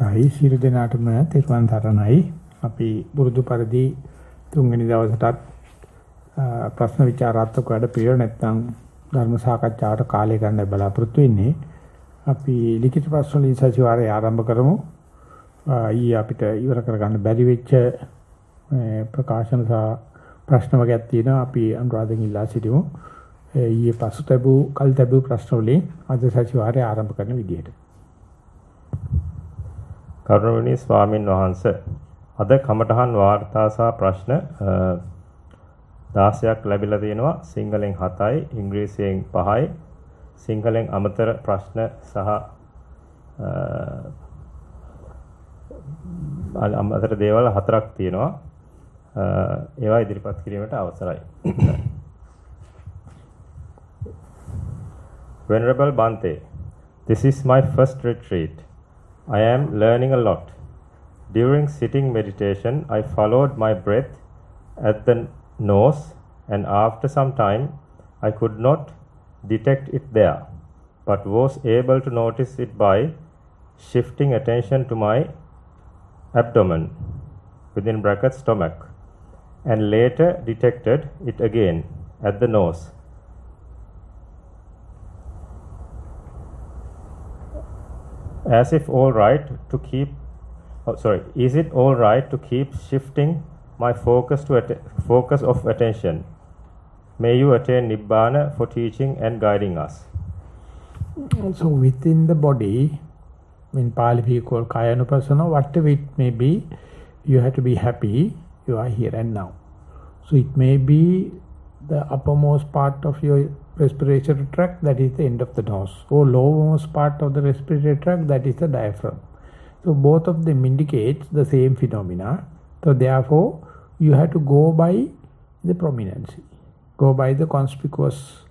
අවස්ථාවේ සියලු දෙනාටම තෙරුවන් සරණයි. අපි බුරුදු පරිදි තුන්වෙනි දවසටත් ප්‍රශ්න විචාරාත්මක වැඩ පිළිවෙල නැත්නම් ධර්ම සාකච්ඡාවට කාලය ගන්න බලාපොරොත්තු වෙන්නේ. අපි ලිඛිත ප්‍රශ්න වලින් සතිವಾರය ආරම්භ කරමු. ඊයේ අපිට ඉවර කරගන්න බැරි වෙච්ච ප්‍රකාශන සහ ප්‍රශ්න වර්ගයක් තියෙනවා. අපි අනුරාධෙන් ඉල්ලා සිටිමු. ඊයේ පසුතැබූ කල්තැබූ ප්‍රශ්න වලින් අද සතිವಾರය ආරම්භ කරන විදිහට. කරුණාවනි ස්වාමින් වහන්සේ. අද කමඨහන් වාර්තා සහ ප්‍රශ්න 16ක් ලැබිලා තියෙනවා. සිංහලෙන් 7යි ඉංග්‍රීසියෙන් 5යි සිංහලෙන් අමතර ප්‍රශ්න සහ අමතර දේවල් හතරක් තියෙනවා. ඒවා ඉදිරිපත් කිරීමට අවසරයි. Venerable Bante this is my first retreat. I am learning a lot. During sitting meditation, I followed my breath at the nose, and after some time, I could not detect it there, but was able to notice it by shifting attention to my abdomen, within brackets stomach, and later detected it again at the nose. As if all right to keep oh, sorry is it all right to keep shifting my focus to focus of attention? May you attain nibbana for teaching and guiding us. So within the body in pali we call kayanupasana whatever it may be you have to be happy you are here and now. So it may be the uppermost part of your respiratory tract that is the end of the nose. Or lowermost part of the respiratory tract that is the diaphragm. So both of them indicates the same phenomena. So therefore you have to go by the prominency. Go by the conspicuous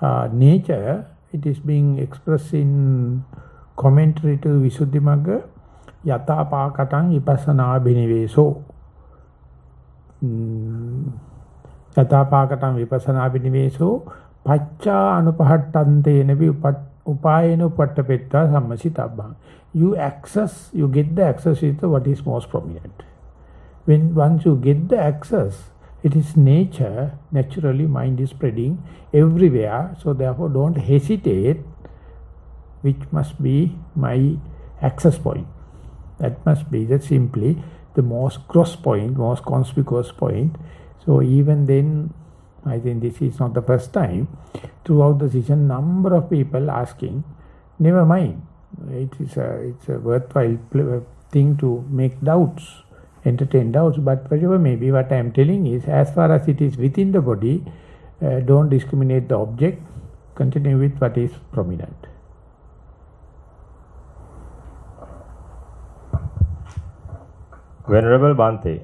uh, nature. It is being expressed in commentary to Visuddhimagga yata pakatan vipassana bhineveso hmm. yata pakatan vipassana bhineveso Paccha anupahattantena upayena upattapetta sammasitabhang. You access, you get the access it is what is most prominent. When once you get the access, it is nature, naturally mind is spreading everywhere. So therefore don't hesitate which must be my access point. That must be that simply the most cross point, most conspicuous point. So even then I think this is not the first time. Throughout the season, number of people asking, never mind. It is a, it's a worthwhile thing to make doubts, entertain doubts. But whatever may be, what I am telling is, as far as it is within the body, uh, don't discriminate the object. Continue with what is prominent. Venerable Bhante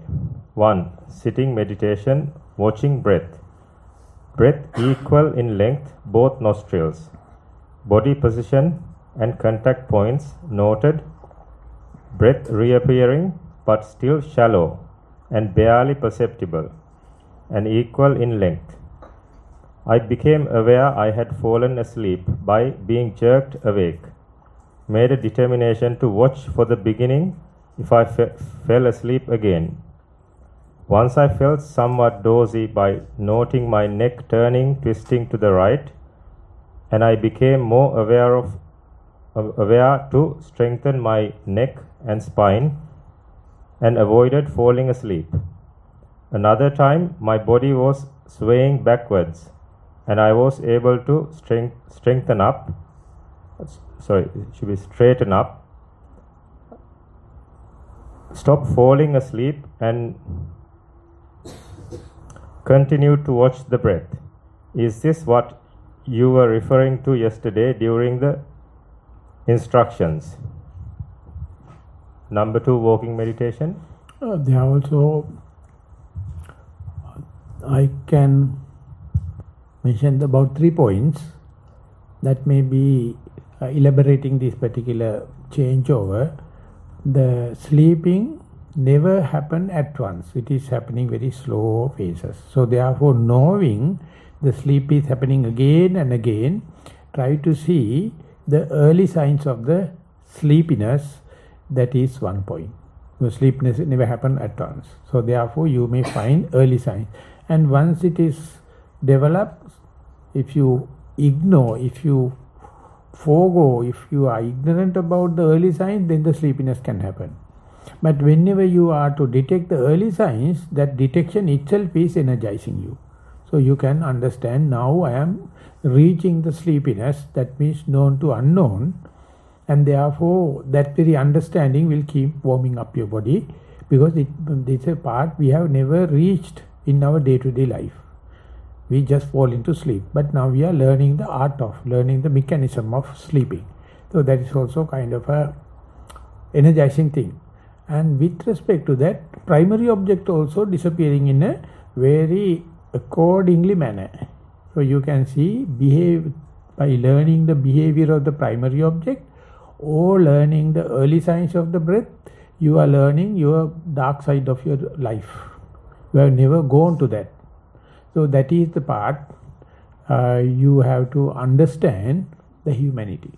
1. Sitting meditation, watching breath. Breath equal in length both nostrils. Body position and contact points noted. Breath reappearing but still shallow and barely perceptible and equal in length. I became aware I had fallen asleep by being jerked awake. Made a determination to watch for the beginning if I fell asleep again. Once I felt somewhat dozy by noting my neck turning, twisting to the right, and I became more aware of aware to strengthen my neck and spine and avoided falling asleep. Another time my body was swaying backwards and I was able to strength, strengthen up sorry it should be straighten up stop falling asleep and Continue to watch the breath. Is this what you were referring to yesterday during the instructions? Number two, walking meditation. Uh, also, I can mention about three points that may be uh, elaborating this particular changeover. The sleeping never happen at once. It is happening very slow phases. So therefore knowing the sleep is happening again and again, try to see the early signs of the sleepiness that is one point. Your sleepiness never happen at once. So therefore you may find early signs. And once it is developed, if you ignore, if you forego, if you are ignorant about the early signs, then the sleepiness can happen. But whenever you are to detect the early signs, that detection itself is energizing you. So you can understand now I am reaching the sleepiness, that means known to unknown, and therefore that very understanding will keep warming up your body because it, it's a part we have never reached in our day-to-day -day life. We just fall into sleep. But now we are learning the art of, learning the mechanism of sleeping. So that is also kind of a energizing thing. And with respect to that, primary object also disappearing in a very accordingly manner. So you can see behave by learning the behavior of the primary object or learning the early signs of the breath, you are learning your dark side of your life. You have never gone to that. So that is the part uh, you have to understand the humanity.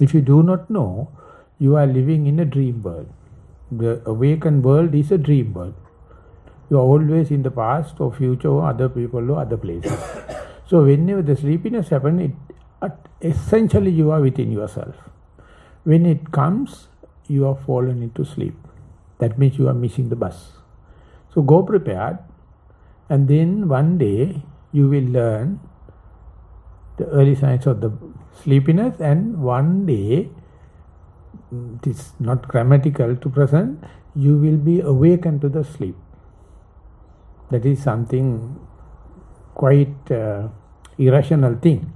If you do not know, you are living in a dream world. The awakened world is a dream world. You are always in the past or future or other people or other places. so whenever the sleepiness happens, it, essentially you are within yourself. When it comes, you are fallen into sleep. That means you are missing the bus. So go prepared and then one day you will learn the early signs of the sleepiness and one day, it is not grammatical to present, you will be awakened to the sleep. That is something quite uh, irrational thing.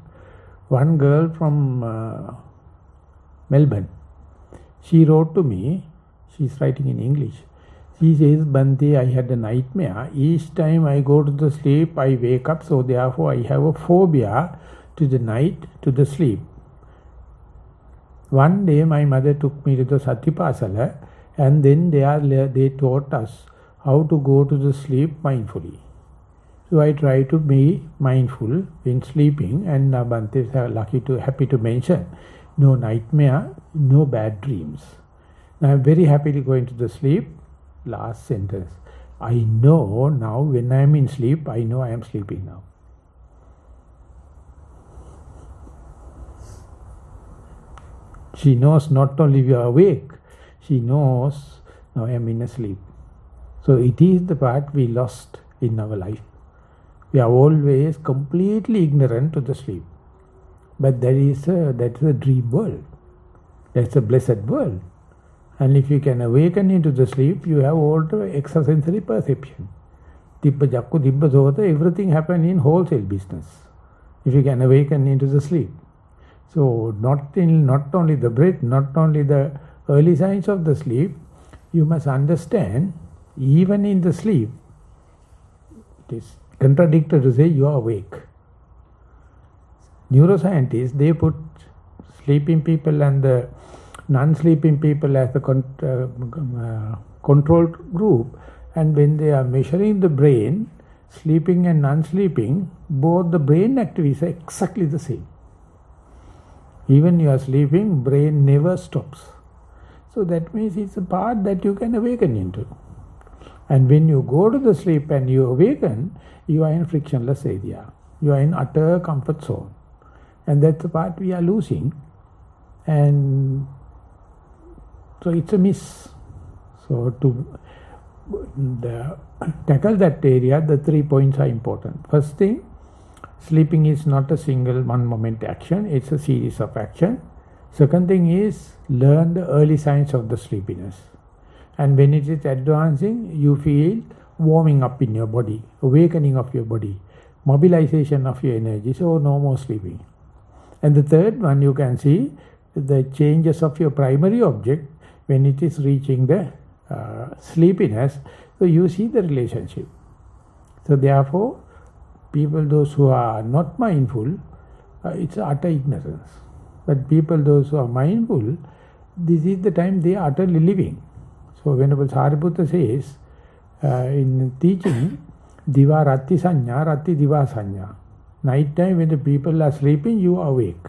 One girl from uh, Melbourne. She wrote to me, she's writing in English. She says, Bante, I had a nightmare. Each time I go to the sleep, I wake up, so therefore I have a phobia to the night, to the sleep. One day my mother took me to the Satipasala and then they, are, they taught us how to go to the sleep mindfully. So I try to be mindful when sleeping and Bante is lucky to happy to mention no nightmare, no bad dreams. Now I'm very happy to go into the sleep. Last sentence. I know now when I am in sleep, I know I am sleeping now. She knows not only we are awake, she knows now I am in a sleep. So it is the part we lost in our life. We are always completely ignorant to the sleep. But that is a, that's a dream world. That's a blessed world. And if you can awaken into the sleep, you have all the extrasensory perception. Dibba jakku, sota, everything happen in wholesale business. If you can awaken into the sleep. So not in not only the breath, not only the early signs of the sleep, you must understand even in the sleep, it is contradictory to say you are awake neuroscientists, they put sleeping people and the non-sleeping people as the con uh, controlled group and when they are measuring the brain, sleeping and non-sleeping, both the brain activities are exactly the same. Even you are sleeping, brain never stops. So that means it's a part that you can awaken into. And when you go to the sleep and you awaken, you are in frictionless area. You are in utter comfort zone. And that's the part we are losing. And so it's a miss. So to the, tackle that area, the three points are important. First thing, sleeping is not a single one moment action, it's a series of action. Second thing is learn the early signs of the sleepiness. And when it is advancing, you feel warming up in your body, awakening of your body, mobilization of your energy, so no more sleeping. And the third one you can see the changes of your primary object when it is reaching the uh, sleepiness. So you see the relationship. So therefore, people those who are not mindful, uh, it's utter ignorance. But people those who are mindful, this is the time they are utterly living. So Venerable Sariputta says uh, in teaching, Diva Ratti Sanya, Ratti Diva Sanya. Night time when the people are sleeping, you are awake.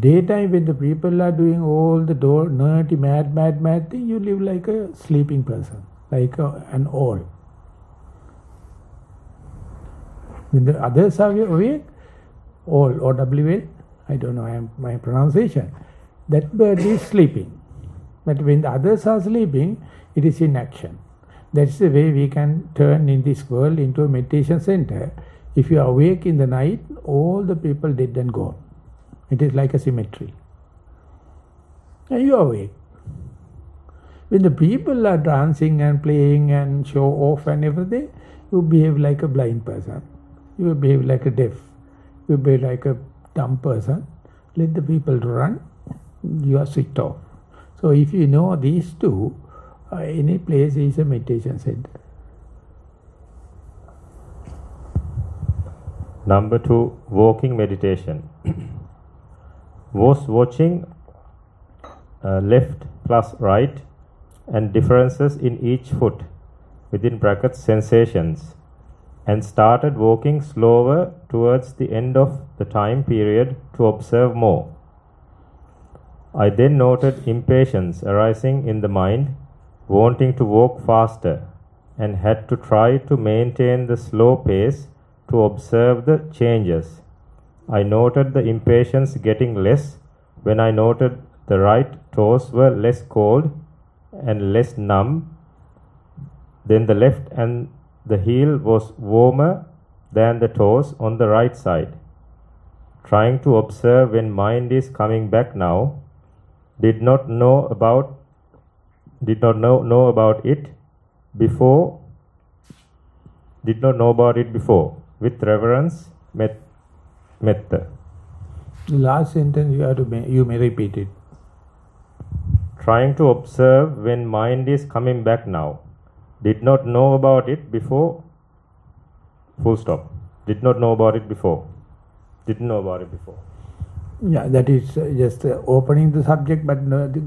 Daytime when the people are doing all the nerdy, mad, mad, mad thing, you live like a sleeping person, like a, an owl. When the others are awake, all, O-W-L, I don't know I my pronunciation, that bird is sleeping. But when the others are sleeping, it is in action. That's the way we can turn in this world into a meditation center. If you are awake in the night, all the people dead and gone. It is like a cemetery. And you are awake. When the people are dancing and playing and show off and everything, you behave like a blind person. You behave like a deaf. You behave like a dumb person. Let the people run. You are switched off. So if you know these two, uh, any place is a meditation center. Number two, walking meditation. Was watching uh, left plus right and differences in each foot within brackets sensations and started walking slower towards the end of the time period to observe more. I then noted impatience arising in the mind, wanting to walk faster, and had to try to maintain the slow pace to observe the changes. I noted the impatience getting less when I noted the right toes were less cold and less numb. than the left and the heel was warmer than the toes on the right side. Trying to observe when mind is coming back now, did not know about did not know, know about it before did not know about it before with reverence met metta The last sentence you have to may, you may repeat it. trying to observe when mind is coming back now did not know about it before full stop did not know about it before didn't know about it before Yeah, that is uh, just uh, opening the subject but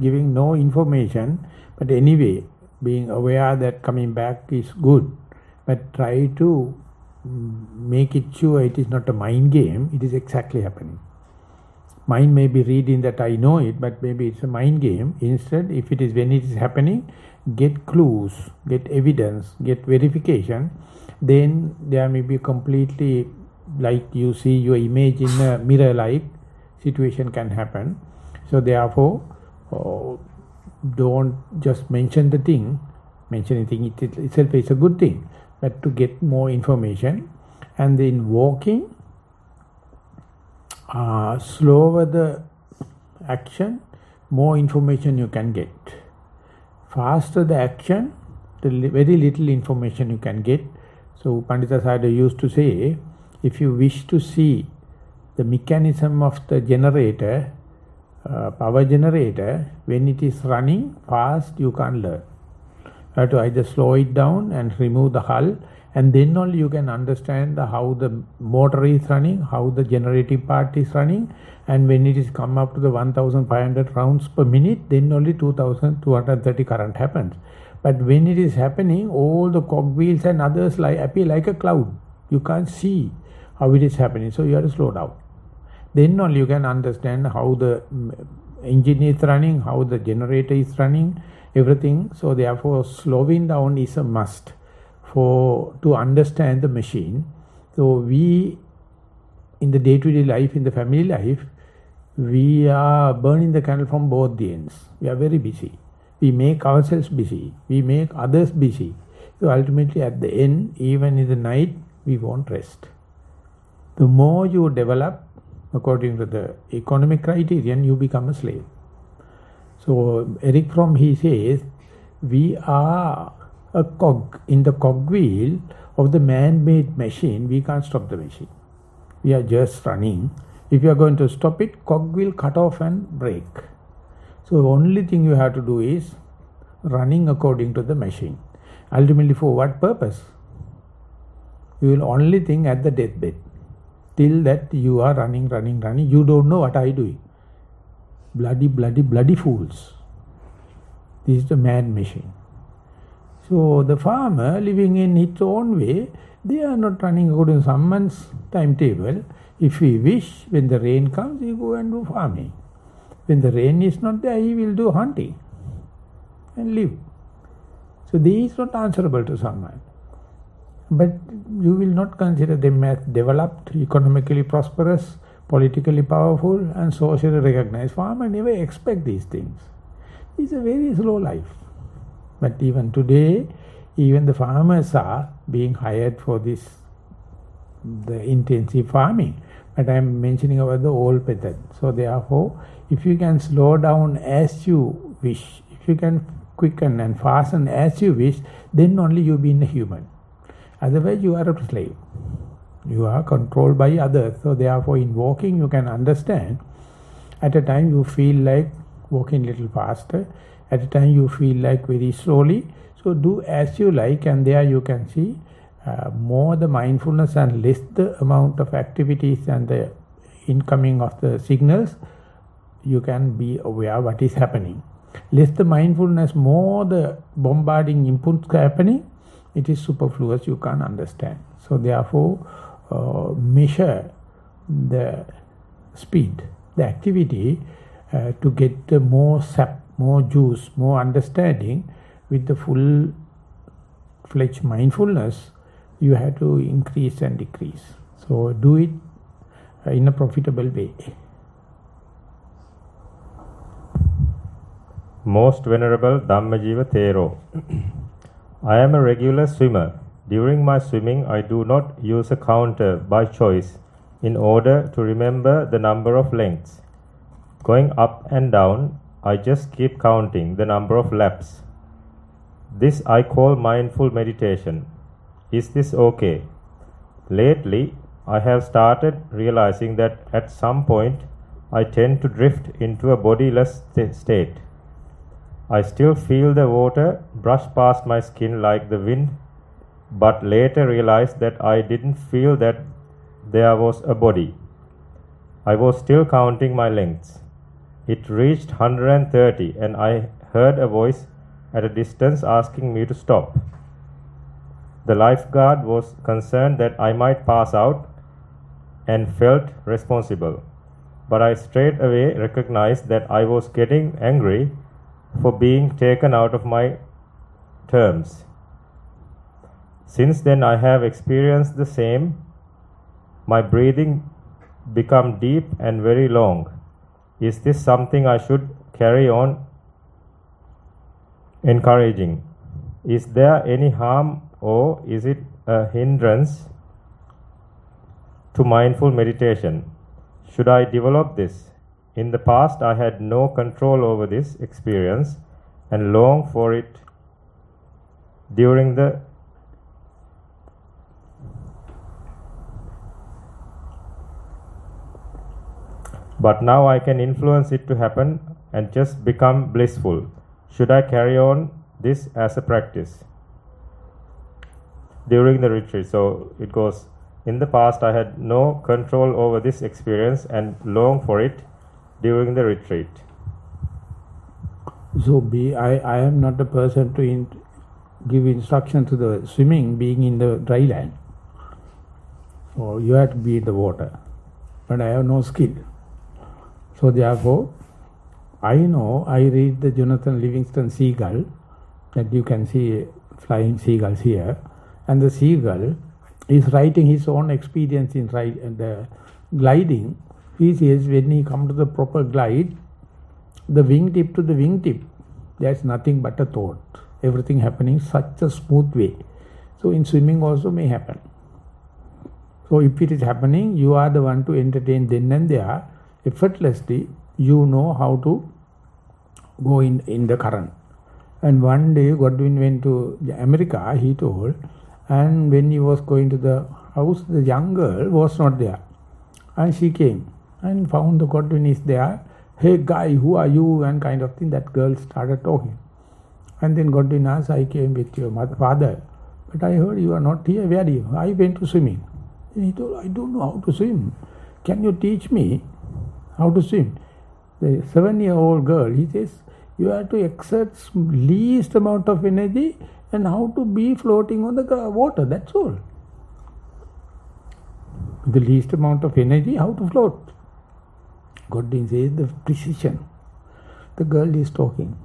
giving no information. But anyway, being aware that coming back is good. But try to mm, make it sure it is not a mind game, it is exactly happening. Mind may be reading that I know it, but maybe it's a mind game. Instead, if it is when it is happening, get clues, get evidence, get verification, then there may be completely like you see your image in a mirror like situation can happen. So therefore, uh, don't just mention the thing. Mentioning thing it, it itself is a good thing, but to get more information, and then walking, slower the action, more information you can get. Faster the action, the li very little information you can get. So Pandita Sayadaw used to say, if you wish to see the mechanism of the generator, uh, power generator, when it is running fast, you can't learn. You have to either slow it down and remove the hull, and then only you can understand the, how the motor is running, how the generating part is running, and when it is come up to the 1500 rounds per minute, then only 2230 current happens. But when it is happening, all the cogwheels and others like, appear like a cloud. You can't see how it is happening, so you have to slow down. Then only you can understand how the mm, engine is running, how the generator is running, everything. So therefore, slowing down is a must for to understand the machine. So we, in the day-to-day life, in the family life, we are burning the candle from both the ends. We are very busy. We make ourselves busy. We make others busy. So ultimately at the end, even in the night, we won't rest. The more you develop, according to the economic criterion, you become a slave. So Eric Fromm, he says, we are a cog in the cogwheel of the man-made machine. We can't stop the machine. We are just running. If you are going to stop it, cog cut off and break. So the only thing you have to do is running according to the machine. Ultimately for what purpose? You will only think at the deathbed. Till that you are running, running, running. You don't know what I doing. Bloody, bloody, bloody fools. This is the mad machine. So the farmer living in its own way, they are not running according to someone's timetable. If he wish, when the rain comes, he go and do farming. When the rain is not there, he will do hunting and live. So these are not answerable to someone. But you will not consider them as developed, economically prosperous, politically powerful and socially recognized. Farmer never expect these things. It's a very slow life. But even today, even the farmers are being hired for this, the intensive farming. But I am mentioning about the old method. So therefore, if you can slow down as you wish, if you can quicken and fasten as you wish, then only you being a human. Otherwise, you are a slave. You are controlled by others. So therefore, in walking, you can understand. At a time, you feel like walking little faster. At a time, you feel like very slowly. So do as you like, and there you can see uh, more the mindfulness and less the amount of activities and the incoming of the signals. You can be aware what is happening. Less the mindfulness, more the bombarding inputs happening it is superfluous, you can't understand. So therefore, uh, measure the speed, the activity uh, to get the more sap, more juice, more understanding with the full fledged mindfulness, you have to increase and decrease. So do it uh, in a profitable way. Most Venerable Dhammajiva Thero I am a regular swimmer. During my swimming, I do not use a counter by choice in order to remember the number of lengths. Going up and down, I just keep counting the number of laps. This I call mindful meditation. Is this okay? Lately, I have started realizing that at some point I tend to drift into a bodiless state. I still feel the water brush past my skin like the wind, but later realized that I didn't feel that there was a body. I was still counting my lengths. It reached 130 and I heard a voice at a distance asking me to stop. The lifeguard was concerned that I might pass out and felt responsible. But I straight away recognized that I was getting angry for being taken out of my terms. Since then, I have experienced the same. My breathing become deep and very long. Is this something I should carry on encouraging? Is there any harm or is it a hindrance to mindful meditation? Should I develop this? In the past, I had no control over this experience and longed for it during the But now I can influence it to happen and just become blissful. Should I carry on this as a practice? During the retreat, so it goes, in the past I had no control over this experience and long for it during the retreat. So be, I, I am not the person to in, give instruction to the swimming being in the dry land. So you have to be in the water. But I have no skill. So therefore, I know, I read the Jonathan Livingston seagull, that you can see flying seagulls here, and the seagull is writing his own experience in the gliding he says when he come to the proper glide, the wingtip to the wingtip, there's nothing but a thought. Everything happening such a smooth way. So in swimming also may happen. So if it is happening, you are the one to entertain then and there, effortlessly, you know how to go in, in the current. And one day Godwin went to America, he told, and when he was going to the house, the young girl was not there. And she came and found the Godwin is there. Hey guy, who are you? And kind of thing. That girl started talking. And then Godwin asked, I came with your mother, father. But I heard you are not here. Where are you? I went to swimming. And he told, I don't know how to swim. Can you teach me how to swim? The seven-year-old girl, he says, you have to exert least amount of energy and how to be floating on the water. That's all. The least amount of energy, how to float. God didn't say the precision. The girl is talking.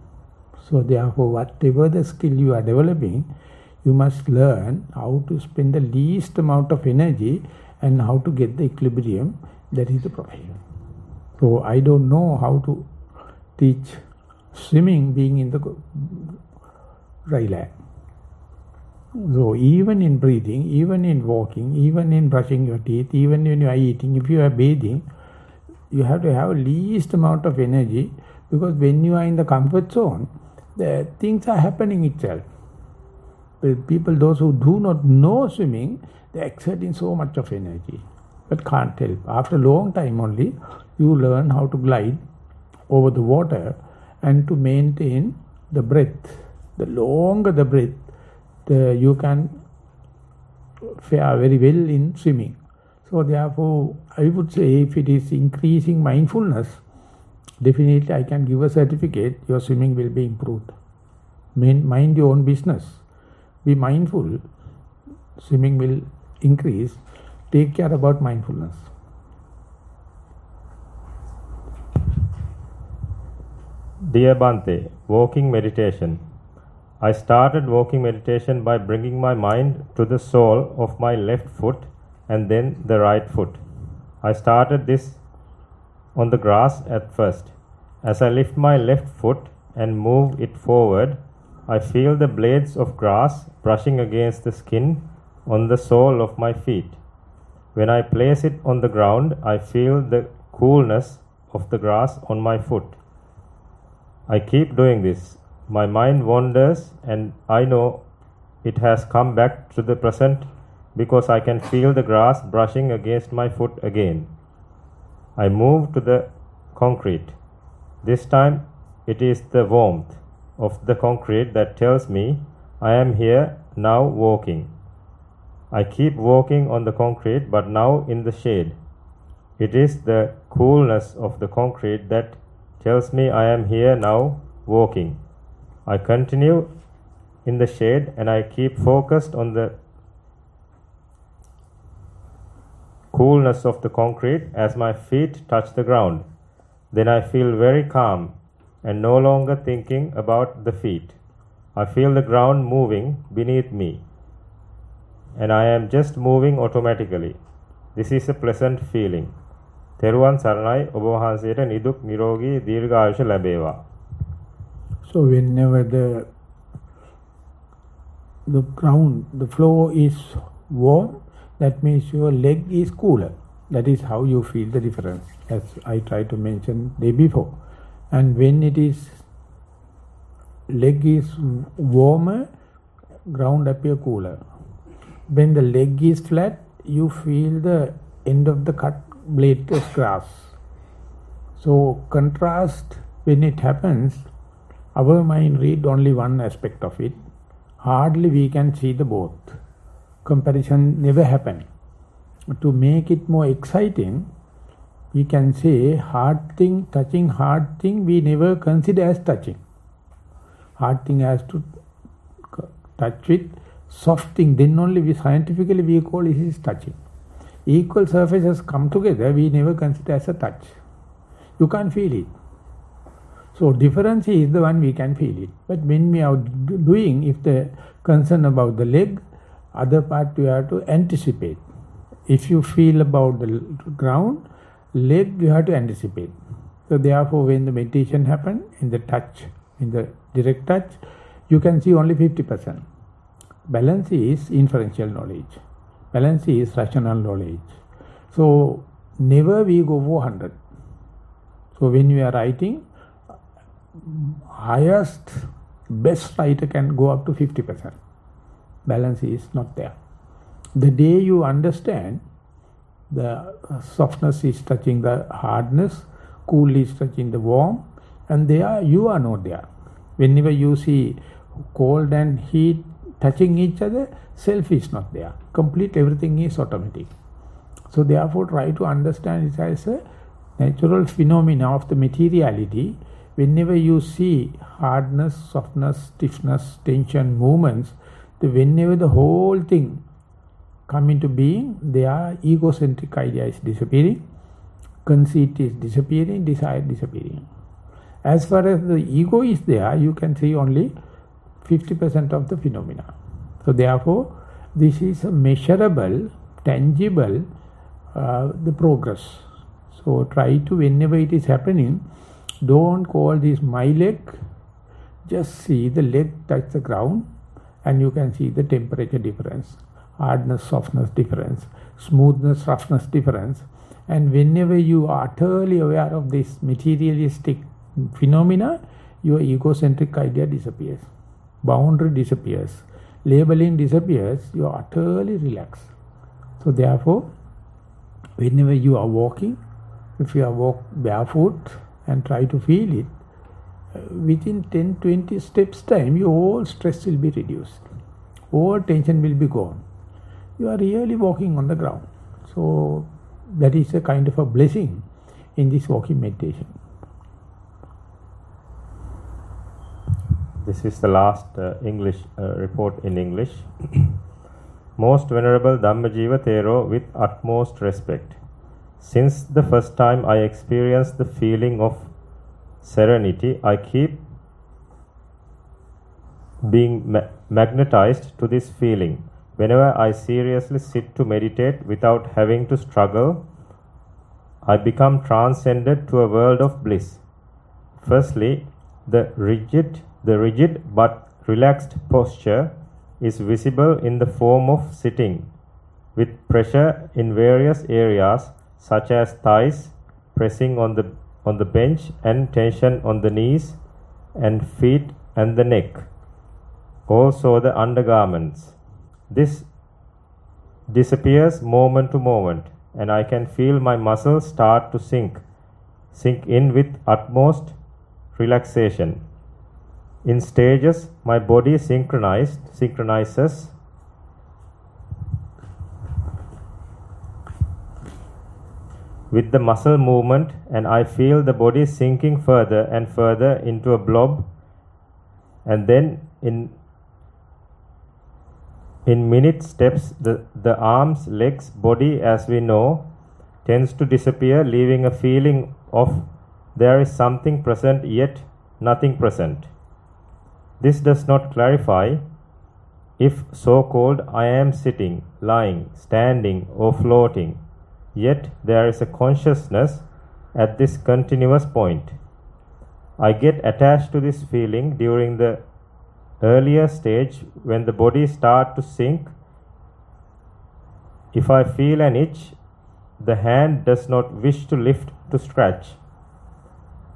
So therefore, whatever the skill you are developing, you must learn how to spend the least amount of energy and how to get the equilibrium. That is the profession. So I don't know how to teach swimming being in the dry land. So even in breathing, even in walking, even in brushing your teeth, even when you are eating, if you are bathing, you have to have least amount of energy because when you are in the comfort zone, the things are happening itself. But people, those who do not know swimming, they are exerting so much of energy, but can't help. After a long time only, you learn how to glide over the water and to maintain the breath. The longer the breath, the, you can fare very well in swimming. So therefore, I would say if it is increasing mindfulness, definitely I can give a certificate, your swimming will be improved. Mind your own business. Be mindful, swimming will increase. Take care about mindfulness. Dear Bante, walking meditation. I started walking meditation by bringing my mind to the sole of my left foot and then the right foot. I started this on the grass at first. As I lift my left foot and move it forward, I feel the blades of grass brushing against the skin on the sole of my feet. When I place it on the ground, I feel the coolness of the grass on my foot. I keep doing this. My mind wanders, and I know it has come back to the present because I can feel the grass brushing against my foot again. I move to the concrete. This time it is the warmth of the concrete that tells me I am here now walking. I keep walking on the concrete but now in the shade. It is the coolness of the concrete that tells me I am here now walking. I continue in the shade and I keep focused on the coolness of the concrete as my feet touch the ground. Then I feel very calm and no longer thinking about the feet. I feel the ground moving beneath me and I am just moving automatically. This is a pleasant feeling. තෙරුවන් සරණයි ඔබ වහන්සේට නිදුක් නිරෝගී දීර්ඝායුෂ ලැබේවා. So whenever the the ground, the floor is warm, that means your leg is cooler. That is how you feel the difference, as I tried to mention day before. And when it is leg is warmer, ground appear cooler. When the leg is flat, you feel the end of the cut blade of grass. So contrast when it happens, our mind read only one aspect of it. Hardly we can see the both comparison never happen. To make it more exciting, we can say hard thing, touching hard thing, we never consider as touching. Hard thing has to touch with soft thing, then only we scientifically we call it is touching. Equal surfaces come together, we never consider as a touch. You can't feel it. So difference is the one we can feel it. But when we are doing, if the concern about the leg, other part you have to anticipate. If you feel about the ground, leg you have to anticipate. So therefore when the meditation happen, in the touch, in the direct touch, you can see only 50%. Balance is inferential knowledge. Balance is rational knowledge. So never we go for 100. So when you are writing, highest, best writer can go up to 50% balance is not there. The day you understand the softness is touching the hardness, cool is touching the warm, and there you are not there. Whenever you see cold and heat touching each other, self is not there. Complete everything is automatic. So therefore try to understand it as a natural phenomena of the materiality whenever you see hardness, softness, stiffness, tension, movements, the whenever the whole thing come into being, their egocentric idea is disappearing, conceit is disappearing, desire disappearing. As far as the ego is there, you can see only 50% of the phenomena. So therefore, this is a measurable, tangible, uh, the progress. So try to, whenever it is happening, don't call this my leg, just see the leg touch the ground and you can see the temperature difference, hardness, softness difference, smoothness, roughness difference. And whenever you are utterly aware of this materialistic phenomena, your egocentric idea disappears. Boundary disappears. Labeling disappears. You are utterly relaxed. So therefore, whenever you are walking, if you are walk barefoot and try to feel it, uh, within 10-20 steps time, your whole stress will be reduced. All tension will be gone. You are really walking on the ground. So that is a kind of a blessing in this walking meditation. This is the last uh, English uh, report in English. Most Venerable Dhammajiva Thero with utmost respect. Since the first time I experienced the feeling of serenity, I keep being ma magnetized to this feeling. Whenever I seriously sit to meditate without having to struggle, I become transcended to a world of bliss. Firstly, the rigid the rigid but relaxed posture is visible in the form of sitting, with pressure in various areas such as thighs, pressing on the, on the bench, and tension on the knees and feet and the neck. Also, the undergarments. This disappears moment to moment, and I can feel my muscles start to sink, sink in with utmost relaxation. In stages, my body synchronized, synchronizes with the muscle movement and I feel the body sinking further and further into a blob and then in in minute steps the, the arms, legs, body as we know tends to disappear leaving a feeling of there is something present yet nothing present. This does not clarify if so called I am sitting, lying, standing, or floating, yet there is a consciousness at this continuous point. I get attached to this feeling during the earlier stage when the body starts to sink. If I feel an itch, the hand does not wish to lift to scratch.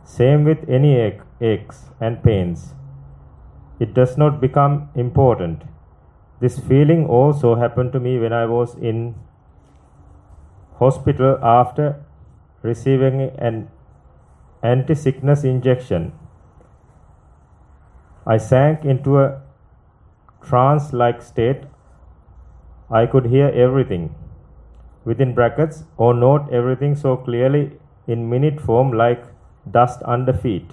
Same with any ache, aches and pains it does not become important. This feeling also happened to me when I was in hospital after receiving an anti-sickness injection. I sank into a trance-like state. I could hear everything within brackets or note everything so clearly in minute form like dust under feet,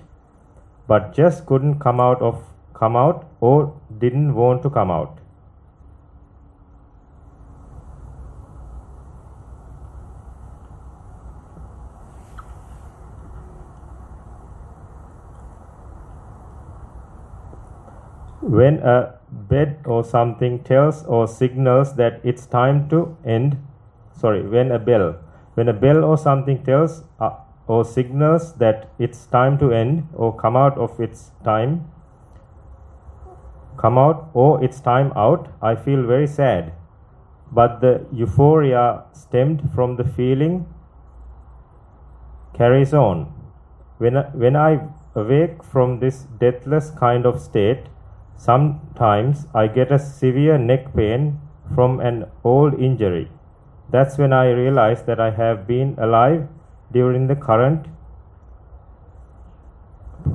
but just couldn't come out of come out or didn't want to come out. When a bed or something tells or signals that it's time to end, sorry, when a bell, when a bell or something tells uh, or signals that it's time to end or come out of its time, come out, oh, it's time out, I feel very sad. But the euphoria stemmed from the feeling carries on. When I, when I awake from this deathless kind of state, sometimes I get a severe neck pain from an old injury. That's when I realize that I have been alive during the current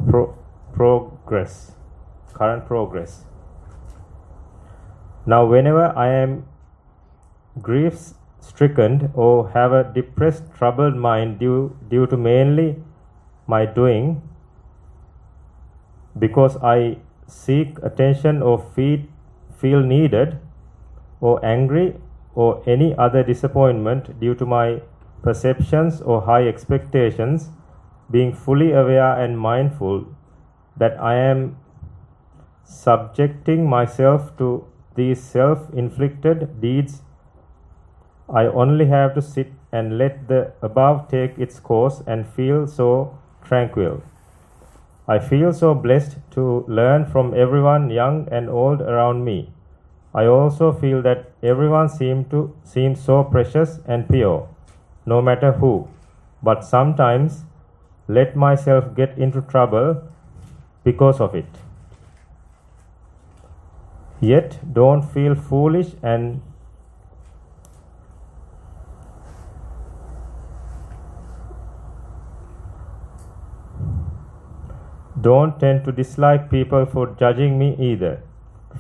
pro- progress, current progress. Now, whenever I am grief stricken or have a depressed, troubled mind due, due to mainly my doing, because I seek attention or feed, feel needed or angry or any other disappointment due to my perceptions or high expectations, being fully aware and mindful that I am subjecting myself to these self inflicted deeds, I only have to sit and let the above take its course and feel so tranquil. I feel so blessed to learn from everyone, young and old, around me. I also feel that everyone seems to seem so precious and pure, no matter who. But sometimes let myself get into trouble because of it. Yet don't feel foolish and don't tend to dislike people for judging me either.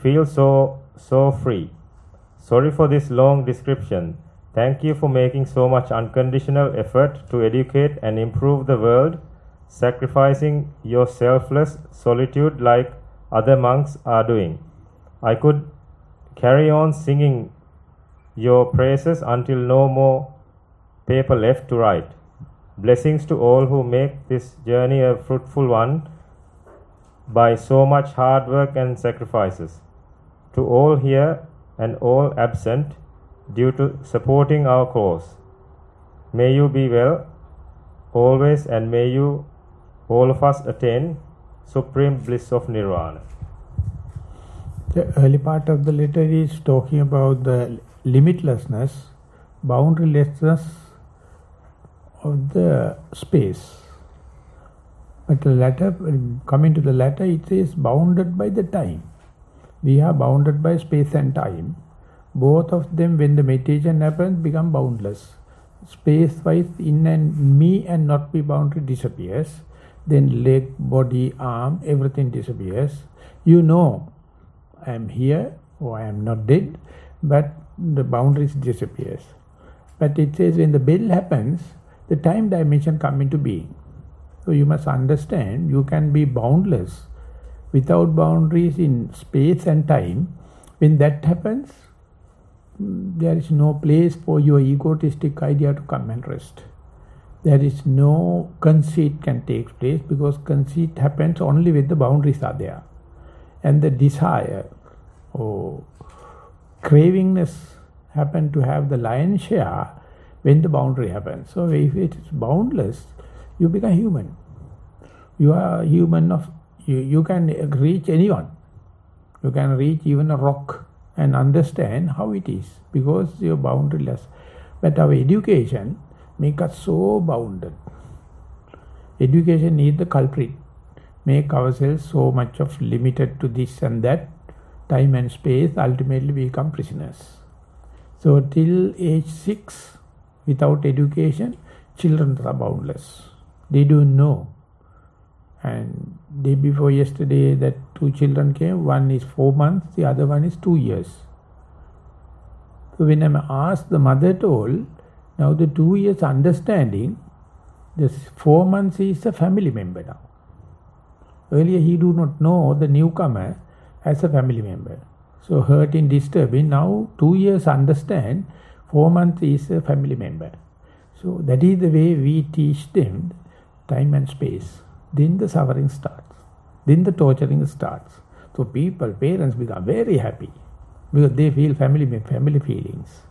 Feel so so free. Sorry for this long description. Thank you for making so much unconditional effort to educate and improve the world, sacrificing your selfless solitude like other monks are doing. I could carry on singing your praises until no more paper left to write. Blessings to all who make this journey a fruitful one by so much hard work and sacrifices. To all here and all absent due to supporting our cause. May you be well always and may you all of us attain supreme bliss of nirvana. The early part of the letter is talking about the limitlessness, boundarylessness of the space. But the latter, coming to the latter, it says bounded by the time. We are bounded by space and time. Both of them, when the meditation happens, become boundless. Space-wise, in and me and not be boundary disappears. Then leg, body, arm, everything disappears. You know I am here or I am not dead, but the boundaries disappears. But it says when the bell happens, the time dimension come into being. So you must understand you can be boundless without boundaries in space and time. When that happens, there is no place for your egotistic idea to come and rest. There is no conceit can take place because conceit happens only when the boundaries are there and the desire or cravingness happen to have the lion's share when the boundary happens. So if it is boundless, you become human. You are human of, you, you can reach anyone. You can reach even a rock and understand how it is because you are boundaryless. But our education make us so bounded. Education is the culprit make ourselves so much of limited to this and that, time and space, ultimately we become prisoners. So till age 6, without education, children are boundless. They don't know. And day before yesterday that two children came, one is four months, the other one is two years. So when I'm asked, the mother told, now the two years understanding, this four months is a family member now. Earlier he do not know the newcomer as a family member. So hurting, disturbing, now two years understand, four months is a family member. So that is the way we teach them time and space. Then the suffering starts. Then the torturing starts. So people, parents become very happy because they feel family family feelings.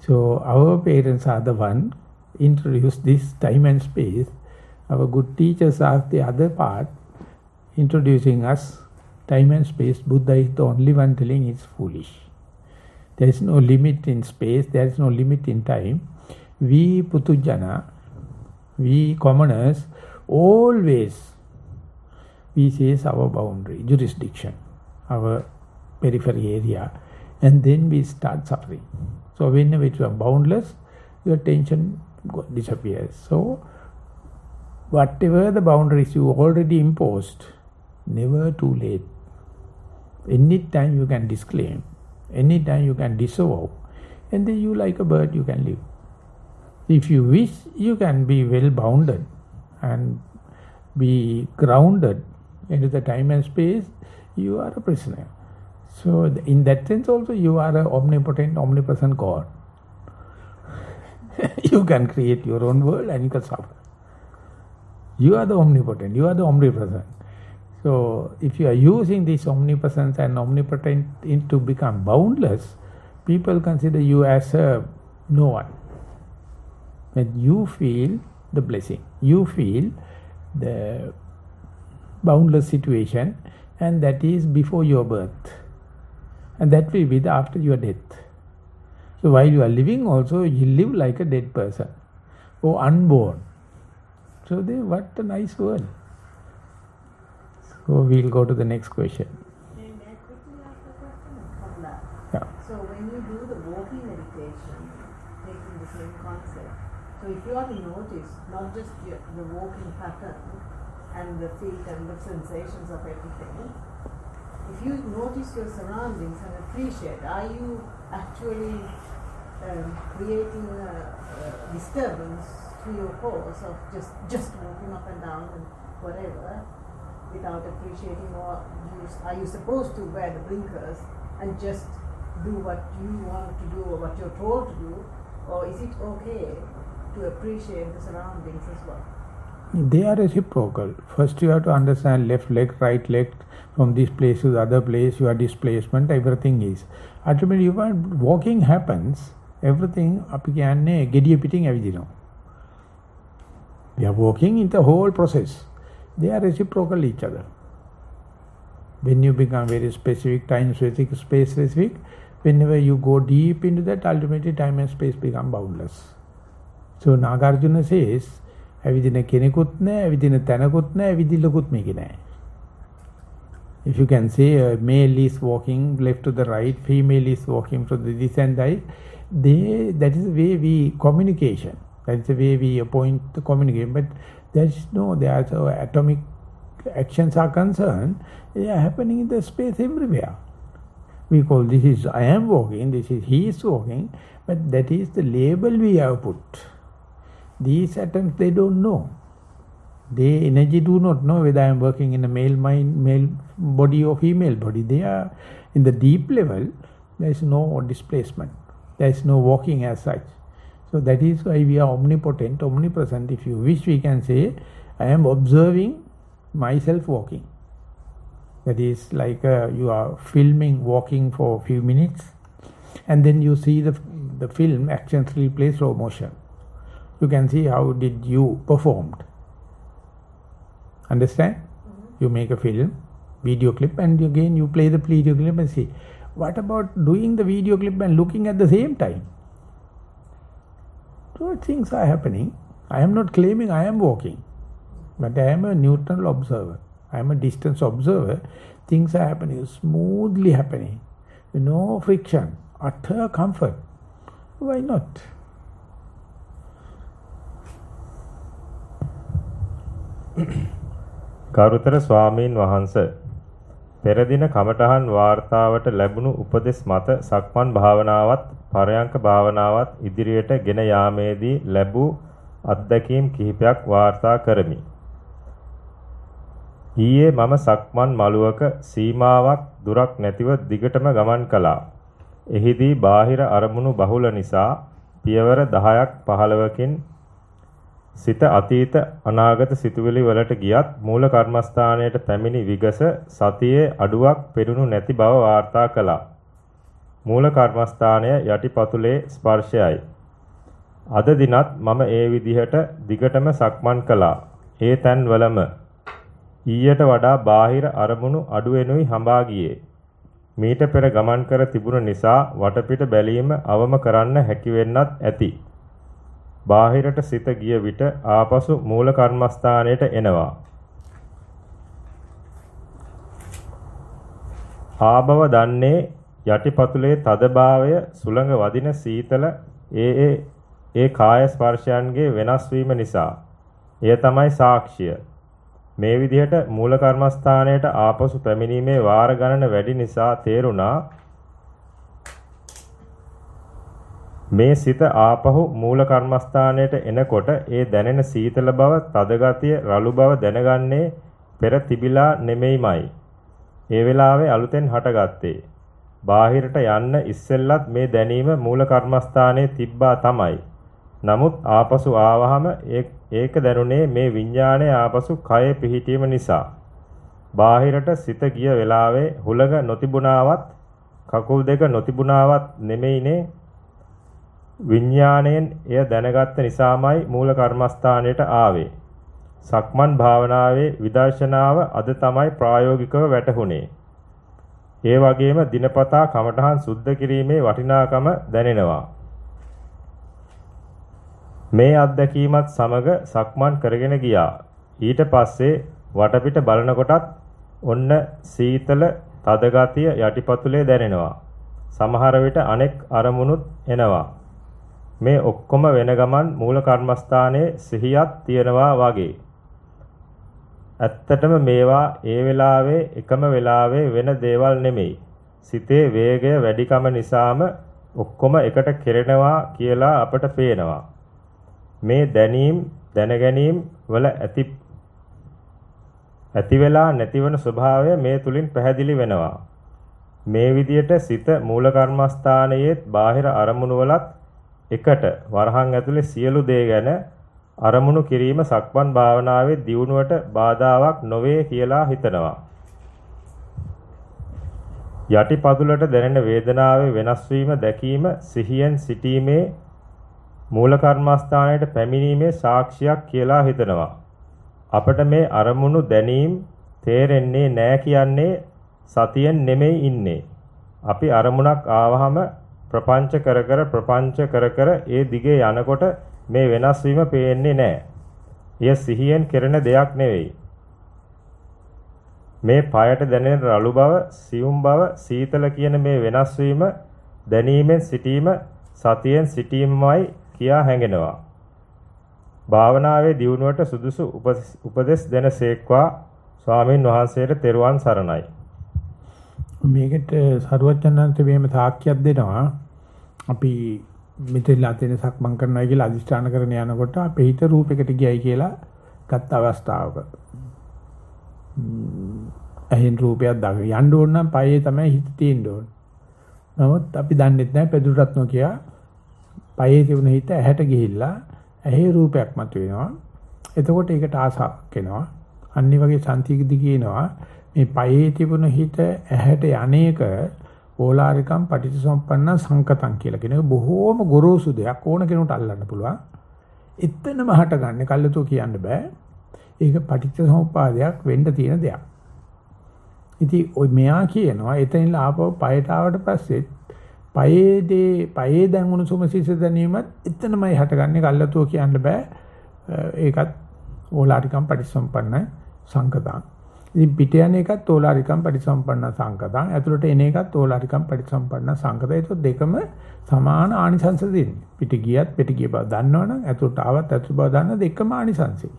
So our parents are the one introduce this time and space. Our good teachers are the other part introducing us time and space. Buddha is the only one telling it's foolish. There is no limit in space, there is no limit in time. We Putujana, we commoners, always we say our boundary, jurisdiction, our periphery area, and then we start suffering. So whenever are boundless, your tension disappears. So whatever the boundaries you already imposed, never too late. Any time you can disclaim, any time you can disavow, and then you like a bird you can live. If you wish, you can be well bounded and be grounded into the time and space, you are a prisoner. So in that sense also you are an omnipotent, omnipresent God. you can create your own world and you can suffer. You are the omnipotent, you are the omnipresent. So if you are using this omnipotence and omnipotent to become boundless, people consider you as a no one. When you feel the blessing, you feel the boundless situation and that is before your birth. And that will be the after your death. So while you are living also, you live like a dead person or unborn. So they, what a nice word. So we'll go to the next question. May I quickly ask a question? Yeah. So when you do the walking meditation, taking the same concept, so if you are to notice not just your, the walking pattern and the feet and the sensations of everything, if you notice your surroundings and appreciate, are you actually um, creating a, a disturbance to your course of just just walking up and down and whatever without appreciating or you, are you supposed to wear the blinkers and just do what you want to do or what you're told to do or is it okay to appreciate the surroundings as well they are reciprocal first you have to understand left leg right leg from this place to the other place your displacement everything is ultimately when walking happens everything අපි කියන්නේ gediya pitin ඇවිදිනවා we are walking in the whole process they are reciprocal each other. When you become very specific, time specific, space specific, whenever you go deep into that, ultimately time and space become boundless. So Nagarjuna says, ඇවිදින කෙනෙකුත් නැහැ, ඇවිදින තැනකුත් නැහැ, ඇවිදිල්ලකුත් මේකේ නැහැ. If you can say a male is walking left to the right, female is walking to the this and that, they, that is the way we communication. That is the way we appoint the communication. But there is no, there are so atomic actions are concerned, they are happening in the space everywhere. We call this is I am walking, this is he is walking, but that is the label we have put. These atoms, they don't know. They energy do not know whether I am working in a male mind, male body or female body. They are in the deep level, there is no displacement. There is no walking as such. So that is why we are omnipotent, omnipresent. If you wish, we can say, I am observing myself walking. That is like uh, you are filming walking for a few minutes and then you see the, the film accidentally play slow motion. You can see how did you performed. Understand? Mm -hmm. You make a film, video clip and again you play the video clip and see. What about doing the video clip and looking at the same time? So things are happening. I am not claiming I am walking, but I am a neutral observer. I am a distance observer. Things are happening, smoothly happening. No friction, utter comfort. Why not? ගරුතර ස්වාමීන් වහන්ස පෙර දින කමඨහන් වාර්තාවට ලැබුණු උපදෙස් මත සක්මන් භාවනාවත් පරයන්ක භාවනාවත් ඉදිරියට ගෙන යාමේදී ලැබූ අත්දැකීම් කිහිපයක් වාර්තා කරමි. ඊයේ මම සක්මන් මළුවක සීමාවක් දුරක් නැතිව දිගටම ගමන් කළා. එහිදී බාහිර අරමුණු බහුල නිසා පියවර 10ක් 15කින් සිත අතීත අනාගත සිතුවිලි වලට ගියත් මූල කර්මස්ථානයට පැමිණි විගස සතියේ අඩුවක් පෙරුණු නැති බව වාර්තා කළා. මූල කර්මස්ථානය යටිපතුලේ ස්පර්ශයයි. අද දිනත් මම ඒ විදිහට දිගටම සක්මන් කළා. ඒ තැන්වලම ඊයට වඩා බාහිර අරමුණු අඩු වෙනුයි හඹා ගියේ. මීට පෙර ගමන් කර තිබුණ නිසා වටපිට බැලීම අවම කරන්න හැකි වෙන්නත් ඇති. බාහිරට සිත ගිය විට ආපසු මූල කර්මස්ථානයට එනවා. ආභව දන්නේ යටිපතුලේ තදභාවය සුළඟ වදින සීතල ඒ ඒ ඒ කාය ස්පර්ශයන්ගේ වෙනස් වීම නිසා. එය තමයි සාක්ෂිය. මේ විදිහට මූල කර්මස්ථානයට ආපසු පැමිණීමේ වාර ගණන වැඩි නිසා තේරුණා මේ සිත ආපහු මූල කර්මස්ථානයට එනකොට ඒ දැනෙන සීතල බව, තද ගතිය, රළු බව දැනගන්නේ පෙර තිබිලා නෙමෙයිමයි. ඒ වෙලාවේ අලුතෙන් හටගත්තේ. බාහිරට යන්න ඉස්සෙල්ලත් මේ දැනීම මූල කර්මස්ථානයේ තිබ්බා තමයි. නමුත් ආපසු ආවහම ඒක දැනුනේ මේ විඥානයේ ආපසු කයේ පිහිටීම නිසා. බාහිරට සිත ගිය වෙලාවේ හුලඟ නොතිබුණාවත් කකුල් දෙක නොතිබුණාවත් නෙමෙයිනේ විඥාණයෙන් එය දැනගත්ත නිසාමයි මූල කර්මස්ථානයට ආවේ. සක්මන් භාවනාවේ විදර්ශනාව අද තමයි ප්‍රායෝගිකව වැටහුනේ. ඒ වගේම දිනපතා කමඨහන් සුද්ධ කිරීමේ වටිනාකම දැනෙනවා. මේ අත්දැකීමත් සමග සක්මන් කරගෙන ගියා. ඊට පස්සේ වටපිට බලනකොටත් ඔන්න සීතල තද ගතිය යටිපතුලේ දැනෙනවා. සමහර විට අනෙක් අරමුණුත් එනවා. මේ ඔක්කොම වෙන ගමන් මූල කර්මස්ථානයේ සිහියක් තියනවා වගේ. ඇත්තටම මේවා ඒ වෙලාවේ එකම වෙලාවේ වෙන දේවල් නෙමෙයි. සිතේ වේගය වැඩිකම නිසාම ඔක්කොම එකට කෙරෙනවා කියලා අපට පේනවා. මේ දැනීම් දැනගැනීම් වල ඇති ඇති වෙලා නැතිවන ස්වභාවය මේ තුලින් පැහැදිලි වෙනවා. මේ විදියට සිත මූල කර්මස්ථානයේත් බාහිර අරමුණු වලත් එකට වරහන් ඇතුලේ සියලු දේ ගැන අරමුණු කිරීම සක්මන් භාවනාවේ දියුණුවට බාධාවක් නොවේ කියලා හිතනවා. යටිපතුලට දැනෙන වේදනාවේ වෙනස් වීම දැකීම සිහියෙන් සිටීමේ මූල කර්මස්ථානයට පැමිණීමේ සාක්ෂියක් කියලා හිතනවා. අපට මේ අරමුණු දැනීම තේරෙන්නේ නැහැ කියන්නේ සතියෙන් නෙමෙයි ඉන්නේ. අපි අරමුණක් ආවහම ප්‍රපංච කර කර ප්‍රපංච කර කර ඒ දිගේ යනකොට මේ වෙනස් වීම පේන්නේ නැහැ. එය සිහියෙන් කෙරෙන දෙයක් නෙවෙයි. මේ পায়ට දැනෙන රළු බව, සියුම් බව, සීතල කියන මේ වෙනස් වීම දැනීමෙන් සිටීම සතියෙන් සිටීමයි කියා හැඟෙනවා. භාවනාවේ දියුණුවට සුදුසු උපදෙස් දෙනසේක්වා ස්වාමීන් වහන්සේට තෙරුවන් සරණයි. මේකට සරුවචනන්ත මෙහෙම සාක්ෂියක් දෙනවා. අපි මෙතෙල්ලා තියෙන සක්මන් කරනවා කියලා අදිෂ්ඨාන කරන යනකොට අපේ හිත රූපයකට ගියයි කියලා ගත්ත අවස්ථාවක ඇහෙන් රූපයක් දාගෙන යන්න ඕන නම් පයේ තමයි හිත තියෙන්න ඕන. නමුත් අපි දන්නේ නැහැ පෙදුරටත් නොකිය පයේ තිබුණ හිත ඇහැට ගිහිල්ලා ඇහි රූපයක් මතුවෙනවා. එතකොට ඒකට ආසාවක් එනවා. අනිත් වගේ සන්තිගදි කියනවා මේ පයේ තිබුණ හිත ඇහැට යන්නේක ඕලාරිකම් පටිච්චසමුප්පන්න සංකතං කියලා කියන එක බොහෝම ගොරෝසු දෙයක් ඕන කෙනෙකුට අල්ලන්න පුළුවන්. එතනම හටගන්නේ කල්ලතෝ කියන්න බෑ. ඒක පටිච්චසමුප්පාදයක් වෙන්න තියෙන දෙයක්. ඉතින් ඔය මෙයා කියනවා එතනින් ආපහු පයට ආවට පස්සේ පයේදී පයේ දැන් උණුසුම සිස දැනීමත් එතනමයි හටගන්නේ කල්ලතෝ කියන්න බෑ. ඒකත් ඕලාරිකම් පටිච්චසමුප්පන්න සංකතං. ඉතින් පිට යන එකත් ඕලාරිකම් පටිසම්පන්න සංකතං ඇතුළට එන එකත් ඕලාරිකම් පටිසම්පන්න සංකතය. ඒක දෙකම සමාන ආනිසංස දෙන්නේ. පිට ගියත් පිට ගිය බව දන්නවනම් ඇතුළට ආවත් ඇතුළට බව දන්න දෙකම ආනිසංසයි.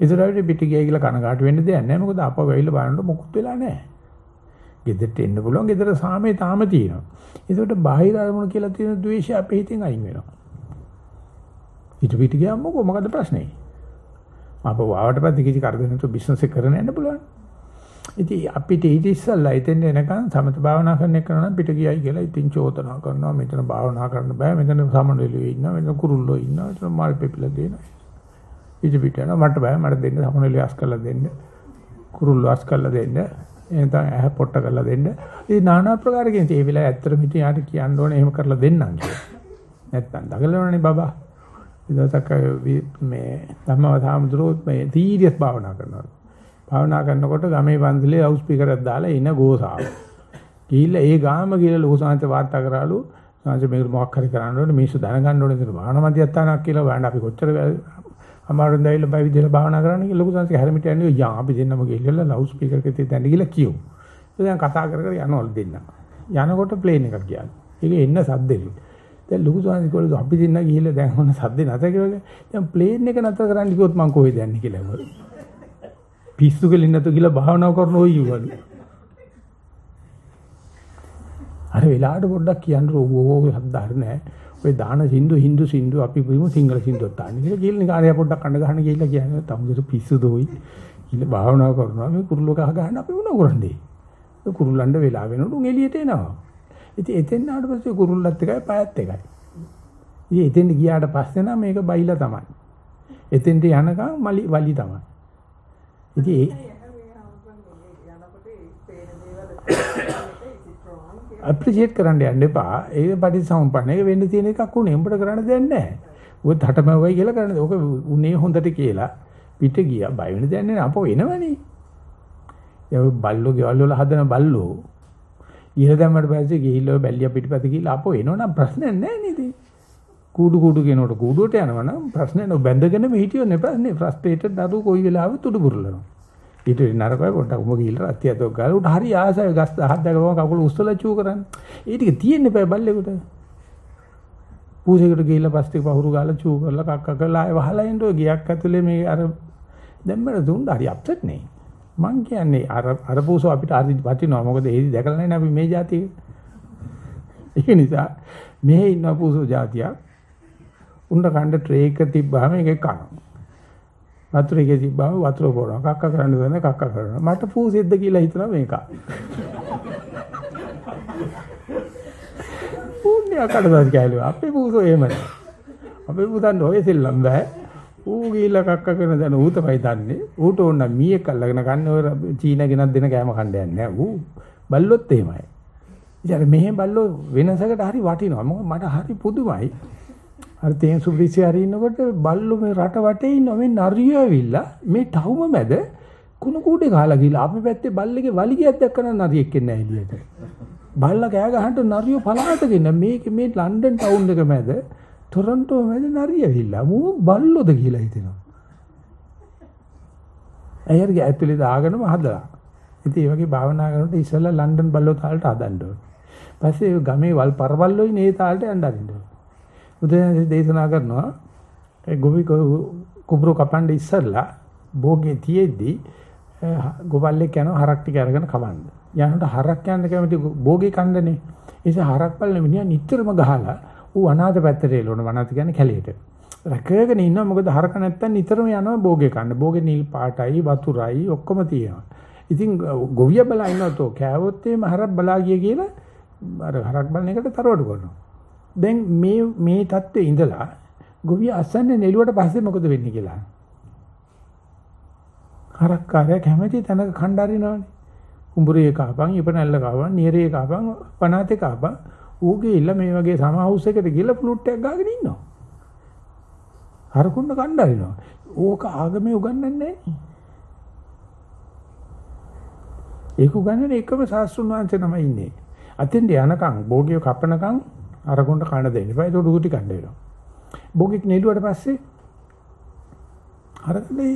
ඒතරවිට පිට ගියයි කියලා කනගාටු වෙන්න දෙයක් නැහැ. මොකද අපව වෙයිල බලනකොට මොකුත් වෙලා නැහැ. ගෙදරට එන්න පුළුවන්. ගෙදර සාමේ තාම තියෙනවා. ඒකට බාහිර අරමුණු කියලා තියෙන ද්වේෂය අපේ හිතෙන් අයින් වෙනවා. ඊට පිට ගියාම මොකද ප්‍රශ්නේ? අපව ආවට පස්සේ කිසි කරදරයක් නැතුව බිස්නස් එක කරගෙන යන්න පුළුවන්. ඉතින් අපිට ඊට ඉස්සල්ලා ඉතින් එනකන් සමත භාවනා කරන එක නම් පිට ගියයි කියලා ඉතින් චෝදනා කරනවා. මෙතන භාවනා කරන්න බෑ. මෙතන සමනලුවේ ඉන්නවා. මෙතන කුරුල්ලෝ ඉන්නවා. මෙතන මාල් පෙපිලා දෙනවා. ඉති පිට යනවා. මට බෑ. මට දෙන්න සමනලුවේ අස් කරලා දෙන්න. කුරුල්ලෝ අස් කරලා දෙන්න. එහෙනම් ඇහ පොට්ට කරලා දෙන්න. ඉතින් নানা ආකාරකින් ඒ වෙලාවේ ඇත්තටම ඉතින් යාට කියන්න ඕනේ එහෙම කරලා දෙන්නම් කියලා. නැත්තම් දඟලනවනේ බබා. ඉදසක මේ ධම්මව සාමුද්‍රෝත් මේ සීරියස් භාවනා කරනවා භාවනා කරනකොට ගමේ පන්සලේ ලවුඩ් ස්පීකර් එකක් දාලා ඉන ගෝසාව. ගිහිල්ලා ඒ ගාම කියලා ලොකු සාංශ වාර්තා කරාලු සාංශ මේක මොකක් හරි කරන්න ඕනේ මිනිස්සු දැනගන්න ඕනේ කියලා භාවනා මධ්‍යස්ථානක් කියලා බලන්න අපි කොච්චර අමාරුන් දැවිලා බයි විදිහට භාවනා කරන්න කියලා ලොකු සාංශ හැරමිට යන්නේ යා අපි දෙන්නම ගිහිල්ලා ලවුඩ් ස්පීකර් එකේ දැන් ගිහිල්ලා කියමු. දැන් කතා කර කර යනවලු දෙන්න. යනකොට ප්ලේන් එකක් ගියා. ඒක එන්න සද්දෙලි. දැන් ලොකු සාංශ කිව්වලු අපි දෙන්න ගිහිල්ලා දැන් මොන සද්දේ නැත කියලා. දැන් ප්ලේන් එක නැතර කරන්න කිව්වොත් මං කොහෙද යන්නේ කියලා. පිස්සු කෙලින් නැතු කියලා භාවනා කරන ඔය යුවලු. අර වෙලාවට පොඩ්ඩක් කියන්න ඕගෝ හද්දාර නෑ. ඔය දාන සින්දු හින්දු සින්දු අපි බිමු සිංහල සින්දුවක් දාන්නේ කියලා කියලා නිකාරය පොඩ්ඩක් අඬ ගහන ගිහිල්ලා කියන්නේ තමුදට පිස්සු දෝයි. ඉල භාවනා කරනවා මේ කුරුල්ල කහ ගන්න අපි මොන කරන්නේ? ඒ කුරුල්ලන්ට වෙලා වෙනකොට උන් එළියට එනවා. ඉතින් එතෙන් ආවට පස්සේ කුරුල්ලත් එකයි පයත් එකයි. ඉතින් එතෙන් ගියාට පස්සේ නම් මේක බයිලා තමයි. එතෙන්ට යනකම් මලි වලි තමයි. ඉතින් ඒ අප්‍රීෂিয়েට් කරන්න යන්න එපා. ඒක පටිසම්පන්න. ඒක වෙන්න තියෙන එකක් උනේ. උඹට කරන්න දෙයක් නැහැ. ඔය තටමවයි කියලා කරන්නේ. ඕක උනේ හොඳට කියලා පිට ගියා. බය වෙන දෙයක් නැහැ. අපෝ එනවනේ. ඒ බල්ලෝ ගෙවල් වල හදන බල්ලෝ ඉහළ දැම්මට පස්සේ ගිහිල්ලා බැල්ලිය පිටිපස්ස ගිහිල්ලා අපෝ එනවනම් ප්‍රශ්නයක් නැහැ නේද? කූඩු කූඩු කියනකොට කූඩුවට යනවනම් ප්‍රශ්නේ නෝ බැඳගෙනම හිටියොත් නෙපස්නේ ෆ්‍රස්ට්‍රේටඩ් දරු කොයි වෙලාවෙ තුඩු පුරලනවා. ඊට නරකයි පොඩ්ඩක් උඹ ගිහිල්ලා රත්තියතෝ ගාලා උට හරි ආසයි ගස් දහක් දැකපුවම කකුල උස්සලා චූ කරන්නේ. ඒ ටික තියෙන්න බෑ බල්ලෙකුට. පූසෙකට ගිහිල්ලා පස්තික පහුරු ගාලා චූ කරලා කක්ක කරලා ආය වහලා එන්න ඔය ගියක් ඇතුලේ මේ අර දැම්මට දුන්න හරි අප්සෙට් නේ. මං කියන්නේ අර අර පූසෝ අපිට හරි වටිනවා. මොකද ඒදි දැකලා නැහැ අපි මේ જાතිය. ඒ නිසා මේ ඉන්න පූසෝ જાතියක් උණ්ඩ කණ්ඩ ට්‍රේ එක තිබ්බාම ඒක කනවා. වතුර එකේ තිබ්බාම වතුර පොරනවා. කක්ක කරන්න දෙන කක්ක කරනවා. මට පූසෙද්ද කියලා හිතනවා මේක. පුණ්‍ය කඩදාසි කැලුවා. අපේ පූසෝ එහෙම නෑ. අපේ පුතන් ඔය සෙල්ලම් බෑ. ඌ ගිහිල්ලා කක්ක කරන දැන ඌ තමයි දන්නේ. ඌට ඕන මීයක් අල්ලගෙන ගන්න ඔය චීන ගෙනත් දෙන කෑම කණ්ඩයක් නෑ. ඌ බල්ලොත් එහෙමයි. ඉතින් මෙහෙම බල්ලෝ වෙනසකට හරි වටිනවා. මොකද මට හරි පුදුමයි. අර තේන් සුබ්‍රිසි හරි ඉන්නකොට බල්ලෝ මේ රට වටේ ඉන්න මේ නරිය ඇවිල්ලා මේ ටවුම මැද කුණු කූඩේ ගහලා ගිහලා අපි පැත්තේ බල්ලගේ වලිගයක් දැක්කම නරියෙක් එන්නේ නැහැ එළියට. බල්ලා කෑ ගහන්න නරියෝ පලාතගෙන මේක මේ ලන්ඩන් ටවුන් එක මැද ටොරන්ටෝ මැද නරිය ඇවිල්ලා මූ බල්ලෝද කියලා හිතෙනවා. අයර්ගේ ඇතුලේ දාගෙනම හදලා. ඉතින් ඒ වගේ භාවනා කරනකොට ඉස්සෙල්ලා ලන්ඩන් බල්ලෝ තාලට හදන්න ඕනේ. පස්සේ ගමේ වල් පරබල්ලෝයි නේ තාලට යන්න අරින්න ඕනේ. බුදුන් දේශනා කරනවා ඒ ගොවි කුඹුර කපන්න ඉස්සෙල්ලා භෝගේ තියෙද්දි ගොබල්ලෙක් යනවා හරක් ටික අරගෙන කවන්න. යනකොට හරක් යන්න කැමති භෝගේ කන්නනේ. ඒ නිසා හරක් බලන මිනිහා නිතරම ගහලා ඌ අනාථ පැත්තට එළවන වනාත කියන්නේ කැලේට. රැකගෙන ඉන්නවා මොකද හරක නැත්තම් නිතරම යනවා භෝගේ කන්න. භෝගේ නිල් පාටයි වතුරයි ඔක්කොම තියෙනවා. ඉතින් ගොවිය බලා ඉන්නවා තෝ කෑවොත් එimhe හරක් බලා ගිය කියලා අර හරක් බලන එකට තරවඩු කරනවා. දැන් මේ මේ தත්ත්වේ ඉඳලා ගොවිය අසන්නේ නෙළුවට පස්සේ මොකද වෙන්නේ කියලා. හරක්කාරයා කැමැති තැනක කණ්ඩාරිනවනේ. කුඹුරේ කාපන්, ඉපනැල්ල කාපන්, නියරේ කාපන්, පනාතේ කාපන්. ඌගේ ඉල්ල මේ වගේ සම හවුස් එකට ගිහලා ප්ලුට් එකක් ගාගෙන ඉන්නවා. හරකුන්න කණ්ඩාරිනවා. ඕක ආගමේ උගන්වන්නේ නැහැ. ඒක උගන්වන්නේ එකම ශාස්ත්‍රුන් වහන්සේ තමයි ඉන්නේ. අතෙන්ට යනකම් භෝගිය කපනකම් අරගොන්ට කන දෙන්න එපා. ඒක උඩු ටික කන්න වෙනවා. භෝගික නෙළුවට පස්සේ අරකේ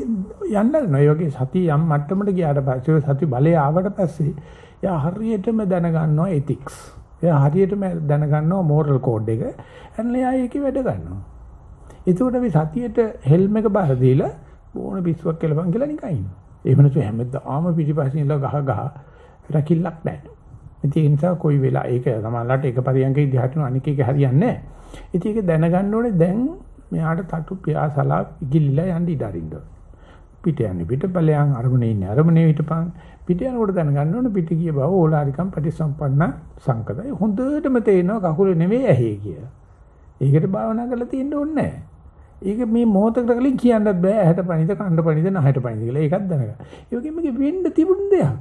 යන්න නෑ වගේ සතිය යම් මට්ටමකට ගියාට පස්සේ සති බලය ආවට පස්සේ එයා හරියටම දැනගන්නවා ethics. එයා හරියටම දැනගන්නවා moral code එක. එන්න එයා ඒකේ වැඩ ගන්නවා. එතකොට අපි සතියට හෙල්ම් එක බාර දීලා ඕන පිස්සුවක් කෙලපන් කියලා නිකන් ඉන්නවා. එහෙම නැතු හැමදාම පිටිපස්සින් ඉඳලා ගහ ගහ රකිල්ලක් නැහැ. ඉතින් ඒ නිසා කොයි වෙලා ඒක සමහරවිට එක පරියන්කේ දිහාට අනික එක හරියන්නේ නැහැ. ඉතින් ඒක දැනගන්න ඕනේ දැන් මෙයාට තටු පියාසලා ඉගිලිලා යන්න ඉඩ අරින්න. පිට යන්නේ පිටපලයන් අරමුණේ ඉන්නේ අරමුණේ හිටපන් පිට යනකොට දැනගන්න ඕනේ පිට ගිය බව ඕලාරිකම් ප්‍රතිසම්පන්න සංකතයි. හොඳටම තේරෙනවා කකුල නෙවෙයි ඇහි කියලා. ඒකට භාවනා කරලා තියෙන්න ඕනේ නැහැ. ඒක මේ මොහොතකට කලින් කියන්නත් බෑ ඇහැට පණිද කන්න පණිද නහයට පණිද කියලා. ඒකත් දැනගන්න. ඒ වගේම මේක වෙන්න තිබුණ දෙයක්.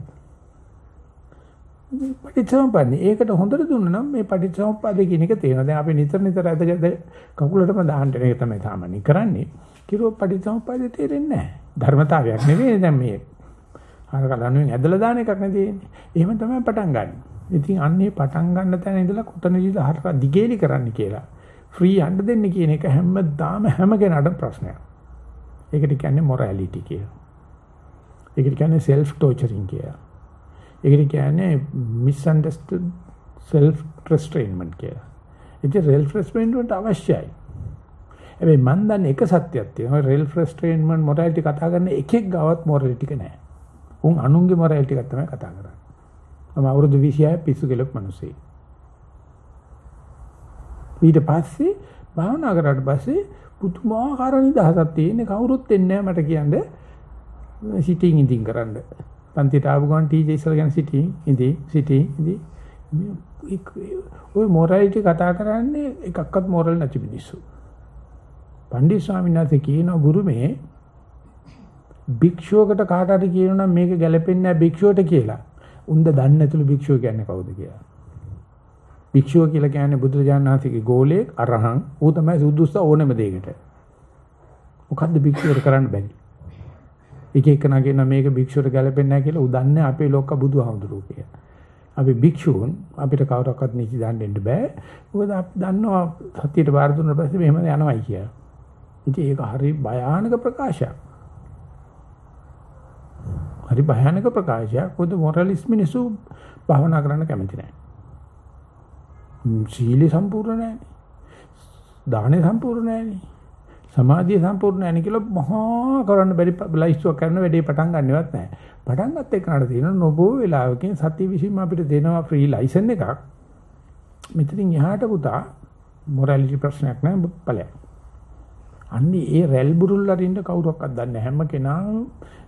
පටිච්චසමුප්පාදනේ. ඒකට හොඳට දුන්නා නම් මේ පටිච්චසමුප්පාදේ කියන එක තේරෙනවා. දැන් අපි නිතර නිතර ඇදගද කකුලටම දාන්න එක තමයි සාමාන්‍ය කරන්නේ. කිරුව පටිච්චසමුප්පාදේ තේරෙන්නේ නැහැ. ධර්මතාවයක් නෙවෙයි දැන් මේ. අර කලනුවෙන් ඇදලා දාන එකක් නෙදී. එහෙම තමයි පටන් ගන්න. ඉතින් අන්නේ පටන් ගන්න තැන ඉඳලා කොතනදීද හරක දිගේලි කරන්න කියලා. ෆ්‍රී යන්න දෙන්න කියන එක හැමදාම හැම කෙනාටම ප්‍රශ්නයක්. ඒකට කියන්නේ මොරැලිටි කියලා. ඒකට කියන්නේ self torturing කියලා. ඒකට කියන්නේ misunderstood self restrainment කියලා. ඉතින් self restrainment අවශ්‍යයි. හැබැයි මන් දන්නේ එක සත්‍යයක් තියෙනවා. self restrainment morality කතා කරන එකෙක් ගාවත් morality එක නැහැ. උන් අනුන්ගේ morality එකක් තමයි කතා කරන්නේ. මම අවුරුදු 26 පිස්සු කෙලක් මිනිස්සෙක්. ඊට පස්සේ භාවනා කරාට පස්සේ පුදුමාකාර නිදහසක් තියෙන්නේ කවුරුත් එන්නේ නැහැ මට කියන්නේ සිටින් ඉඳින් කරන්න. පන්තිට ආපු ගමන් ටීචර් ඉස්සර ගැන සිටින් ඉඳින් සිටින් ඉඳින් ඔය මොරැලිටි කතා කරන්නේ එකක්වත් මොරල් නැති මිනිස්සු. පණ්ඩිත ස්වාමීන් වහන්සේ කියන බුරුමේ භික්ෂුවකට කාට හරි කියනවා නම් මේක ගැලපෙන්නේ නැහැ භික්ෂුවට කියලා. උන්ද දන්නේ නැතුළු භික්ෂුව කියන්නේ කවුද කියලා. භික්ෂුව කියලා කියන්නේ බුදුරජාණන් වහන්සේගේ ගෝලයේ අරහං ඌ තමයි සුදුස්ස ඕනෙම දෙයකට. මොකද්ද භික්ෂුවට කරන්න බැරි? එක එක නගෙන මේක භික්ෂුවට ගැලපෙන්නේ නැහැ කියලා උදන්නේ අපේ ලෝක බුදුහාමුදුරුවෝ කියලා. අපි භික්ෂූන් අපිට කවුරක්වත් නිසි දාන්න දෙන්න බෑ. මොකද අපි දන්නවා සත්‍යයට බාර දුන්නා පස්සේ මෙහෙම යනවායි කියලා. ඉතින් ඒක හරි භයානක ප්‍රකාශයක්. හරි භයානක ප්‍රකාශයක්. මොකද මොරලිස් මිනිස්සු භාවනා කරන්න කැමති නැහැ. සීලය සම්පූර්ණ නැහැනේ. දාහනේ සම්පූර්ණ නැහැනේ. සමාධිය සම්පූර්ණ නැහැ කියලා මහා කරන්න බැරි ලයිස්තුවක් කරන වැඩේ පටන් ගන්නවත් නැහැ. පටන් ගත්ත එකනට තියෙන නොබෝ වෙලාවකින් සතිය විසින්ම අපිට දෙනවා ෆ්‍රී ලයිසන් එකක්. මෙතනින් එහාට පුතා මොරැලිටි ප්‍රශ්නයක් නැහැ ඵලයක්. අන්නේ ඒ රැල් බුරුල් අරින්න කවුරක්වත් දන්නේ හැම කෙනාම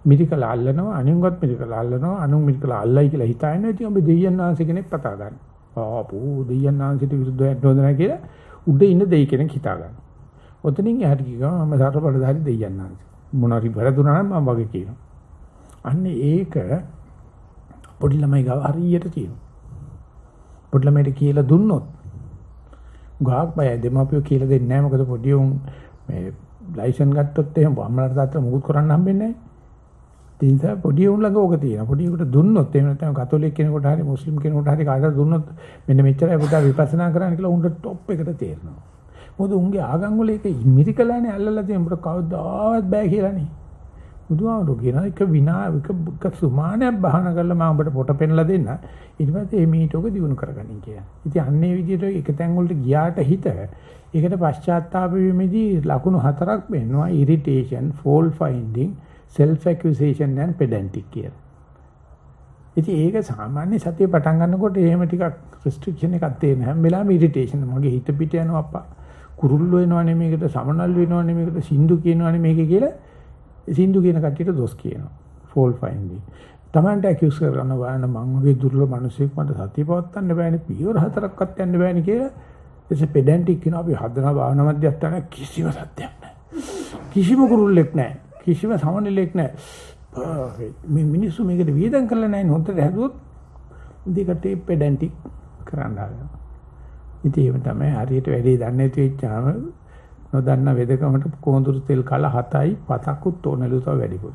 මිරිකලා අල්ලනවා අනුන්වත් මිරිකලා අල්ලනවා අනුන් මිරිකලා අල්ලයි කියලා හිතාගෙන ඉතින් ඔබ දෙයයන් ආංශ කෙනෙක් පතා ගන්න. ආපෝ දෙයයන් ආංශයට විරුද්ධව යන්න හොඳ නැහැ කියලා උඩ ඉන්න දෙයි කෙනෙක් හිතා ගන්න. ඔතනින් එහාට ගිහම මම සතරපඩදාරි දෙයයන් ආංශ. මොනවාරි වැරදුනා නම් මම වගේ කියනවා. අන්නේ ඒක පොඩි ළමයි ගාව හරියට තියෙනවා. පොඩි ළමයට කියලා දුන්නොත් ගාක් බය දෙමාපියෝ කියලා දෙන්නේ නැහැ මොකද පොඩි උන් මේ ලයිසන් ගත්තොත් එහෙම වම්මලට තාත්තා මුකුත් කරන්න හම්බෙන්නේ නැහැ. ඒ නිසා පොඩි උන් ළඟ ඕක තියෙනවා. පොඩි උන්ට දුන්නොත් එහෙම නැත්නම් කතෝලික කෙනෙකුට හරි මුස්ලිම් කෙනෙකුට හරි කාටද දුන්නොත් මෙන්න මෙච්චරයි පුතා විපස්සනා කරන්න කියලා උන්ට টොප් එකට තේරෙනවා. මොකද උන්ගේ ආගම් වල ඒක මිරිකලානේ අල්ලලා තියෙන උඹට කවදාවත් බෑ කියලානේ. බුදුහාමුදුරු කියන එක විනා එක සුමානයක් බහන කරලා මම ඔබට පොට පෙන්ලා දෙන්න. ඊට පස්සේ මේ මීටෝක දිනු කරගනින් කියලා. ඉතින් අන්නේ විදිහට එක තැන් වලට ගියාට හිත ඒකට පශ්චාත්තාප වීමේදී ලකුණු හතරක් වෙනවා irritation, fault finding, self accusation and pedantic කියලා. ඉතින් ඒක සාමාන්‍ය සතිය පටන් ගන්නකොට එහෙම ටිකක් restriction එකක් තියෙන හැම වෙලාවෙම irritation මගේ හිත පිට යනවා අප්පා. කුරුල්ල වෙනවනේ මේකට සමනල් වෙනවනේ මේකට සින්දු කියනවනේ මේක කියලා සින්දු කියන කට්ටියට දොස් කියනවා. Fault finding. Tamanට ඇකියුස් කරන බලන්න මං වගේ දුර්ලභ මිනිසෙක් මට සතිය පවත්වන්න බෑනේ පියවර හතරක්වත් යන්න බෑනේ කියලා එසේ පෙඩැන්ටික් කියන අපි හදන භාවනා මධ්‍යස්ථාන කිසිම සත්‍යයක් නැහැ. කිසිම කුරුල්ලෙක් නැහැ. කිසිම සමනලෙක් නැහැ. මේ මිනිස්සු මේකට වියදම් කරලා නැහැ හොඳට හැදුවොත් දෙකට පෙඩැන්ටික් කරන්න හදනවා. ඉතින් ඒක තමයි හරියට වැඩේ දන්නේ නැති වෙච්චාම නොදන්න වෙදකමට කොඳුරු තෙල් කල 7යි 7කුත් ඕනලු තව වැඩිපුර.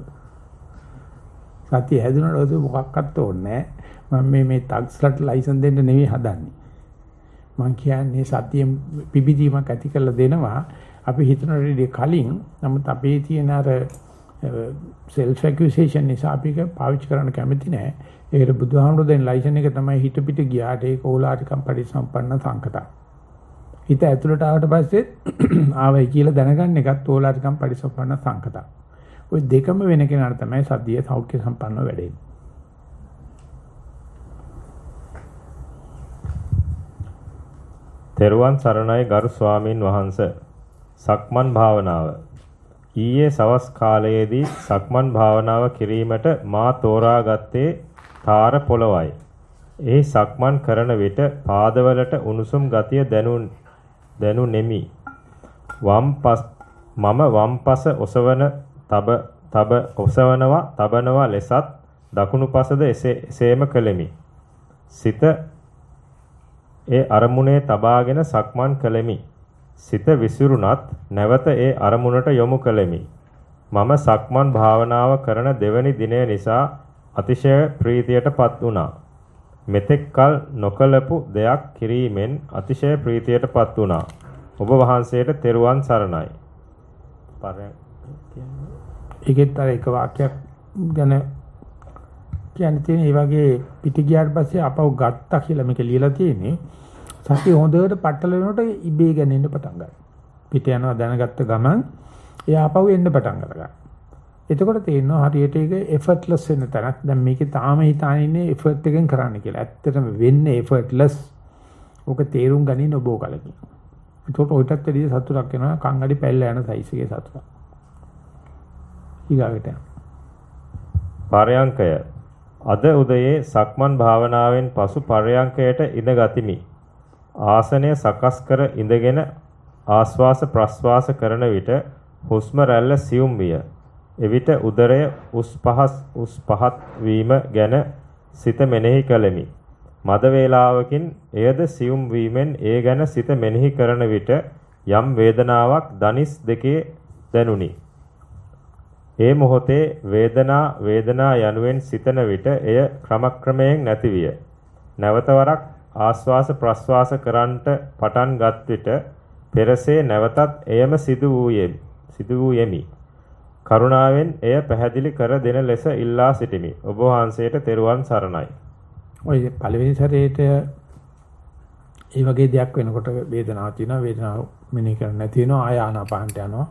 සතිය හැදුනට මොකක්වත් ඕනේ මම මේ මේ ටැක්ස්ලට ලයිසන් දෙන්න නෙවෙයි හදන්නේ. මම කියන්නේ සතියෙන් පිබිදීමක් ඇති කරලා දෙනවා. අපි හිතන කලින් නමුත් අපේ තියෙන අර self accusation නිසා අපි ඒක පාවිච්චි කරන්න කැමති නෑ. ඒකට බුදුහාමුදුරු දෙන ලයිසන් එක තමයි හිත පිට ගියාට ඒක ඕලාරිකම් පරිසම්පන්න සංකතක්. හිත ඇතුළට ආවට පස්සේ ආවයි කියලා දැනගන්න එකත් ඕලාරිකම් පරිසම්පන්න සංකතක්. ওই දෙකම වෙන කෙනාට තමයි සතිය සෞඛ්‍ය සම්පන්නව වැඩෙන්නේ. තෙරුවන් සරණයි ගරු ස්වාමින් වහන්ස සක්මන් භාවනාව ඊයේ සවස් කාලයේදී සක්මන් භාවනාව කිරීමට මා තෝරාගත්තේ තාර පොළවයි. එහි සක්මන් කරන විට පාදවලට උණුසුම් ගතිය දැනුන් දැනු නෙමි. වම් පස් මම වම් පස ඔසවන තබ තබ ඔසවනවා තබනවා ලෙසත් දකුණු පසද එසේම කළෙමි. සිත ඒ අරමුණේ තබාගෙන සක්මන් කළෙමි. සිත විසිරුණත් නැවත ඒ අරමුණට යොමු කළෙමි. මම සක්මන් භාවනාව කරන දෙවැනි දිනය නිසා අතිශය ප්‍රීතියටපත් වුණා. මෙතෙක් කල නොකලපු දෙයක් කිරීමෙන් අතිශය ප්‍රීතියටපත් වුණා. ඔබ වහන්සේට තෙරුවන් සරණයි. ඒකෙත් අර එක වාක්‍යයක් ගැන කියන්න තියෙන ඒ වගේ පිටි ගියාට පස්සේ අපව ගත්තා කියලා මේක ලියලා තියෙන්නේ. සතිය හොඳට පట్టල වෙනකොට ඉබේ ගැනෙන්න පටන් ගන්නවා. පිට යනවා දැනගත්ත ගමන් එයා අපව එන්න පටන් ගන්නවා. එතකොට තේරෙනවා හරියට ඒක effortless වෙන තරක්. දැන් මේකේ තාම හිතාන ඉන්නේ effort එකෙන් කරන්න කියලා. ඇත්තටම වෙන්නේ effortless. ඕක තේරුම් ගනින්න ඔබ කලකින්. ඒකට ඔයිටත් වැඩිය සතුටක් වෙනවා කන් අඩි පැල්ල යන සයිස් එකේ සතුටක්. ඊගාවට පරයන්කය අද උදයේ සක්මන් භාවනාවෙන් පසු පරයන්කයට ඉඳ ගතිමි. ආසනය සකස් කර ඉඳගෙන ආස්වාස ප්‍රස්වාස කරන විට හුස්ම රැල්ල සියුම් විය. එවිට උදරය උස් පහස් උස් පහත් වීම ගැන සිත මෙනෙහි කළෙමි. මද වේලාවකින් එයද සියුම් වීමෙන් ඒ ගැන සිත මෙනෙහි කරන විට යම් වේදනාවක් දනිස් දෙකේ දැනුනි. ඒ මොහොතේ වේදනා වේදනා යනුවෙන් සිතන විට එය ක්‍රමක්‍රමයෙන් නැතිවිය. නැවත වරක් ආස්වාස ප්‍රස්වාස කරන්නට පටන් ගත් විට පෙරසේ නැවතත් එයම සිදු වූයේ සිදු වූ යෙමි. කරුණාවෙන් එය පැහැදිලි කර දෙන ලෙස ඉල්ලා සිටිමි. ඔබ වහන්සේට තෙරුවන් සරණයි. ඔය පළවෙනි සැරේට ඒ වගේ දෙයක් වෙනකොට වේදනාවක් තියෙනවා වේදනාව මෙනෙහි කරන්නේ නැති වෙනවා ආය ආනාපානට යනවා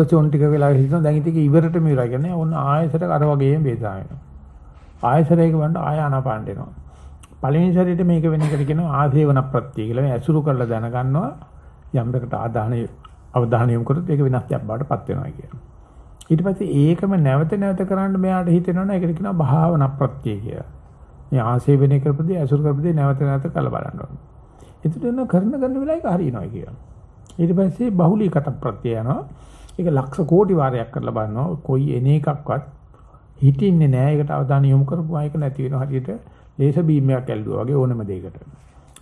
ඊට පස්සේ ඔන් ටික වෙලා හිටිනවා දැන් ඉතින් ඉවරටම ඉවරයි කියන්නේ ඔන්න ආයසර අර වගේම වේදනාව වෙනවා ආයසරයක වන්න ආය ආනාපානට එනවා පළවෙනි සැරේට මේක වෙන එකට කියනවා ආසේවන ප්‍රත්‍ය කියලා මේ ඇසුරු කරලා දැනගන්නවා යම් දෙකට ආදාහණය අවධානය යොමු කරොත් ඒක වෙනස් දෙයක් බවට පත් වෙනවා කියනවා ඊට පස්සේ ඒකම නැවත නැවත කරන්න මෙයාට හිතෙනවනේ ඒකට කියනවා භාවනා ප්‍රත්‍ය කියලා. මේ ආසේවනය කරපදී අසුර කරපදී නැවත නැවත කල බලන්න ඕනේ. එතකොට කරන කරන වෙලාවක හරියනවා කියනවා. ඊට පස්සේ බහුලීකත ප්‍රත්‍ය යනවා. ඒක ලක්ෂ කෝටි වාරයක් කරලා බලනවා. කොයි එන එකක්වත් හිටින්නේ නැහැ. ඒකට අවධානය යොමු කරපුවා ඒක නැති වෙනවා හරියට ලේස බීමයක් ඇල්ලුවා වගේ ඕනම දෙයකට.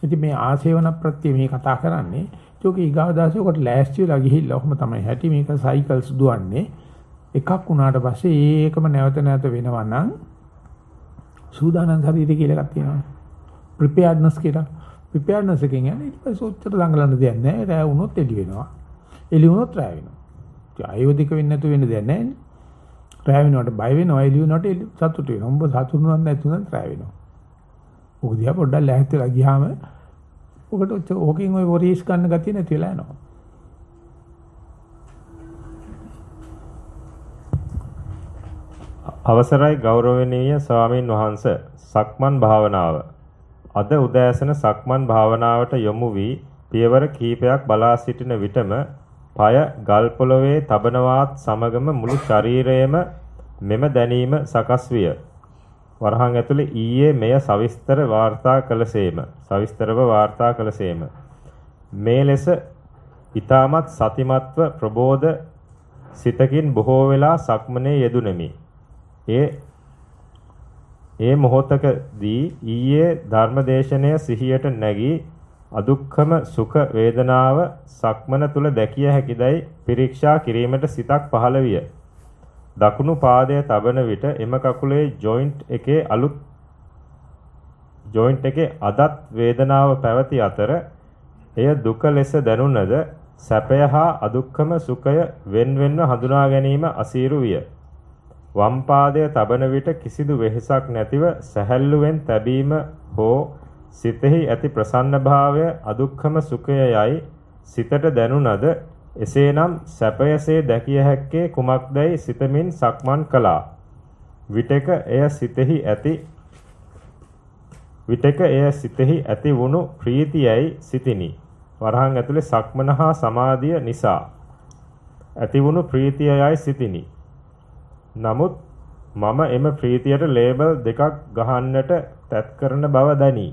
ඉතින් මේ ආසේවන ප්‍රත්‍ය මේ කතා කරන්නේ ඒක ඊගාව දාසේ උකට ලෑස්ති වෙලා ගිහිල්ලා ඔහොම තමයි හැටි මේක සයිකල්ස් දුවන්නේ. එකක් වුණාට පස්සේ ඒකම නැවත නැවත වෙනවා නම් සූදානම් ශරීරය කියලා එකක් තියෙනවා. ප්‍රිපෙයාර්ඩ්නස් කියලා. ප්‍රිපෙයාර්ඩ්නස් එකෙන් යන්නේ ඊට පස්සේ උත්තර දඟලන්න දෙයක් නැහැ. රෑ වුණොත් එළි වෙනවා. එළි වුණොත් රෑ වෙනවා. ඒ ආයෝධික වෙන්නේ නැතු වෙන්න දෙයක් නැහැ. රෑ වෙනකොට බය වෙනවා. එළි වෙනකොට සතුට වෙනවා. උඹ සතුටු වෙනවත් නැතුණත් රෑ වෙනවා. ඔක දිහා පොඩ්ඩක් ලැහැත්තිලා ගියාම ඔකට ඕකෙන් ওই වොරීස් ගන්න ගතිය නැති වෙලා යනවා. අවසරයි ගෞරවනීය ස්වාමින් වහන්ස සක්මන් භාවනාව අද උදෑසන සක්මන් භාවනාවට යොමු වී පියවර කීපයක් බලා සිටින විටම পায় ගල් පොළවේ තබනවාත් සමගම මුළු ශරීරයම මෙම දැනීම සකස් විය. වරහන් ඇතුලේ ඊයේ මෙය සවිස්තර වාර්තා කළසේම සවිස්තරව වාර්තා කළසේම. මේ ලෙස ඊටමත් සතිමත්ව ප්‍රබෝධ සිතකින් බොහෝ වෙලා සක්මනේ යෙදුණෙමි. ඒ ඒ මොහොතකදී ඊයේ ධර්මදේශනය සිහියට නැගී අදුක්ඛම සුඛ වේදනාව සක්මන තුල දැකිය හැකිදයි පරීක්ෂා කිරීමට සිතක් පහළ විය. දකුණු පාදය තබන විට එම කකුලේ ජොයින්ට් එකේ අලුත් ජොයින්ට් එකේ අදත් වේදනාව පැවති අතර එය දුක ලෙස දැනුණද සැපය හා අදුක්ඛම සුඛය වෙන්වෙන්ව හඳුනා ගැනීම අසීරු විය. වම් පාදය තබන විට කිසිදු වෙහෙසක් නැතිව සැහැල්ලුවෙන් තැබීම හෝ සිතෙහි ඇති ප්‍රසන්න භාවය අදුක්ඛම සුඛයයි සිතට දැනුණද එසේනම් සැපයසේ දැකිය හැක්කේ කුමක්දයි සිතමින් සක්මන් කළා. විටක එය සිතෙහි ඇති විටක එය සිතෙහි ඇති වුණු ප්‍රීතියයි සිතිනි. වරහන් ඇතුලේ සක්මන හා සමාධිය නිසා ඇති වුණු ප්‍රීතියයි සිතිනි. නමුත් මම එම ප්‍රීතියට ලේබල් දෙකක් ගහන්නට තැත් කරන බව දනී.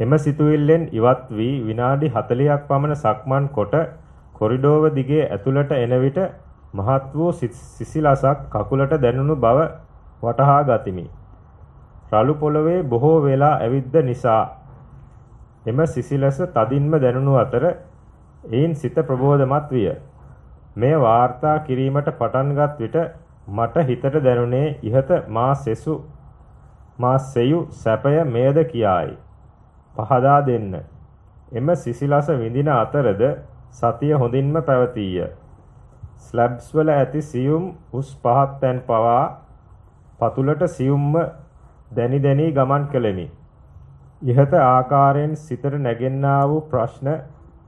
එම සිතුවිල්ලෙන් ඉවත් වී විනාඩි 40ක් පමණ සක්මන් කොට කොරිඩෝව දිගේ ඇතුළට එන විට මහත් වූ සිසිලසක් කකුලට දැනුණු බව වටහා ගතිමි. රළු පොළවේ බොහෝ වෙලා ඇවිද්ද නිසා එම සිසිලස තදින්ම දැනුණු අතර එයින් සිත ප්‍රබෝධමත් විය. මේ වාර්තා කිරීමට පටන්ගත් විට මට හිතට දැනුනේ ইহත මා සෙසු මා සෙයු සැපය මේද කියායි. පහදා දෙන්න. එම සිසිලස විඳින අතරද සතිය හොඳින්ම පැවතීය. ස්ලැබ්ස් වල ඇති සියුම් උස් පහත් තැන් පවා පතුලට සියුම්ම දැනි දැනි ගමන් කළෙමි. ইহත ආකාරයෙන් සිතට නැගෙන්නා වූ ප්‍රශ්න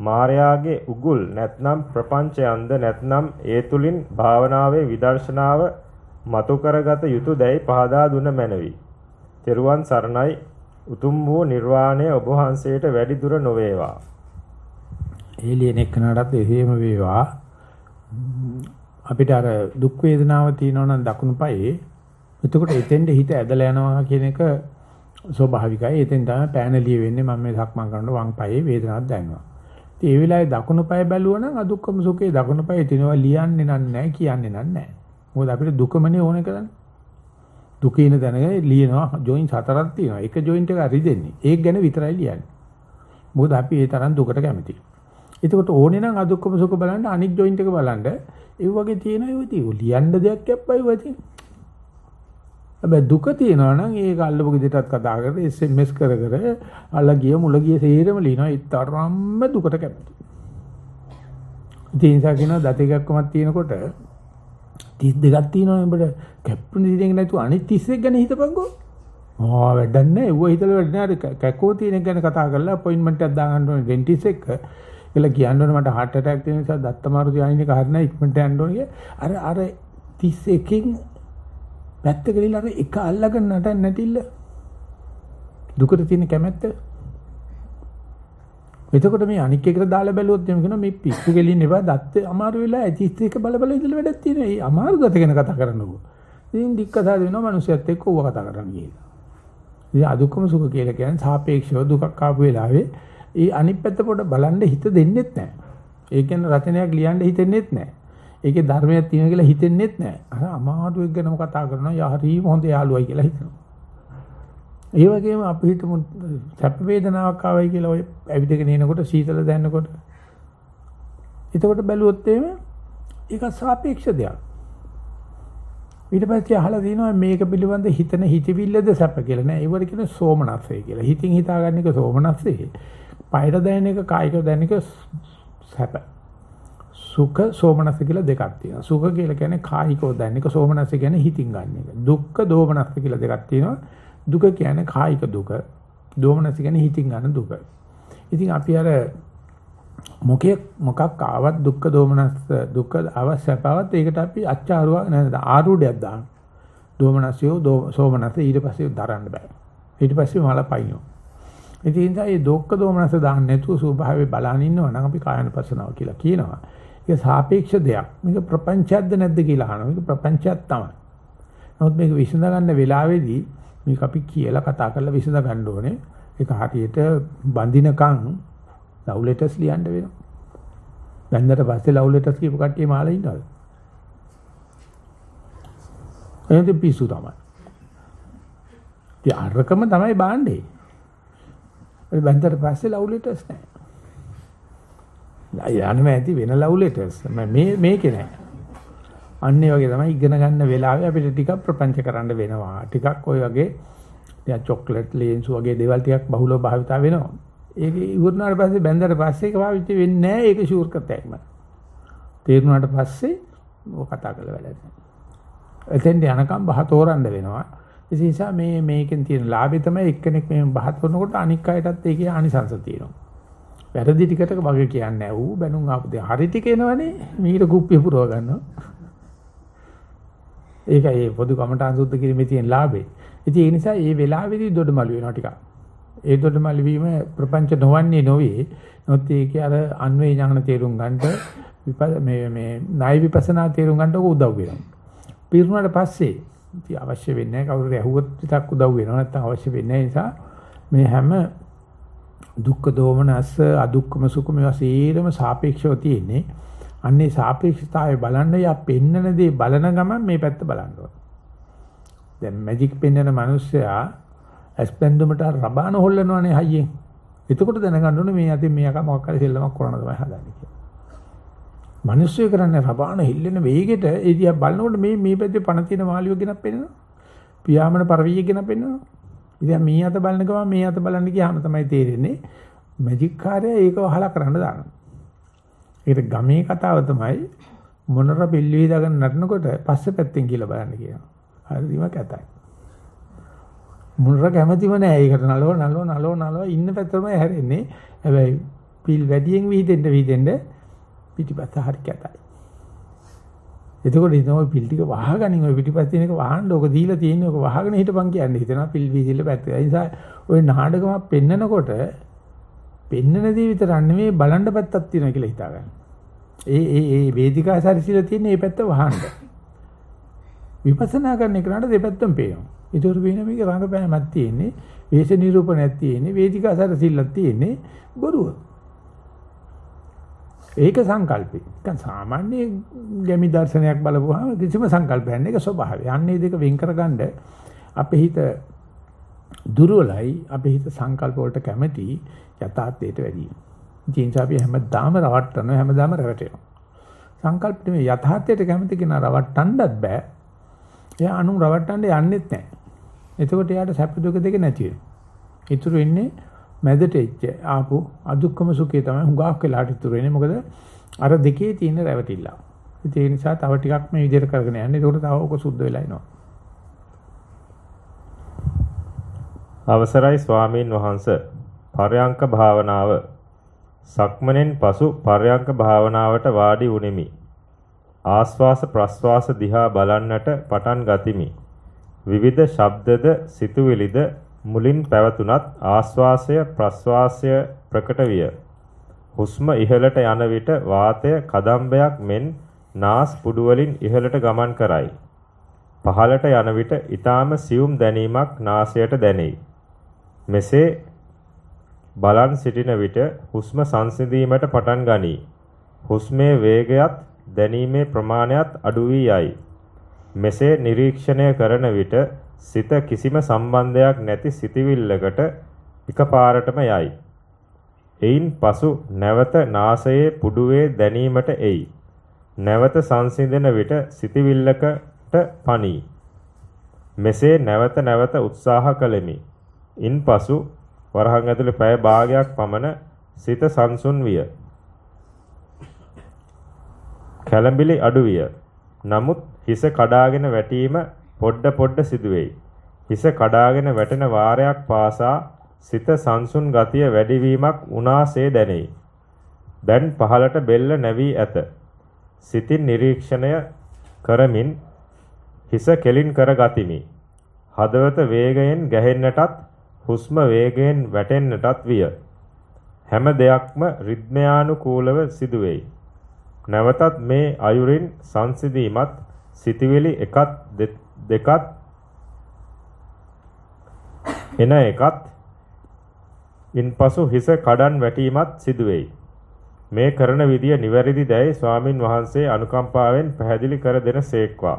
මායාගේ උගුල් නැත්නම් ප්‍රපංචයන්ද නැත්නම් ඒ තුලින් භාවනාවේ විදර්ශනාව මතු කරගත යුතු දැයි පහදා දුන මැනවි. තෙරුවන් සරණයි උතුම් වූ නිර්වාණය ඔබ වහන්සේට වැඩි දුර නොවේවා. ඒලියන එක්කනටත් එහෙම වේවා. අපිට අර දුක් වේදනාව තියෙනවා නම් දකුණු පායේ එතකොට එතෙන්ද හිත ඇදලා යනවා කියන එක ස්වභාවිකයි. එතෙන් තමයි පෑනලිය වෙන්නේ මම මේ සක්මන් කරනකොට වම් පායේ වේදනාවක් දැනෙනවා. ඉතින් ඒ වෙලාවේ දකුණු පාය බැලුවා නම් අදුක්කම සුඛේ දකුණු පායේ තිනවා ලියන්නේ නැහැ කියන්නේ නැහැ. මොකද අපිට දුකමනේ ඕනේ කරන්නේ. දුකේන දැනගෙන ලියනවා ජොයින්ට් හතරක් තියෙනවා. එක ජොයින්ට් එක රිදෙන්නේ. ඒක ගැන විතරයි ලියන්නේ. මොකද අපි ඒ තරම් දුකට කැමතියි. එතකොට ඕනේ නම් අදුක්කම සුඛ බලන්න අනික් ජොයින්ට් එක බලන්න ඒ වගේ තියෙන ඒවා තියෙ ලියන්න දෙයක් යප්පයි වතින්. හැබැයි දුක තියෙනවා නම් ඒක අල්ලපු ගෙදරටත් කතා කරලා SMS කර කර අල්ල ගිය මුල ගිය සේරම ලියනවා ඒ තරම්ම දුකට කැමති. ඉතින් ඒ නිසා දත එකක්කමක් තියෙනකොට 32ක් තියෙනවනේ උඹට කැප්පුනේ දිනෙක නැතුව අනිත් 31 ගැන හිතපන්කෝ. ආ වැඩක් නැහැ. ඌව හිතලා වැඩ නැහැ. කැකෝ තියෙන ගැන කතා කරලා අපොයින්ට්මන්ට් එකක් දාගන්න ඕනේ ඩෙන්ටිස් එක්ක. කියලා කියන්න ඕනේ මට heart attack තියෙන නිසා දත්තමාරු තියාගෙන එක හරින ඉක්මනට යන්න ඕනේ. අර අර 31කින් පැත්ත ගලිලා අර එක අල්ලගෙන නටන්න නැතිilla. දුකට තියෙන කැමැත්ත. එතකොට මේ අනික් එකට දාලා බැලුවොත් එimhe කියනවා මේ පිස්සු ගෙලින්න එපා දත්ත අමාරු වෙලා ඇතිස් එක බල බල ඉඳලා වැඩක් තියෙනවා. ඒ අමාරු දත ගැන කතා කරන්නකෝ. ඉතින් දික් කතා දෙනවා මිනිස්සුත් එක්ක ඌව කතා කරන්න කියලා. ඉතින් අදුක්කම සුඛ කියලා කියන්නේ සාපේක්ෂව දුකක් ආපු වෙලාවේ ඒ අනිත් පැත්ත පොඩ බලන්න හිත දෙන්නෙත් නැහැ. ඒ කියන්නේ රචනයක් ලියන්න හිතෙන්නෙත් නැහැ. ඒකේ ධර්මයක් තියෙනවා කියලා හිතෙන්නෙත් නැහැ. අර අමාරු එක් ගැනම කතා කරනවා. යා හරිම හොඳ යාළුවයි කියලා හිතනවා. ඒ වගේම අපි හිතමු සැප වේදනාවක් ආවයි කියලා ඔය ඇවිදගෙන එනකොට සීතල දැනෙනකොට එතකොට බැලුවොත් එහෙම ඒක සාපේක්ෂ දෙයක්. ඊට පස්සේ අහලා දිනවා මේක පිළිබඳ හිතන හිතවිල්ලද සැප කියලා නෑ. ඒවට කියන සෝමනස්සේ කියලා. හිතින් හිතාගන්න එක සෝමනස්සේ. පයර දැනෙන එක කායික දැනෙන එක සැප. සුඛ සෝමනස්ස කියලා දෙකක් තියෙනවා. සුඛ කියලා කියන්නේ කායිකව දැනෙන එක සෝමනස්ස කියන්නේ හිතින් ගන්න එක. දුක්ඛ දෝමනස්ස කියලා දෙකක් තියෙනවා. දුක කියන්නේ කායික දුක. දෝමනස්ස කියන්නේ හිතින් ගන්න දුක. ඉතින් අපි අර මොකේ මොකක් ආවත් දුක්ඛ දෝමනස්ස දුක්ඛ අවශ්‍යතාවත් ඒකට අපි අච්චාරුවක් නේද ආරූಢයක් දාන. දෝමනස්යෝ සෝමනස්ස ඊට පස්සේ දරන්න බෑ. ඊට පස්සේ මල පයින්නෝ. ඉතින් මේ දුක්ඛ දෝමනස්ස දාන්න නැතුව ස්වභාවය බලන් ඉන්නවා නම් අපි කායනපසනාව කියලා කියනවා. ඒක සාපේක්ෂ දෙයක්. මේක ප්‍රපංචයක්ද නැද්ද කියලා අහනවා. මේක ප්‍රපංචයක් තමයි. නමුත් මේක විසඳ ගන්න වෙලාවේදී මේක අපි කියලා කතා කරලා විසඳ ගන්න ඕනේ. ඒක හරියට බඳිනකන් ලව් ලෙටර්ස් ලියන්න වෙනවා. බැන්දට පස්සේ ලව් ලෙටර්ස් කියපු කට්ටිය මාලා ඉන්නවද? එහෙනම් පිස්සු තමයි. ඉතින් අරකම තමයි බාන්නේ. ඒ බැන්දට පස්සේ ලව් ලෙටර්ස් නැහැ. යන්නම ඇති වෙන ලව් ලෙටර්ස්. මේ මේකේ නැහැ. අන්න ඒ වගේ තමයි ඉගෙන ගන්න වෙලාවේ අපිට ටිකක් ප්‍රපංච කරන්න වෙනවා. ටිකක් ওই වගේ දැන් චොක්ලට් ලේන්සු වගේ දේවල් ටිකක් බහුලව භාවිතා වෙනවා. ඒක ඉවරනාට පස්සේ බැන්දට පස්සේ ඒක පාවිච්චි වෙන්නේ නැහැ ඒක ෂුවර් කතයක්ම. තේරුණාට පස්සේ ඔය කතා කරලා වැඩක් නැහැ. එතෙන්ට යනකම් බහ තෝරන්න වෙනවා. ඒ නිසා මේ මේකෙන් තියෙන ලාභය තමයි එක්කෙනෙක් මේ බහ තෝරනකොට අනික් අයටත් ඒකේ ආනිසංස තියෙනවා. වැරදි ටිකට වගේ කියන්නේ නැහැ. ඌ බැනුම් ආපු දේ හරි ටික එනවනේ. මීට කුප්පිය පුරව ගන්නවා. ඒකයි පොදු කමඨාන් සුද්ධ කිරීමේ තියෙන ලාභේ. ඉතින් ඒ නිසා මේ වෙලාවේදී දොඩමළු වෙනවා ටිකක්. ඒ දොඩමළු වීම ප්‍රපංච නොවන්නේ නොවේ. නමුත් ඒකේ අර අන්වේ ඥාන තේරුම් ගන්නට මේ මේ ණය විපස්සනා තේරුම් ගන්නට උදව් වෙනවා. පිරුණාට පස්සේ ඉතින් අවශ්‍ය වෙන්නේ නැහැ කවුරුරි ඇහුවොත් විතරක් උදව් වෙනවා නැත්නම් අවශ්‍ය වෙන්නේ නිසා මේ හැම දුක්ඛ දෝමනස්ස අදුක්ඛම සුඛ මේවා සීරම සාපේක්ෂව තියෙන්නේ. අන්නේ සාපේක්ෂතාවය බලන්න යා පෙන්නන දේ බලන ගමන් මේ පැත්ත බලන්න ඕන. දැන් මැජික් පෙන්නන මිනිස්සයා ඇස්පෙන්දුමට රබාන හොල්ලනවානේ හයියෙන්. එතකොට දැනගන්න ඕනේ මේ අතින් මේ අක මොකක් හරි සෙල්ලමක් කරන තමයි හදන්නේ කියලා. මිනිස්සු කරන්නේ රබාන හිල්ලෙන වේගෙට ඒ දිහා බලනකොට මේ මේ පැත්තේ පණ තියෙන මාළියෝ ගෙනත් පෙන්නනවා. පියාඹන පරවිය ගෙනත් පෙන්නනවා. ඉතින් මේ අත බලන ගමන් මේ අත බලන්න ගියාම තමයි තේරෙන්නේ මැජික් කාර්යය ඒක වහලා කරන්න දානවා. ඒකට ගමේ කතාව තමයි මොනර පිල්ලි දාගෙන නටනකොට පස්සේ පැත්තෙන් කියලා බලන්න කියනවා. හරිම කැතයි. මොනර කැමතිම නෑ ඒකට නලව නලව නලව නලව ඉන්න පැත්තම හැරෙන්නේ. හැබැයි පිල් වැඩියෙන් වීදෙන්න වීදෙන්න පිටිපස්ස හරි කැතයි. එතකොට ඉතින් ওই පිල් ටික වහගනින් ওই පිටිපස්සේ එක වහන්න ඕක දීලා තියෙන්නේ ඕක වහගෙන හිටපන් කියන්නේ හිතනවා පිල් වීදිල්ල පැත්ත. ඒ නිසා ওই නාඩගමක් පෙන්නකොට පෙන්නන දේ විතරක් නෙමෙයි බලන්න පැත්තක් තියෙනවා කියලා හිතා ගන්න. ඒ ඒ ඒ වේදිකා සැරසිලා තියෙන මේ පැත්ත වහන්න. විපස්සනා කරන එකට දෙපැත්තම පේනවා. ඒතර වෙන මේක රංගපෑමක් තියෙන්නේ, වේශ නිරූපණයක් තියෙන්නේ, වේදිකා සැරසිල්ලක් තියෙන්නේ බොරුව. ඒක සංකල්පේ. නිකන් සාමාන්‍ය ගැමි දර්ශනයක් බලපුවාම කිසිම සංකල්පයක් නැහැ. ඒක ස්වභාවය. අන්නේ දෙක වෙන් කරගන්න අපේ හිත දුර්වලයි. අපේ හිත සංකල්ප වලට කැමති යථාර්ථයට වැඩි. ජීන්ස් අපි හැමදාම රවට්ටනවා හැමදාම රැවටෙනවා. සංකල්ප නෙමෙයි යථාර්ථයට කැමති කෙනා රවට්ටන්නත් බෑ. එයා අනු රවට්ටන්න යන්නෙත් නැහැ. එතකොට එයාට සැප දුක දෙක නැති වෙනවා. ඉතුරු වෙන්නේ මැදට එච්ච ආපු අදුක්කම සුඛය තමයි හුඟක් වෙලාට ඉතුරු වෙන්නේ. මොකද අර දෙකේ තියෙන රැවටිල්ල. ඒ නිසා තව ටිකක් මේ විදිහට කරගෙන යන්න. ඒකට තව ඔක සුද්ධ වෙලා එනවා. අවසරයි ස්වාමීන් වහන්ස පරයන්ක භාවනාව සක්මණෙන් පසු පරයන්ක භාවනාවට වාඩි වුනිමි. ආස්වාස ප්‍රස්වාස දිහා බලන්නට පටන් ගතිමි. විවිධ ශබ්දද සිතුවිලිද මුලින් පැවතුනත් ආස්වාසය ප්‍රස්වාසය ප්‍රකට විය. හුස්ම ඉහළට යන විට වාතය කදම්බයක් මෙන් නාස් පුඩු වලින් ඉහළට ගමන් කරයි. පහළට යන විට ඊටාම සියුම් දැනීමක් නාසයට දැනේ. මෙසේ බලන් සිටින විට හුස්ම සංසිඳීමට පටන් ගනී. හුස්මේ වේගයත් දැනීමේ ප්‍රමාණයත් අඩු වී යයි. මෙසේ නිරීක්ෂණය කරන විට සිත කිසිම සම්බන්ධයක් නැති සිතිවිල්ලකට එකපාරටම යයි. එයින් පසු නැවත නාසයේ පුඩුවේ දැනීමට එයි. නැවත සංසිඳන විට සිතිවිල්ලකට පනී. මෙසේ නැවත නැවත උත්සාහ කළෙමි. ඉන්පසු වරහන් ඇතුලේ පැය භාගයක් පමණ සිත සංසුන් විය. කැළඹිලි අඩු විය. නමුත් හිස කඩාගෙන වැටීම පොඩ පොඩ සිදුවේයි. හිස කඩාගෙන වැටෙන වාරයක් පාසා සිත සංසුන් ගතිය වැඩිවීමක් උනාසේ දැනේ. දැන් පහළට බෙල්ල නැවී ඇත. සිතින් නිරීක්ෂණය කරමින් හිස කෙලින් කර ගතිමි. හදවත වේගයෙන් ගැහෙන්නටත් හුස්ම වේගයෙන් වැටෙන්නටත් විය. හැම දෙයක්ම රිද්මයානුකූලව සිදුවේයි. නැවතත් මේ අයුරින් සංසිඳීමත් සිටිවිලි එකත් දෙකත් එන එකත් ඉන්පසු හිස කඩන් වැටීමත් සිදුවේයි. මේ කරන විදිය නිවැරදි දැයි ස්වාමින් වහන්සේ අනුකම්පාවෙන් පැහැදිලි කර දෙන සේක්වා.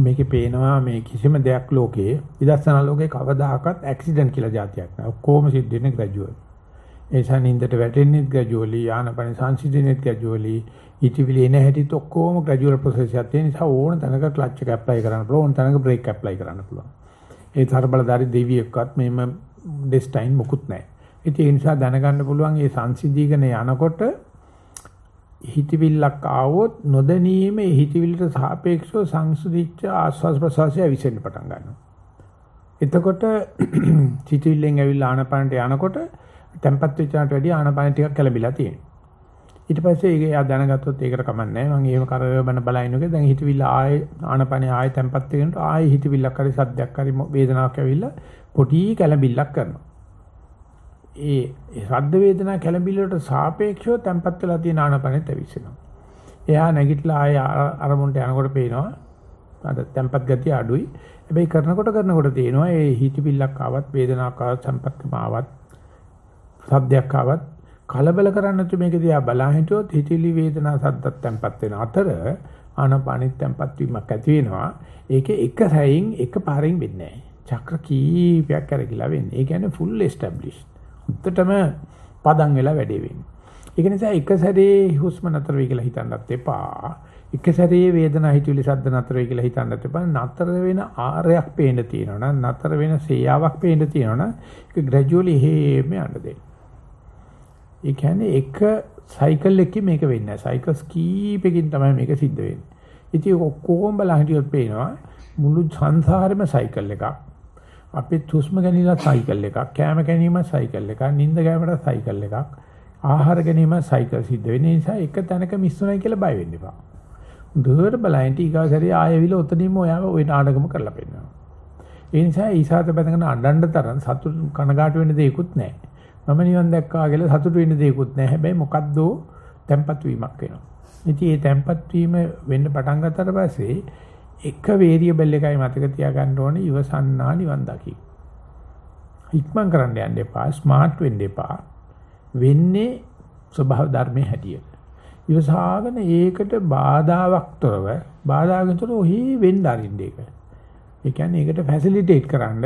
මේකේ පේනවා මේ කිසිම දෙයක් ලෝකේ විදර්ශනා ලෝකේ කවදාකවත් ඇක්සිඩන්ට් කියලා જાතියක් නෑ. ඔක්කොම සිද්ධ වෙන්නේ ග්‍රැජුවල්. ඒ නිසා නින්දට වැටෙන්නේ ග්‍රැජුවලි, ආනපන සංසිඳෙන්නේ ග්‍රැජුවලි, ඉටිවිලි එන හැටිත් ඔක්කොම ග්‍රැජුවල් ප්‍රොසෙස් එකක් තියෙන නිසා ඕන තැනක ක්ලච් එක ඇප්ලයි කරන්න පුළුවන්, ඕන තැනක බ්‍රේක් ඇප්ලයි කරන්න පුළුවන්. ඒ තරබලදාරි දෙවියෙක්වත් මේම ඩෙස්ටයින් මොකුත් නෑ. ඉතින් ඒ නිසා දැනගන්න පුළුවන් මේ සංසිඳීගෙන යනකොට හිතවිල්ලක් ආවොත් නොදැනීම ඒ හිතවිල්ලට සාපේක්ෂව සංසුදිච්ච ආස්වාස් ප්‍රසවාසය විසෙන්න පටන් ගන්නවා. එතකොට හිතවිල්ලෙන් ඇවිල්ලා ආනපනට යනකොට tempat වෙච්චාට වැඩිය ආනපන ටිකක් කැළඹිලා තියෙනවා. ඊට පස්සේ ඒක එයා දැනගත්තොත් ඒකට කමන්නේ නැහැ. මම එහෙම කරබන බලනකොට දැන් හිතවිල්ල ආයේ ආනපනේ ආයේ tempat වෙනකොට ආයේ හිතවිල්ලක් හරි සද්දයක් හරි වේදනාවක් ඇවිල්ලා පොඩි කැළඹිල්ලක් කරනවා. ඒ ශබ්ද වේදනා කැළඹිල්ලට සාපේක්ෂව තැම්පත් වෙලා තියෙන ආනපනෙත් ඇවිස්සෙනවා. එයා නැගිටලා ආය අරමුණට යනකොට පේනවා අර තැම්පත් ගතිය අඩුයි. හැබැයි කරනකොට කරනකොට තේනවා ඒ හිතවිල්ලක් ආවත් වේදනාවක් ආවත් සම්පත්කම ආවත් සද්දයක් ආවත් කලබල කරන්න තු මේක දිහා බලා හිටියොත් හිතවිලි වේදනා සද්දත් තැම්පත් වෙන අතර ආනපනිත් තැම්පත් වීමක් ඇති වෙනවා. ඒක එක සැයින් එක පාරින් වෙන්නේ නැහැ. චක්‍ර කීපයක් කරගිලා වෙන්නේ. ඒ කියන්නේ full established. උත්තටම පදන් වෙලා වැඩේ වෙන්නේ. ඒක නිසා එක සැරේ හුස්ම නතර වෙයි කියලා හිතන්නත් එපා. එක සැරේ වේදනා හිතුවිලි සද්ද නතර වෙයි කියලා හිතන්නත් එපා. නතර වෙන ආරයක් පේන්න තියෙනවා නම් නතර වෙන සේයාවක් පේන්න තියෙනවා නම් ඒක ග්‍රැජුවලි හේම යන්න දෙන්න. ඒ කියන්නේ එක සයිකල් එකකින් මේක වෙන්නේ නැහැ. සයිකල්ස් කීපකින් තමයි මේක සිද්ධ වෙන්නේ. ඉතින් ඔක්කොම බලන් හිටියොත් පේනවා මුළු සංසාරෙම සයිකල් එකක්. අපේ තුස්ම ගැනීමලා සයිකල් එකක්, කෑම ගැනීම සයිකල් එකක්, නිින්ද ගෑවට සයිකල් එකක්, ආහාර ගැනීම සයිකල් සිද්ධ වෙන නිසා එක තැනක මිස් වෙනයි කියලා බය වෙන්න එපා. දුවර බලයින්ටි ඊගාසරි ආයෙවිල ඔතනින්ම ඔයාව ওই නාටකම කරලා පෙන්නනවා. ඒ නිසා ඊසාත බඳගෙන අඬන්න තරම් සතුට කනගාටු වෙන්න දෙයක්වත් නැහැ. මම නිවන් දැක්කා කියලා සතුට වෙන්න දෙයක්වත් නැහැ. හැබැයි මොකද්දෝ තැම්පත් වීමක් වෙනවා. ඉතින් මේ තැම්පත් වීම වෙන්න පටන් ගත්තට පස්සේ එක වේරියබල් එකයි මතක තියාගන්න ඕනේ ඉවසන්නා නිවන් දකි. ඉක්මන් කරන්න යන්න එපා, ස්මාර්ට් වෙන්න එපා. වෙන්නේ ස්වභාව ධර්මයේ හැටියට. ඉවසාගෙන ඒකට බාධාවක් තොරව බාධාකින් තොරව ඔහි වෙන්න අරින්න ඒක. ඒ කියන්නේ ඒකට ෆැසිලිටේට් කරන්න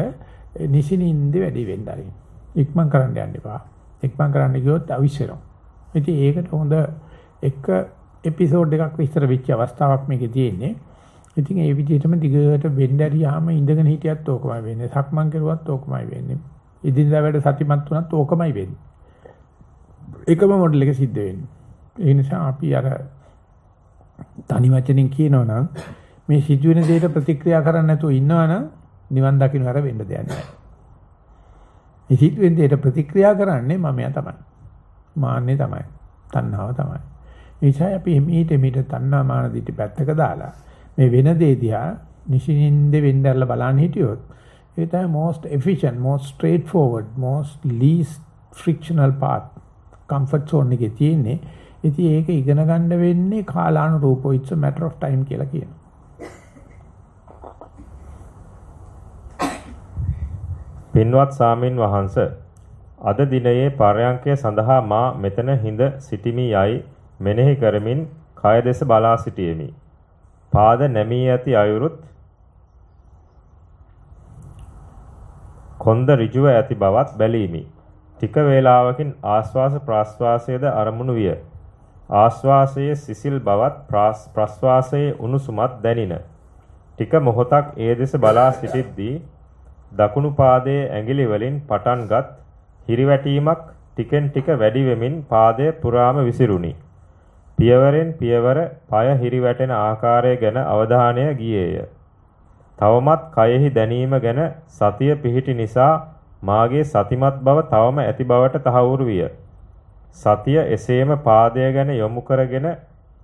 නිසිනින්ද වැඩි වෙන්න අරින්න. ඉක්මන් කරන්න යන්න එපා. ඉක්මන් කරන්න ගියොත් අවිශ්වෙනවා. ඉතින් ඒකට හොඳ එක එපිසෝඩ් එකක් විස්තර වෙච්ච අවස්ථාවක් මේකේ තියෙන්නේ. ඉතින් ඒ විදිහටම දිගට වෙන්න ඇරියාම ඉඳගෙන හිටියත් ඕකමයි වෙන්නේ. සක්මන් කරුවත් ඕකමයි වෙන්නේ. ඉදින්දා වැඩ සතිමත් වුණත් ඕකමයි වෙන්නේ. එකම මොඩල් එක සිද්ධ වෙන්නේ. ඒ නිසා අපි අර තනි වචනෙන් කියනවා නම් මේ සිදුවෙන දෙයට ප්‍රතික්‍රියා කරන්න නැතුව ඉන්නවනම් නිවන් දකින්න හැර වෙන්න දෙයක් නැහැ. මේ සිදුවෙන දෙයට ප්‍රතික්‍රියා කරන්නේ මමයා තමයි. මාන්නේ තමයි. තණ්හාව තමයි. ඒ නිසා අපි මේිට මේිට තණ්හා මාන දිටි පැත්තක දාලා මේ වෙන දේ දිහා නිසින්ින්ද වෙන්නදලා බලන්න හිටියොත් ඒ තමයි most efficient, most straightforward, most least frictional path comfort zone එකේ තියෙන්නේ. ඉතින් ඒක ඉගෙන ගන්න වෙන්නේ කාලානුරූපව it's a matter of time කියලා කියනවා. පින්වත් සාමින් වහන්ස අද දිනයේ පරයන්කය සඳහා මා මෙතන හිඳ සිටිමි යයි මෙනෙහි කරමින් කය දෙස බලා සිටියෙමි. පාද නැමී ඇති අයුරුත් කොන්ද ඍජුව ඇති බවත් බැලීමි. ටික වේලාවකින් ආස්වාස ප්‍රාස්වාසයේද අරමුණු විය. ආස්වාසයේ සිසිල් බවත් ප්‍රස්වාසයේ උණුසුමත් දැනින. ටික මොහොතක් ඒ දෙස බලා සිටිද්දී දකුණු පාදයේ ඇඟිලි වලින් පටන්ගත් හිරිවැටීමක් ටිකෙන් ටික වැඩි වෙමින් පාදය පුරාම විසිරුණි. පියවරෙන් පියවර পায় හිරිවැටෙන ආකාරය ගැන අවධානය ගියේය. තවමත් කයෙහි දැනීම ගැන සතිය පිහිටි නිසා මාගේ සතිමත් බව තවම ඇති බවට තහවුරු විය. සතිය එසේම පාදය ගැන යොමු කරගෙන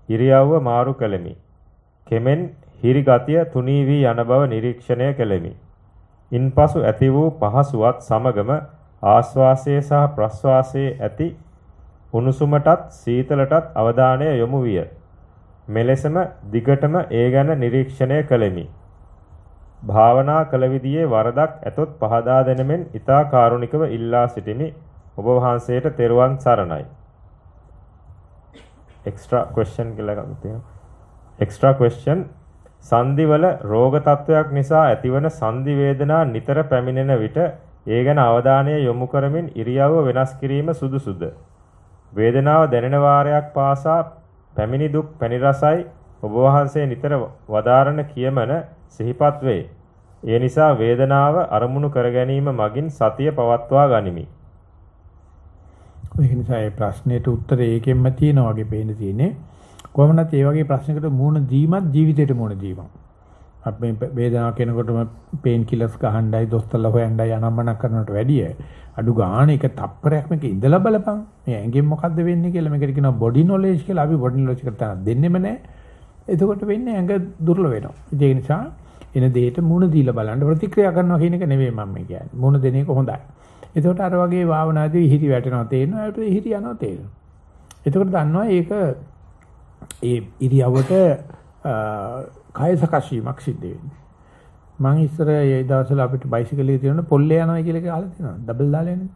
ඉරියව්ව මාරු කළෙමි. කෙමෙන් හිරි ගතිය තුනී වී යන බව නිරීක්ෂණය කළෙමි. ඉන්පසු ඇති වූ පහසුවත් සමගම ආස්වාසයේ සහ ප්‍රස්වාසයේ ඇති උණුසුමටත් සීතලටත් අවධානය යොමු විය. මෙලෙසම දිගටම ඒ ගැන නිරීක්ෂණය කළෙමි. භාවනා කළ විදියේ වරදක් ඇතොත් පහදා දෙනමෙන් ඊතා කාරුණිකව ඉල්ලා සිටිමි. ඔබ වහන්සේට තෙරුවන් සරණයි. එක්ස්ට්‍රා ක්වෙස්චන් කියලා එකක් තියෙනවා. එක්ස්ට්‍රා ක්වෙස්චන් සංදිවල රෝග තත්වයක් නිසා ඇතිවන සංදි වේදනා නිතර පැමිණෙන විට ඒ ගැන අවධානය යොමු කරමින් ඉරියව්ව වෙනස් කිරීම සුදුසුද? වේදනාව දැනෙන වාරයක් පාසා පැමිණි දුක් පැණි රසයි ඔබ වහන්සේ නිතර වදාරන කියමන සිහිපත් වේ. ඒ නිසා වේදනාව අරමුණු කර ගැනීම මගින් සතිය පවත්වා ගනිමි. ඒ නිසා මේ ප්‍රශ්නෙට උත්තර ඒකෙන්ම තියෙනවා වගේ පේන්න තියෙන්නේ. කොහොමවත් ඒ වගේ ප්‍රශ්නයකට මුහුණ දීමත් ජීවිතේට මුහුණ දීමක්. අපි මේ වේදනාව කෙනකොටම පේන් කිලර්ස් ගහන්නයි දොස්තරලා හොයන්නයි අනම්මන කරනවට වැඩිය අඩු ගන්න එක තප්පරයක් මේක ඉඳලා බලපන්. මේ ඇඟෙන් මොකද්ද වෙන්නේ කියලා මේකට කියනවා බොඩි නොලෙජ් කියලා. අපි බොඩි නොලෙජ් එකට දෙන්නෙම නැහැ. එතකොට වෙන්නේ ඇඟ දුර්වල වෙනවා. ඒ නිසා එන දෙයට මුහුණ දීලා බලන්න ප්‍රතික්‍රියා කරනවා කියන එක නෙවෙයි මම කියන්නේ. මුහුණ දෙන එක හොඳයි. එතකොට අර වගේ භාවනාදී හිරි වැටෙනවා තේරෙනවා. ඒකට හිරි යනවා තේරෙනවා. එතකොට දන්නවා ඒක ඒ ඉරියව්වට කාය සකස් වීමක් සිද්ධ වෙන්නේ. මම ඉස්සර ඒ දවස්වල අපිට බයිසිකලේ තියෙන පොල්ලේ යනවා කියලා එක අහලා තියෙනවා. ඩබල් දාලා යන්නේ.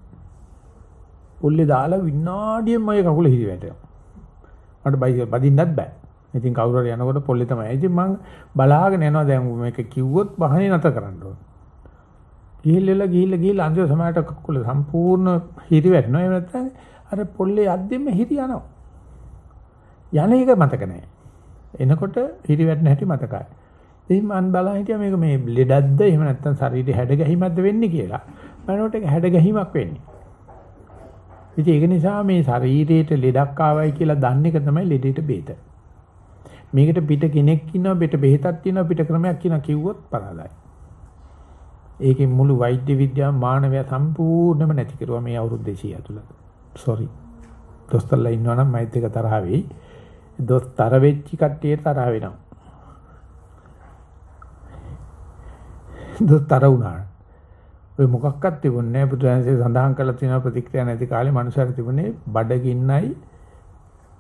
පොල්ලේ දාලා විනාඩියෙම මගේ කකුල හිරි වැටෙනවා. මට බයිසිකල් බදින්නත් බෑ. ඉතින් කවුරු හරි යනකොට පොල්ලේ තමයි. ඉතින් මම බලාගෙන යනවා දැන් මේක කිව්වොත් බහනේ නැත කරන්න ඕන. ගිහිල්ලා ගිහිල්ලා ගිහිල්ලා අන්තිම සමයට කකුල සම්පූර්ණ හිරි වැටෙනවා. එහෙම නැත්නම් අර පොල්ලේ අද්දෙම හිරි යනවා. යන එක මතක නැහැ. එනකොට හිරි වැටෙන හැටි මතකයි. ඉතින් මම බලා හිටියා මේක මේ ලෙඩක්ද එහෙම නැත්නම් ශරීරේ හැඩ ගැහිමක්ද වෙන්නේ කියලා. බලනකොට ඒක හැඩ ගැහිමක් වෙන්නේ. ඉතින් ඒක නිසා මේ ශරීරයට ලෙඩක් ආවයි කියලා දන්න එක තමයි ලෙඩේට බේත. මේකට පිට කෙනෙක් ඉන්නවා පිට බෙහෙතක් තියෙනවා පිට ක්‍රමයක් කියනවා කිව්වොත් පරාදයි. ඒකේ මුළු වෛද්‍ය විද්‍යාව මානවය සම්පූර්ණයෙන්ම නැති කරුවා මේ අවුරුදු 200 ඇතුළත. sorry. දොස්තරලා ඉන්නවනම් මයිත් එක තරහ වෙයි. දොස්තර වෙච්ච කට්ටියට තරහ වෙනවා. දොස්තර වුණා. ඔය මොකක්වත් තිබුණේ නැහැ බුදුහන්සේ සඳහන් කළා තියෙන ප්‍රතික්‍රියා නැති කාලේ මනුස්සයර තිබුණේ බඩගින්නයි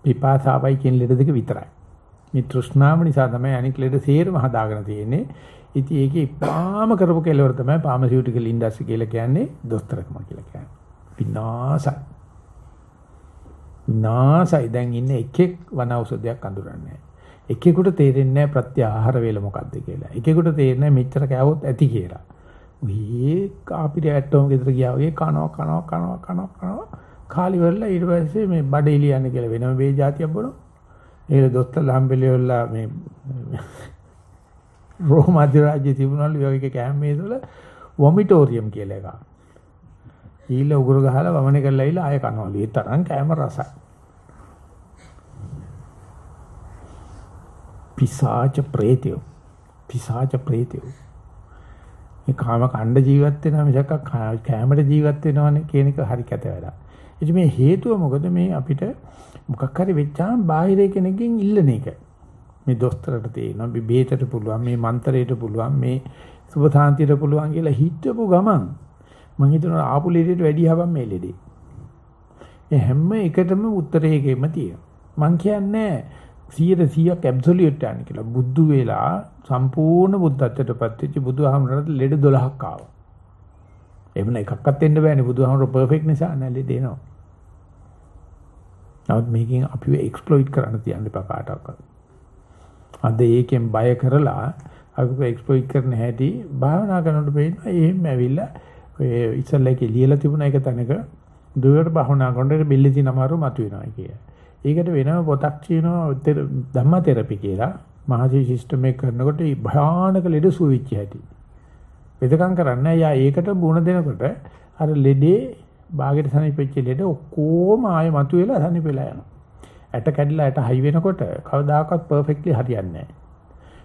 පිපාසාවයි කියන ලෙඩ දෙක විතරයි. මේ තෘෂ්ණාව නිසා තමයි අනික් ලෙඩ සේරම හදාගෙන තියෙන්නේ. ඉතින් ඒකේ ඉපාම කරපු කෙලවර තමයි ෆාමසිටිකල් ඉන්ඩස්ට්‍රි කියලා කියන්නේ දොස්තරකම කියලා කියන්නේ. විනාසයි. විනාසයි දැන් ඉන්නේ එකෙක් වන ඖෂධයක් අඳුරන්නේ එකෙකුට තේරෙන්නේ නැහැ ප්‍රත්‍ය ආහාර වේල මොකද්ද කියලා. එකෙකුට තේරෙන්නේ මෙච්චර කෑවොත් ඇති කියලා. ඔය කාපිට ඇට්ටෝම ගෙදර ගියා වගේ කනවා කනවා කනවා කනවා කනවා කාලි වෙරලා ඊට පස්සේ මේ බඩ එලියන්න කියලා වෙනම වේ જાතියක් බොනවා. ඒක දොස්තර ලම්බෙලියොල්ලා මේ රෝම අධිරාජ්‍ය තිබුණලු යෝගික කැම්මේ තුළ වොමිටෝරියම් කියලා එකක්. ඊළ උගුර ගහලා වමනේ කරලා ඊළ ආය කනවලු. ඒ තරම් කැම රසයි. පිසාච ප්‍රේතයෝ. පිසාච ප්‍රේතයෝ. මේ කාම කණ්ඩ ජීවත් වෙනා මිසක් කැමරේ ජීවත් වෙනවනේ කියන එක හරි කැත වැඩක්. ඉතින් මේ හේතුව මොකද මේ අපිට මොකක් හරි වෙච්චාම බාහිර කෙනෙක්ගෙන් ඉල්ලන එක. මේ දොස්තරට තේරෙනවා මේ බේතට පුළුවන් මේ මන්තරයට පුළුවන් මේ සුභ සාන්තියට පුළුවන් කියලා හිතපු ගමන් මම හිතනවා ආපු ලෙඩේට වැඩි හවම් මේ ලෙඩේ. ඒ හැම එකටම උත්තරයකෙම තියෙනවා. මං කියන්නේ 100%ක් ඇබ්සොලියුට් යන්නේ කියලා. බුද්ධ වේලා සම්පූර්ණ බුද්ධත්වයටපත් වෙච්ච බුදුහාමරට ලෙඩ 12ක් ආවා. එහෙම එකක්වත් දෙන්න බෑනේ බුදුහාමර පර්ෆෙක්ට් නිසා නැලෙ දෙනවා. නමුත් මේකෙන් අපිව එක්ස්ප්ලොයිට් කරන්න තියන්න එපා කාටවත්. අද ඒකෙන් බය කරලා අපිව එක්ස්ප්ලොයිට් කරන හැටි භාවනා කරනකොට පේනවා එහෙම ඇවිල්ලා ඔය ඉස්සල්ලා එකේ ලියලා තිබුණ එක තැනක දුරට භාවනා කරනකොට බෙල්ලේ නමාරු මතුවෙනවා කිය. ඒකට වෙනම පොතක් කියනවා ධම්ම තෙරපි කියලා. මහසි සිස්ටම් එක කරනකොට භයානක ලෙඩ සුවිච්ච හැටි. වෙදකම් කරන්නේ යා ඒකට බුණ දෙනකොට අර ලෙඩේ බාගෙට සනිපෙච්ච ලෙඩ ඔක්කොම ආයෙ මතුවෙලා සනිපෙලා යනවා. ඇට කැඩිලා ඇට හයි වෙනකොට කවදාකවත් පර්ෆෙක්ට්ලි හරියන්නේ නැහැ.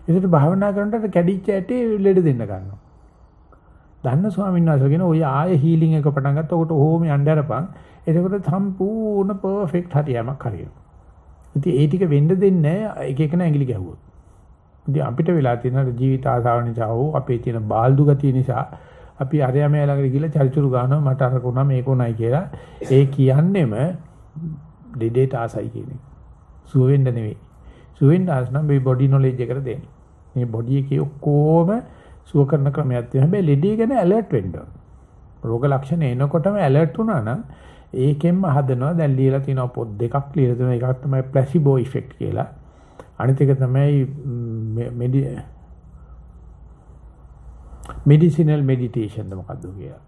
ඒකට භාවනා කරනකොට කැඩිච්ච ඇටේ ලෙඩ දෙන්න ගන්නවා. දන්න ස්වාමීන් වහන්සේ කියන ඔය ආයෙ හීලින් එක පටන් ගත්ත ඔකට ඕම යන්න අරපන්. එතකොට සම්පූර්ණ පර්ෆෙක්ට් හරියමක් හරියනවා. ඉතින් ඒ ටික වෙන්න දෙන්නේ එක එකන ඇඟිලි ගැහුවොත්. ඉතින් අපිට වෙලා තියෙන ජීවිත ආසාව නිසා හෝ අපේ තියෙන බාල්දු ගතිය නිසා අපි අරයා මේ ළඟට ගිහලා චරිචුරු ගන්නවා මට අර කොනා මේක උනායි කියලා. ඒ කියන්නෙම දෙඩේට ආසයි කියන එක. සුව වෙන්න නෙවෙයි. සුව වෙන්න ආස නම් මේ බොඩි නොලෙජ් එකට දෙන්න. මේ බොඩි එකේ ඔක්කොම සුව කරන ක්‍රමයක් තියෙනවා. හැබැයි ලෙඩේ ගැන ඇලර්ට් වෙන්න ඕන. රෝග ලක්ෂණ එනකොටම ඇලර්ට් වුණා නම් ඒකෙන්ම හදනවා දැන් ලියලා තියෙනවා පොත් දෙකක් ලියලා තියෙනවා එකක් තමයි ප්ලැසිබෝ ඉෆෙක්ට් කියලා. අනිත් එක තමයි මෙඩිසිනල් මෙඩිටේෂන්ද මොකද්ද කියලා.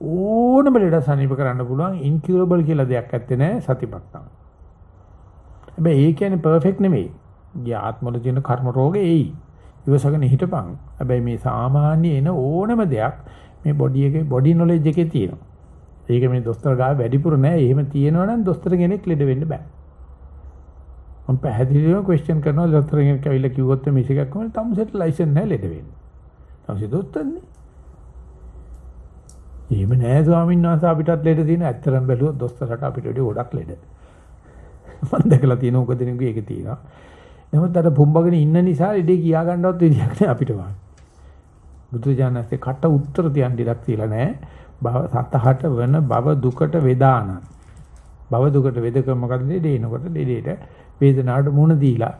ඕනම ලෙඩ සනීප කරන්න පුළුවන් ඉන්කියුරබල් කියලා දෙයක් ඇත්තේ නැහැ සතිපට්ඨාන. හැබැයි ඒ කියන්නේ පර්ෆෙක්ට් නෙමෙයි. ගිය ආත්මවල තියෙන කර්ම රෝගේ එයි. ඉවසගෙන හිටපන්. හැබැයි මේ සාමාන්‍ය එන ඕනම දෙයක් මේ බොඩි එකේ බොඩි නොලෙජ් එකේ තියෙනවා. ඒක මේ දොස්තර ගාව වැඩිපුර නෑ. එහෙම තියෙනවා නම් දොස්තර කෙනෙක් ලෙඩ වෙන්න බෑ. මම පැහැදිලිව ක්වෙස්චන් කරනවා දොස්තර කෙනෙක් ඇවිල්ලා කිව්වොත් මේක එකක් කොහොමද තමුසෙට ලයිසන් නැහැ ලෙඩ වෙන්න. තමුසෙ දොස්තරනේ. එහෙම නෑ ස්වාමීන් වහන්සේ අපිටත් ලෙඩ තියෙන ඇත්තරම් බැලුවොත් දොස්තරට අපිට වඩා ගොඩක් ලෙඩ. මම දැකලා තියෙන උක දෙනෙකුගේ ඒක තියෙනවා. නමුත් අර පුම්බගෙන ඉන්න නිසා ඉඩේ කියා ගන්නවත් විදියක් නෑ අපිට වාගේ. බුදු ජානකේ කට උත්තර තියන් ඉඩක් තියලා නෑ. භව සතහට වන භව දුකට වේදාන. භව දුකට වේදක මොකද දෙදේ එනකොට දෙදේට වේදනාවට මුණ දීලා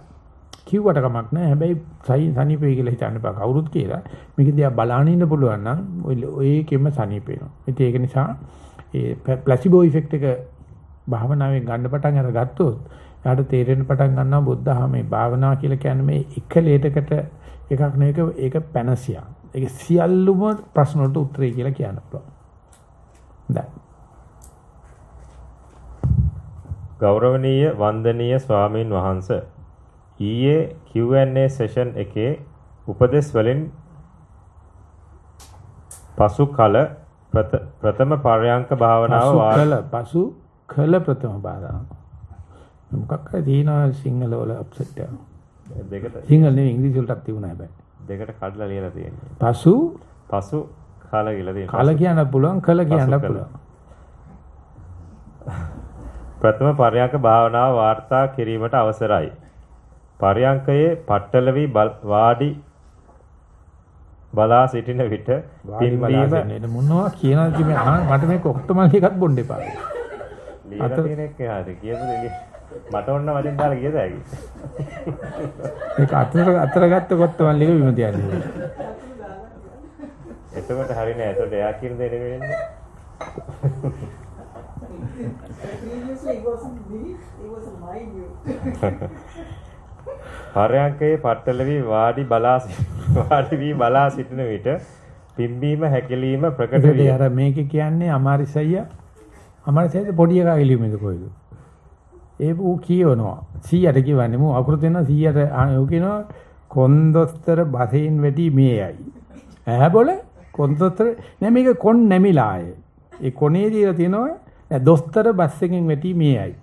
කිව්වට කමක් නැහැ. හැබැයි සනීපේ කියලා හිතන්න බෑ කවුරුත් කියලා. මේක දිහා බලාගෙන ඉන්න පුළුවන් නම් ඔයකෙම සනීප වෙනවා. ඉතින් ඒක නිසා ඒ ප්ලාසිබෝ ඉෆෙක්ට් එක භාවනාවෙන් ගන්න පටන් අරගත්තොත් එයාට තේරෙන්න පටන් ගන්නවා බුද්ධහම මේ භාවනාව කියලා කියන්නේ මේ එක ලේටකට එකක් නෙවෙයි ඒක පැනසියා. ඒක සියල්ලුම ප්‍රශ්න වලට උත්තරේ කියලා කියන්න පුළුවන්. හොඳයි. ගෞරවනීය වන්දනීය ස්වාමින් වහන්සේ ඊයේ Q&A සෙෂන් එකේ උපදෙස් වලින් පසු කල ප්‍රථම පරයන්ක භාවනාව කල පසු කල ප්‍රථම භාවනාව මොකක් හරි තියෙනවා සිංහල වල අප්සෙට් එක දෙකට සිංහල නෙවෙයි ඉංග්‍රීසි වලටත් තිබුණා හැබැයි. දෙකට කඩලා ලියලා තියෙනවා. පසු? පසු කල කියලා තියෙනවා. කල කියන්න පුළුවන් කල කියන්න පුළුවන්. ප්‍රථම පරයන්ක භාවනාව වාර්තා කිරීමට අවසරයි. පරයන්කයේ පట్టල වී වාඩි බලා සිටින විට පිම්බීම මොනවා කියනවද මේ මට මේක ඔක්ටමල් එකක් බොන්න එපා. අත තියෙන එක හරි කියපු දෙයක්. මට ඔන්න වලින් දාලා ගියද ඇගේ ඒක අතර අතර ගත්ත කොට මම ලිව බිම තියන්නේ. එතකොට හරි නෑ. එතකොට එයා කියන දේ නෙවෙන්නේ පරයන්කේ පට්ටලවි වාඩි බලා වාඩි වී බලා සිටින විට පිම්බීම හැකිලිම ප්‍රකට වේ. අර මේක කියන්නේ අමාරිසය අමාරිසය පොඩි එකා ගෙලියුමේද කොයිද? ඒ ඌ කියවනවා 100ට කියවන්නේ මූ අකුරු දෙනවා 100ට ඌ කියනවා කොන්දොස්තර බසෙන් වැඩි මේයයි. ඈ බොල කොන්දොස්තර නෑ මේක කොන් නැමිලා ආයේ. ඒ කොනේ දීලා තියෙනවා නෑ දොස්තර බස් එකෙන් වැඩි මේයයි.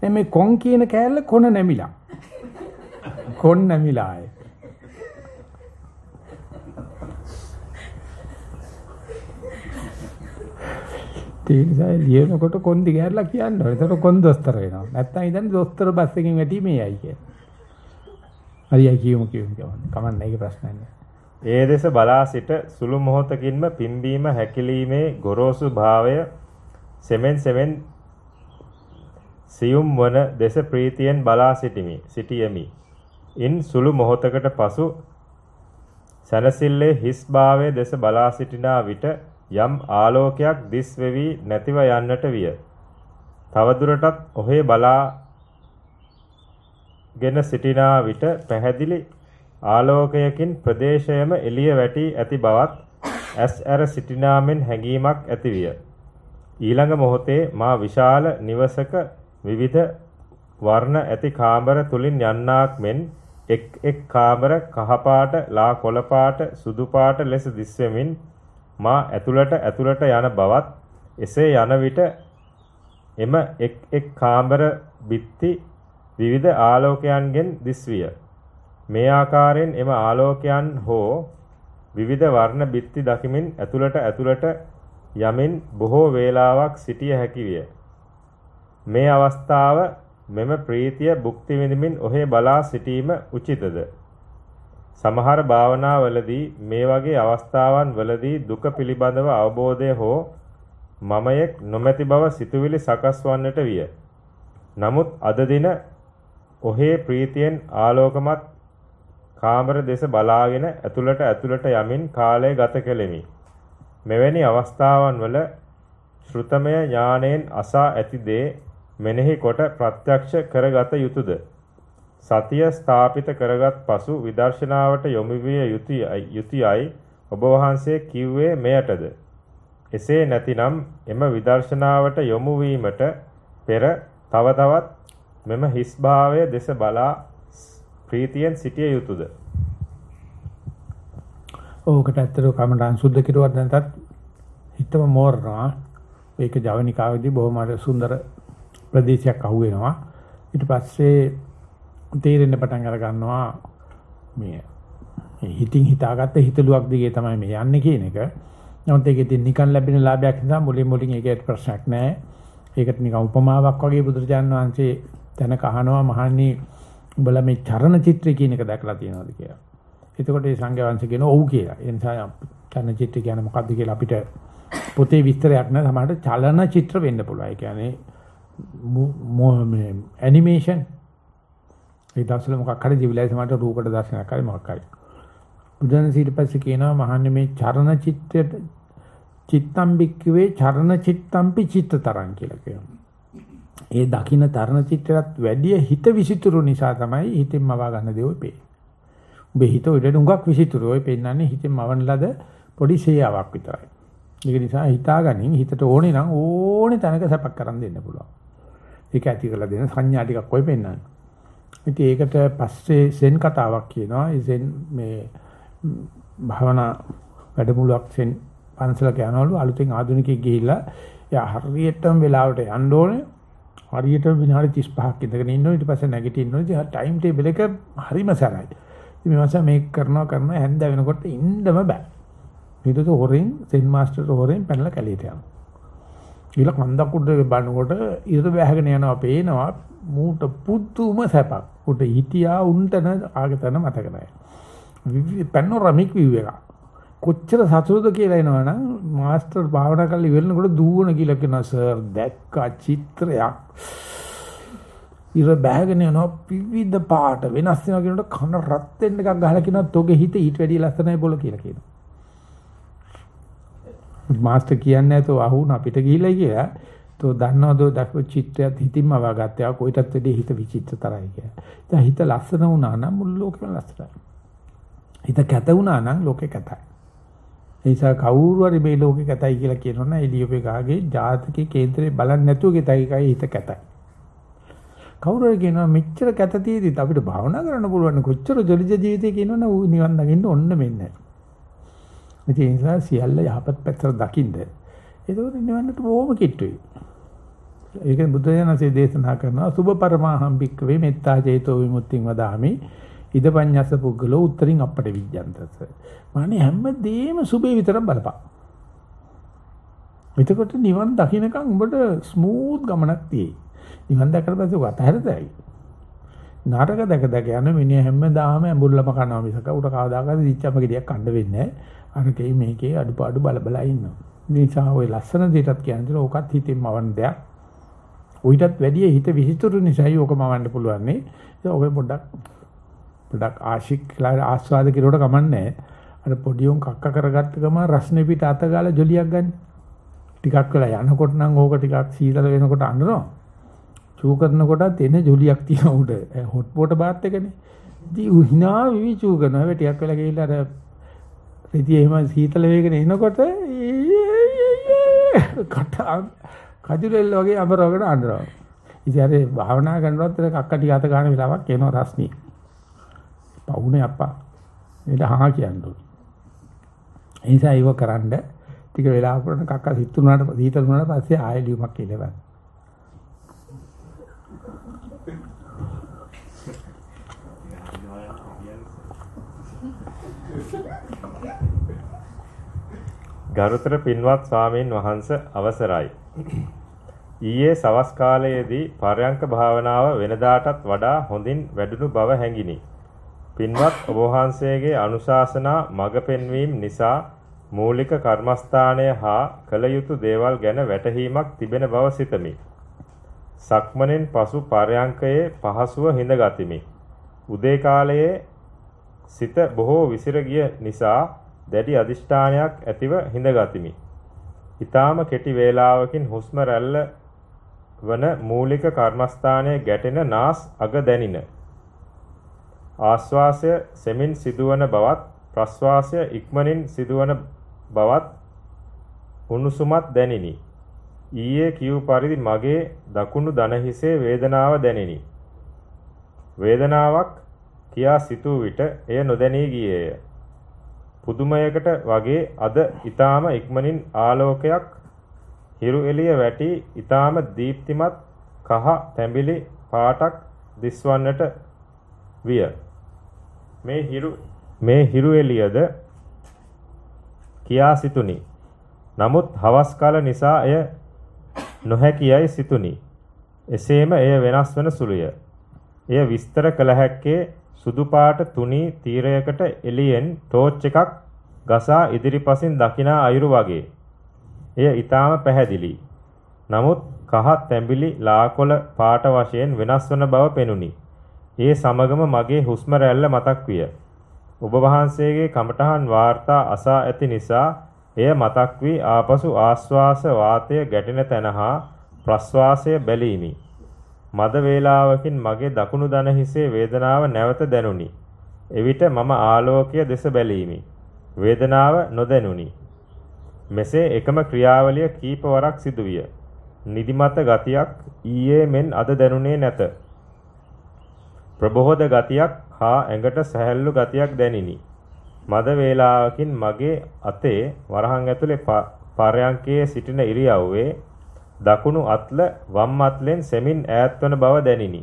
නෑ මේ කොන් කියන කෑල්ල කොන නැමිලා. කොන් නැමිලා ආයේ. ඒ නිසා ලියනකොට කොන්දි ගෑරලා කියන්න ඕනේ. ඒතර කොන් දොස්තර වෙනවා. නැත්තම් ඉතින් දොස්තර බස් එකෙන් වැටි මේයි කිය. හරියි කියමු කියමු කියමු. කමන්න ඒක ප්‍රශ්නයක් නෑ. ඒ දෙස බලා සිට සුළු මොහොතකින්ම පිම්බීම හැකිලීමේ ගොරෝසු භාවය සෙමෙන් සෙමෙන් සියුම් වන දෙස ප්‍රීතියෙන් බලා සිටිමි සිටියමි. ඉන් සුළු මොහොතකට පසු සනසිල්ලේ හිස් භාවයේ දෙස බලා සිටිනා විට යම් ආලෝකයක් දිස් වෙවි නැතිව යන්නට විය. තවදුරටත් ඔහේ බලාගෙන සිටිනා විට පැහැදිලි ආලෝකයකින් ප්‍රදේශයම එළිය වැටි ඇති බවත් ඇස් ඇර සිටිනාමෙන් හැඟීමක් ඇතිවිය. ඊළඟ මොහොතේ මා විශාල නිවසක විවිධ වර්ණ ඇති කාමර තුලින් යන්නාක් මෙන් එක් එක් කාමර කහපාට, ලා කොළපාට, සුදු පාට ලෙස දිස්වෙමින් මා ඇතුළට ඇතුළට යන බවත් එසේ යන විට එම එක් එක් කාමර බිත්ති විවිධ ආලෝකයන්ගෙන් දිස්විය. මේ ආකාරයෙන් එම ආලෝකයන් හෝ විවිධ වර්ණ බිත්ති දකිමින් ඇතුළට ඇතුළට යමින් බොහෝ වේලාවක් සිටිය හැකි විය. මේ අවස්ථාව මෙම ප්‍රීතිය භුක්ති විඳිමින් ඔහේ බලා සිටීම උචිතද? සමහර භාවනාවලදී මේ වගේ අවස්ථාවන් වලදී දුක පිළිබඳව අවබෝධය හෝ මමයෙක් නොමැති බව සිතුවිලි සකස් වන්නට විය. නමුත් අද දින ඔහේ ප්‍රීතියෙන් ආලෝකමත් කාමර දෙස බලාගෙන ඇතුළට ඇතුළට යමින් කාලය ගත කෙලෙමි. මෙවැනි අවස්ථාවන් වල ශ්‍රුතමය ඥාණයෙන් අසා ඇති දේ මෙනෙහි කොට ප්‍රත්‍යක්ෂ කරගත යුතුයද? සතිය ස්ථාපිත කරගත් පසු විදර්ශනාවට යොමු විය යුතුයයි ඔබ වහන්සේ කිව්වේ මෙයටද? එසේ නැතිනම් එම විදර්ශනාවට යොමු වීමට පෙර තව තවත් මෙම හිස් භාවය දෙස බලා ප්‍රීතියෙන් සිටිය යුතුයද? ඕකට ඇත්තට කමඩන් සුද්ධ කිරුවත් නැතත් හිතම මෝරනවා. ඒක ජවනිකාවේදී බොහොම අර සුන්දර ප්‍රදේශයක් අහුවෙනවා. ඊට පස්සේ තේරෙන්න පටන් අර ගන්නවා මේ හිතින් හිතාගත්ත හිතලුවක් දිගේ තමයි මේ යන්නේ කියන එක. නමුත් ඒකෙන් නිකන් ලැබෙන ලාභයක් නිසා මුලින් මුලින් ඒකට ප්‍රශ්නයක් නැහැ. ඒකට නිකන් උපමාවක් වගේ බුදුරජාණන් වහන්සේ තැනක අහනවා මහන්නේ උඹලා මේ චරණ චිත්‍රය කියන එක දැකලා තියෙනවද කියලා. එතකොට ඒ සංඝයා වහන්සේ කියනවා ඔව් කියලා. ඒ නිසා චලන චිත්‍ර කියන්නේ මොකක්ද කියලා අපිට පොතේ විස්තරයක් නැහැ. සමහරට චලන චිත්‍ර වෙන්න පුළුවන්. ඒ කියන්නේ මේ ඇනිමේෂන් ඒ දවස්වල මොකක් හරි ජීවිතය සමහරට රූපකට දර්ශනයක් හරි මොකක් හරි. බුදුන් ඊටපස්සේ කියනවා මහන්නේ මේ චරණ චිත්තයට චිත්තම් බික්කවේ චරණ චිත්තම්පි චිත්තතරං කියලා කියනවා. ඒ දකින්න තරණ චිත්‍රයත් වැඩි හිත විසිතුරු නිසා තමයි හිතෙන් මවා ගන්න දේ ඔය පේන්නේ. උඹේ හිත උඩට උඟක් විසිතුරු ඔය පෙන්නන්නේ හිතෙන් මවන ලද පොඩි සේයාවක් විතරයි. ඒක නිසා හිතාගනින් හිතට ඕනේ නම් ඕනේ තැනක සැපක් කරන් දෙන්න පුළුවන්. ඒක ඇති කරලා දෙන සංඥා ටිකක් ඔය පෙන්නන්නේ. ඉතින් ඒකට පස්සේ සෙන් කතාවක් කියනවා. ඒ සෙන් මේ භාවනා වැඩමුළුවක් සෙන් පන්සලක යනවලු අලුතෙන් ආධුනිකයෙක් ගිහිල්ලා එයා හරියටම වෙලාවට යන්න ඕනේ. හරියට විනාඩි 35ක් ඉඳගෙන ඉන්නවා ඊට පස්සේ නැගිටින්න ඕනේ. ඉතින් ටයිම් ටේබල් එක හරිම සරයි. ඉතින් මේ මාස මේක කරනවා කරනවා හැන්ද වෙනකොට ඉන්නම බෑ. ඊටත හොරෙන් සෙන් මාස්ටර් හොරෙන් පැනලා කැලේට යනවා. ඊළ කන්දක් උඩ බලනකොට ඉර වැහගෙන යනවා පේනවා මූට පුදුම සැපක්. උඩ හිටියා උන්ටන ආගතන මතක නැහැ. පැනෝරමික් විව් එක. කොච්චර සතුටුද කියලා එනවනම් මාස්ටර් භාවනා කරලා ඉවරනකොට දුවන කියලා කියනවා සර් දැක්කා චිත්‍රයක්. ඉර බෑගෙන යනවා විවිධ පාට වෙනස් වෙනවා කියනකොට කන රත් වෙන්න එකක් ගහලා කියනවා තෝගේ හිත ඊට වැඩිය ලස්සනයි බොල කියලා කියනවා. මාස්ටර් කියන්නේ නැතෝ අහුන අපිට ගිහිල්ලා කියලා. තෝ දන්නවද දක්ව චිත්‍රයත් හිතින්ම වගත්තා කොයිටත් වැඩිය හිත විචිත්‍රතරයි කියලා. දැන් හිත ලස්සන වුණා නම් මුළු ලෝකෙම ලස්සනයි. හිත කැත වුණා නම් ලෝකෙ කැතයි. ඒ නිසා කවුරු හරි මේ ලෝකෙ කැතයි කියලා කියනවනම් එළියපේ කාගේ ජාතකයේ කේන්දරේ බලන්නේ නැතුව ගෙතයි කයි හිත කැතයි. කවුරු හරි කියනවා මෙච්චර කැත තියෙදිත් අපිට භාවනා කරන්න පුළුවන් කොච්චර ජොලිජ ජීවිතේ කියනවනම් ඌ නිවන් දකින්න ඔන්න මෙන්න. ඒ නිසා සියල්ල යහපත් පැත්තට දකින්න. ඒකෝර නිවන්නට බොහොම කිට්ටුයි. ඒක බුදුරජාණන්සේ දේශනා කරනවා සුභ පරමාහම් භික්කවේ මෙත්තා චේතෝ විමුක්තිං වදාමි. ඉදපඤ්ඤස පුද්ගලෝ උත්තරින් අපට විඥාන්තස. මානේ හැමදේම සුභේ විතරක් බලපන්. එතකොට නිවන් දකින්නකම් උඹට ස්මූත් ගමනක් තියෙයි. නිවන් දැකලා පස්සේ ඔක අතහැරදයි. නාටක දැක දැක යන මිනිහ හැමදාම ඇඹුල්ලම කනවා මිසක උට කවදාකවත් දිච්චම ගෙඩියක් කන්න වෙන්නේ නැහැ. අරකේ මේකේ අඩුපාඩු බල බල ඉන්නවා. නිසා ওই ලස්සන දෙයටත් කියන්නේ ඕකත් හිතින්ම වන්න දෙයක්. උවිතත් වැඩි හිත විසිතුරු නිසායි ඕක මවන්න පුළුවන් නේ. ඒක ඔය පොඩ්ඩක් පොඩ්ඩක් ආශික් ආස්වාද කිරුවට කමන්නේ අර පොඩි උන් කක්ක කරගත්ත ගම රස්නේ පිට අත ගාලා ජොලියක් ගන්න. ටිකක් වෙලා යනකොට නම් ඕක ටිකක් සීතල වෙනකොට අඬනවා. චූ කරනකොටත් එන ජොලියක් තියෙන උඩ හොට් පොට බාත් එකනේ. ඉතින් උ hina විවි චූ කරනවා. ඒ ටිකක් වෙලා ගිහිල්ලා අර රෙදි එහෙම සීතල වේගෙන එනකොට කට කජුලෙල් වගේ අමරවගෙන අඬනවා. ඉතින් අර භාවනා කරනකොට කක්ක ටික අත ගන්න වෙලාවක් එනවා රස්නි. පවුනේ අප්පා. ඒක හා කියන්නේ. ඒ නිසා ඒව කරන්න ටික වෙලාවකට කක්ක සිත්තුනාට සීතල වුණාට පස්සේ ආයෙ ලියුමක් කියලා ගරුතර පින්වත් ස්වාමීන් වහන්ස අවසරයි. ඊයේ සවස් කාලයේදී පරයන්ක භාවනාව වෙනදාටත් වඩා හොඳින් වැඩුණු බව හැඟිනි. පින්වත් ඔබ වහන්සේගේ අනුශාසනා මඟ පෙන්වීම නිසා මූලික කර්මස්ථානය හා කළ යුතු දේවල් ගැන වැටහීමක් තිබෙන බව සිතමි. සක්මණෙන් පසු පරයන්කයේ පහසුව හිඳ ගතිමි. උදේ කාලයේ සිත බොහෝ විසිර ගිය නිසා දැඩි අදිෂ්ඨානයක් ඇතිව හිඳගතිමි. ඊටාම කෙටි වේලාවකින් හුස්ම රැල්ල වන මූලික කර්මස්ථානයේ ගැටෙන නාස් අග දැනින. ආශ්වාසය සෙමින් සිදුවන බවත් ප්‍රශ්වාසය ඉක්මනින් සිදුවන බවත් උණුසුමත් දැනිනි. ඊයේ කියූ පරිදි මගේ දකුණු දන හිසේ වේදනාව දැනිනි. වේදනාවක් කියා සිතූ විට එය නොදැනී ගියේය. පුදුමයකට වගේ අද ඊටාම ඉක්මනින් ආලෝකයක් හිරු එළිය වැටි ඊටාම දීප්තිමත් කහ තැඹිලි පාටක් දිස්වන්නට විය. මේ හිරු මේ හිරු එළියද කියා සිතුනි. නමුත් හවස් කාල නිසා එය නොහැකියයි සිතුනි. එසේම එය වෙනස් වන සුළුය. එය විස්තර කළ හැක්කේ සුදු පාට තුනී තීරයකට එළියෙන් ටෝච් එකක් ගසා ඉදිරිපසින් දකිනා අයුරු වගේ. එය ඊටාම පැහැදිලි. නමුත් කහ තැඹිලි ලාකොළ පාට වශයෙන් වෙනස් වන බව පෙනුනි. ඒ සමගම මගේ හුස්ම රැල්ල මතක් විය. ඔබ වහන්සේගේ කමඨහන් වාර්තා අසා ඇති නිසා එය මතක් වී ආපසු ආස්වාස වාතය ගැටෙන තැන හා ප්‍රස්වාසය බැලීමි. මද වේලාවකින් මගේ දකුණු දන හිසේ වේදනාව නැවත දැනුනි. එවිට මම ආලෝකය දෙස බැලීමි. වේදනාව නොදැනුනි. මෙසේ එකම ක්‍රියාවලිය කීප වරක් සිදුවිය. නිදිමත ගතියක් ඊයේ මෙන් අද දැනුනේ නැත. ප්‍රබෝධ ගතියක් හා ඇඟට සැහැල්ලු ගතියක් දැනිනි. මද වේලාවකින් මගේ අතේ වරහන් ඇතුලේ පරයන්කේ සිටින ඉරියව්වේ දකුණු අත්ල වම් අත්ලෙන් සෙමින් ඈත්වන බව දැනිනි.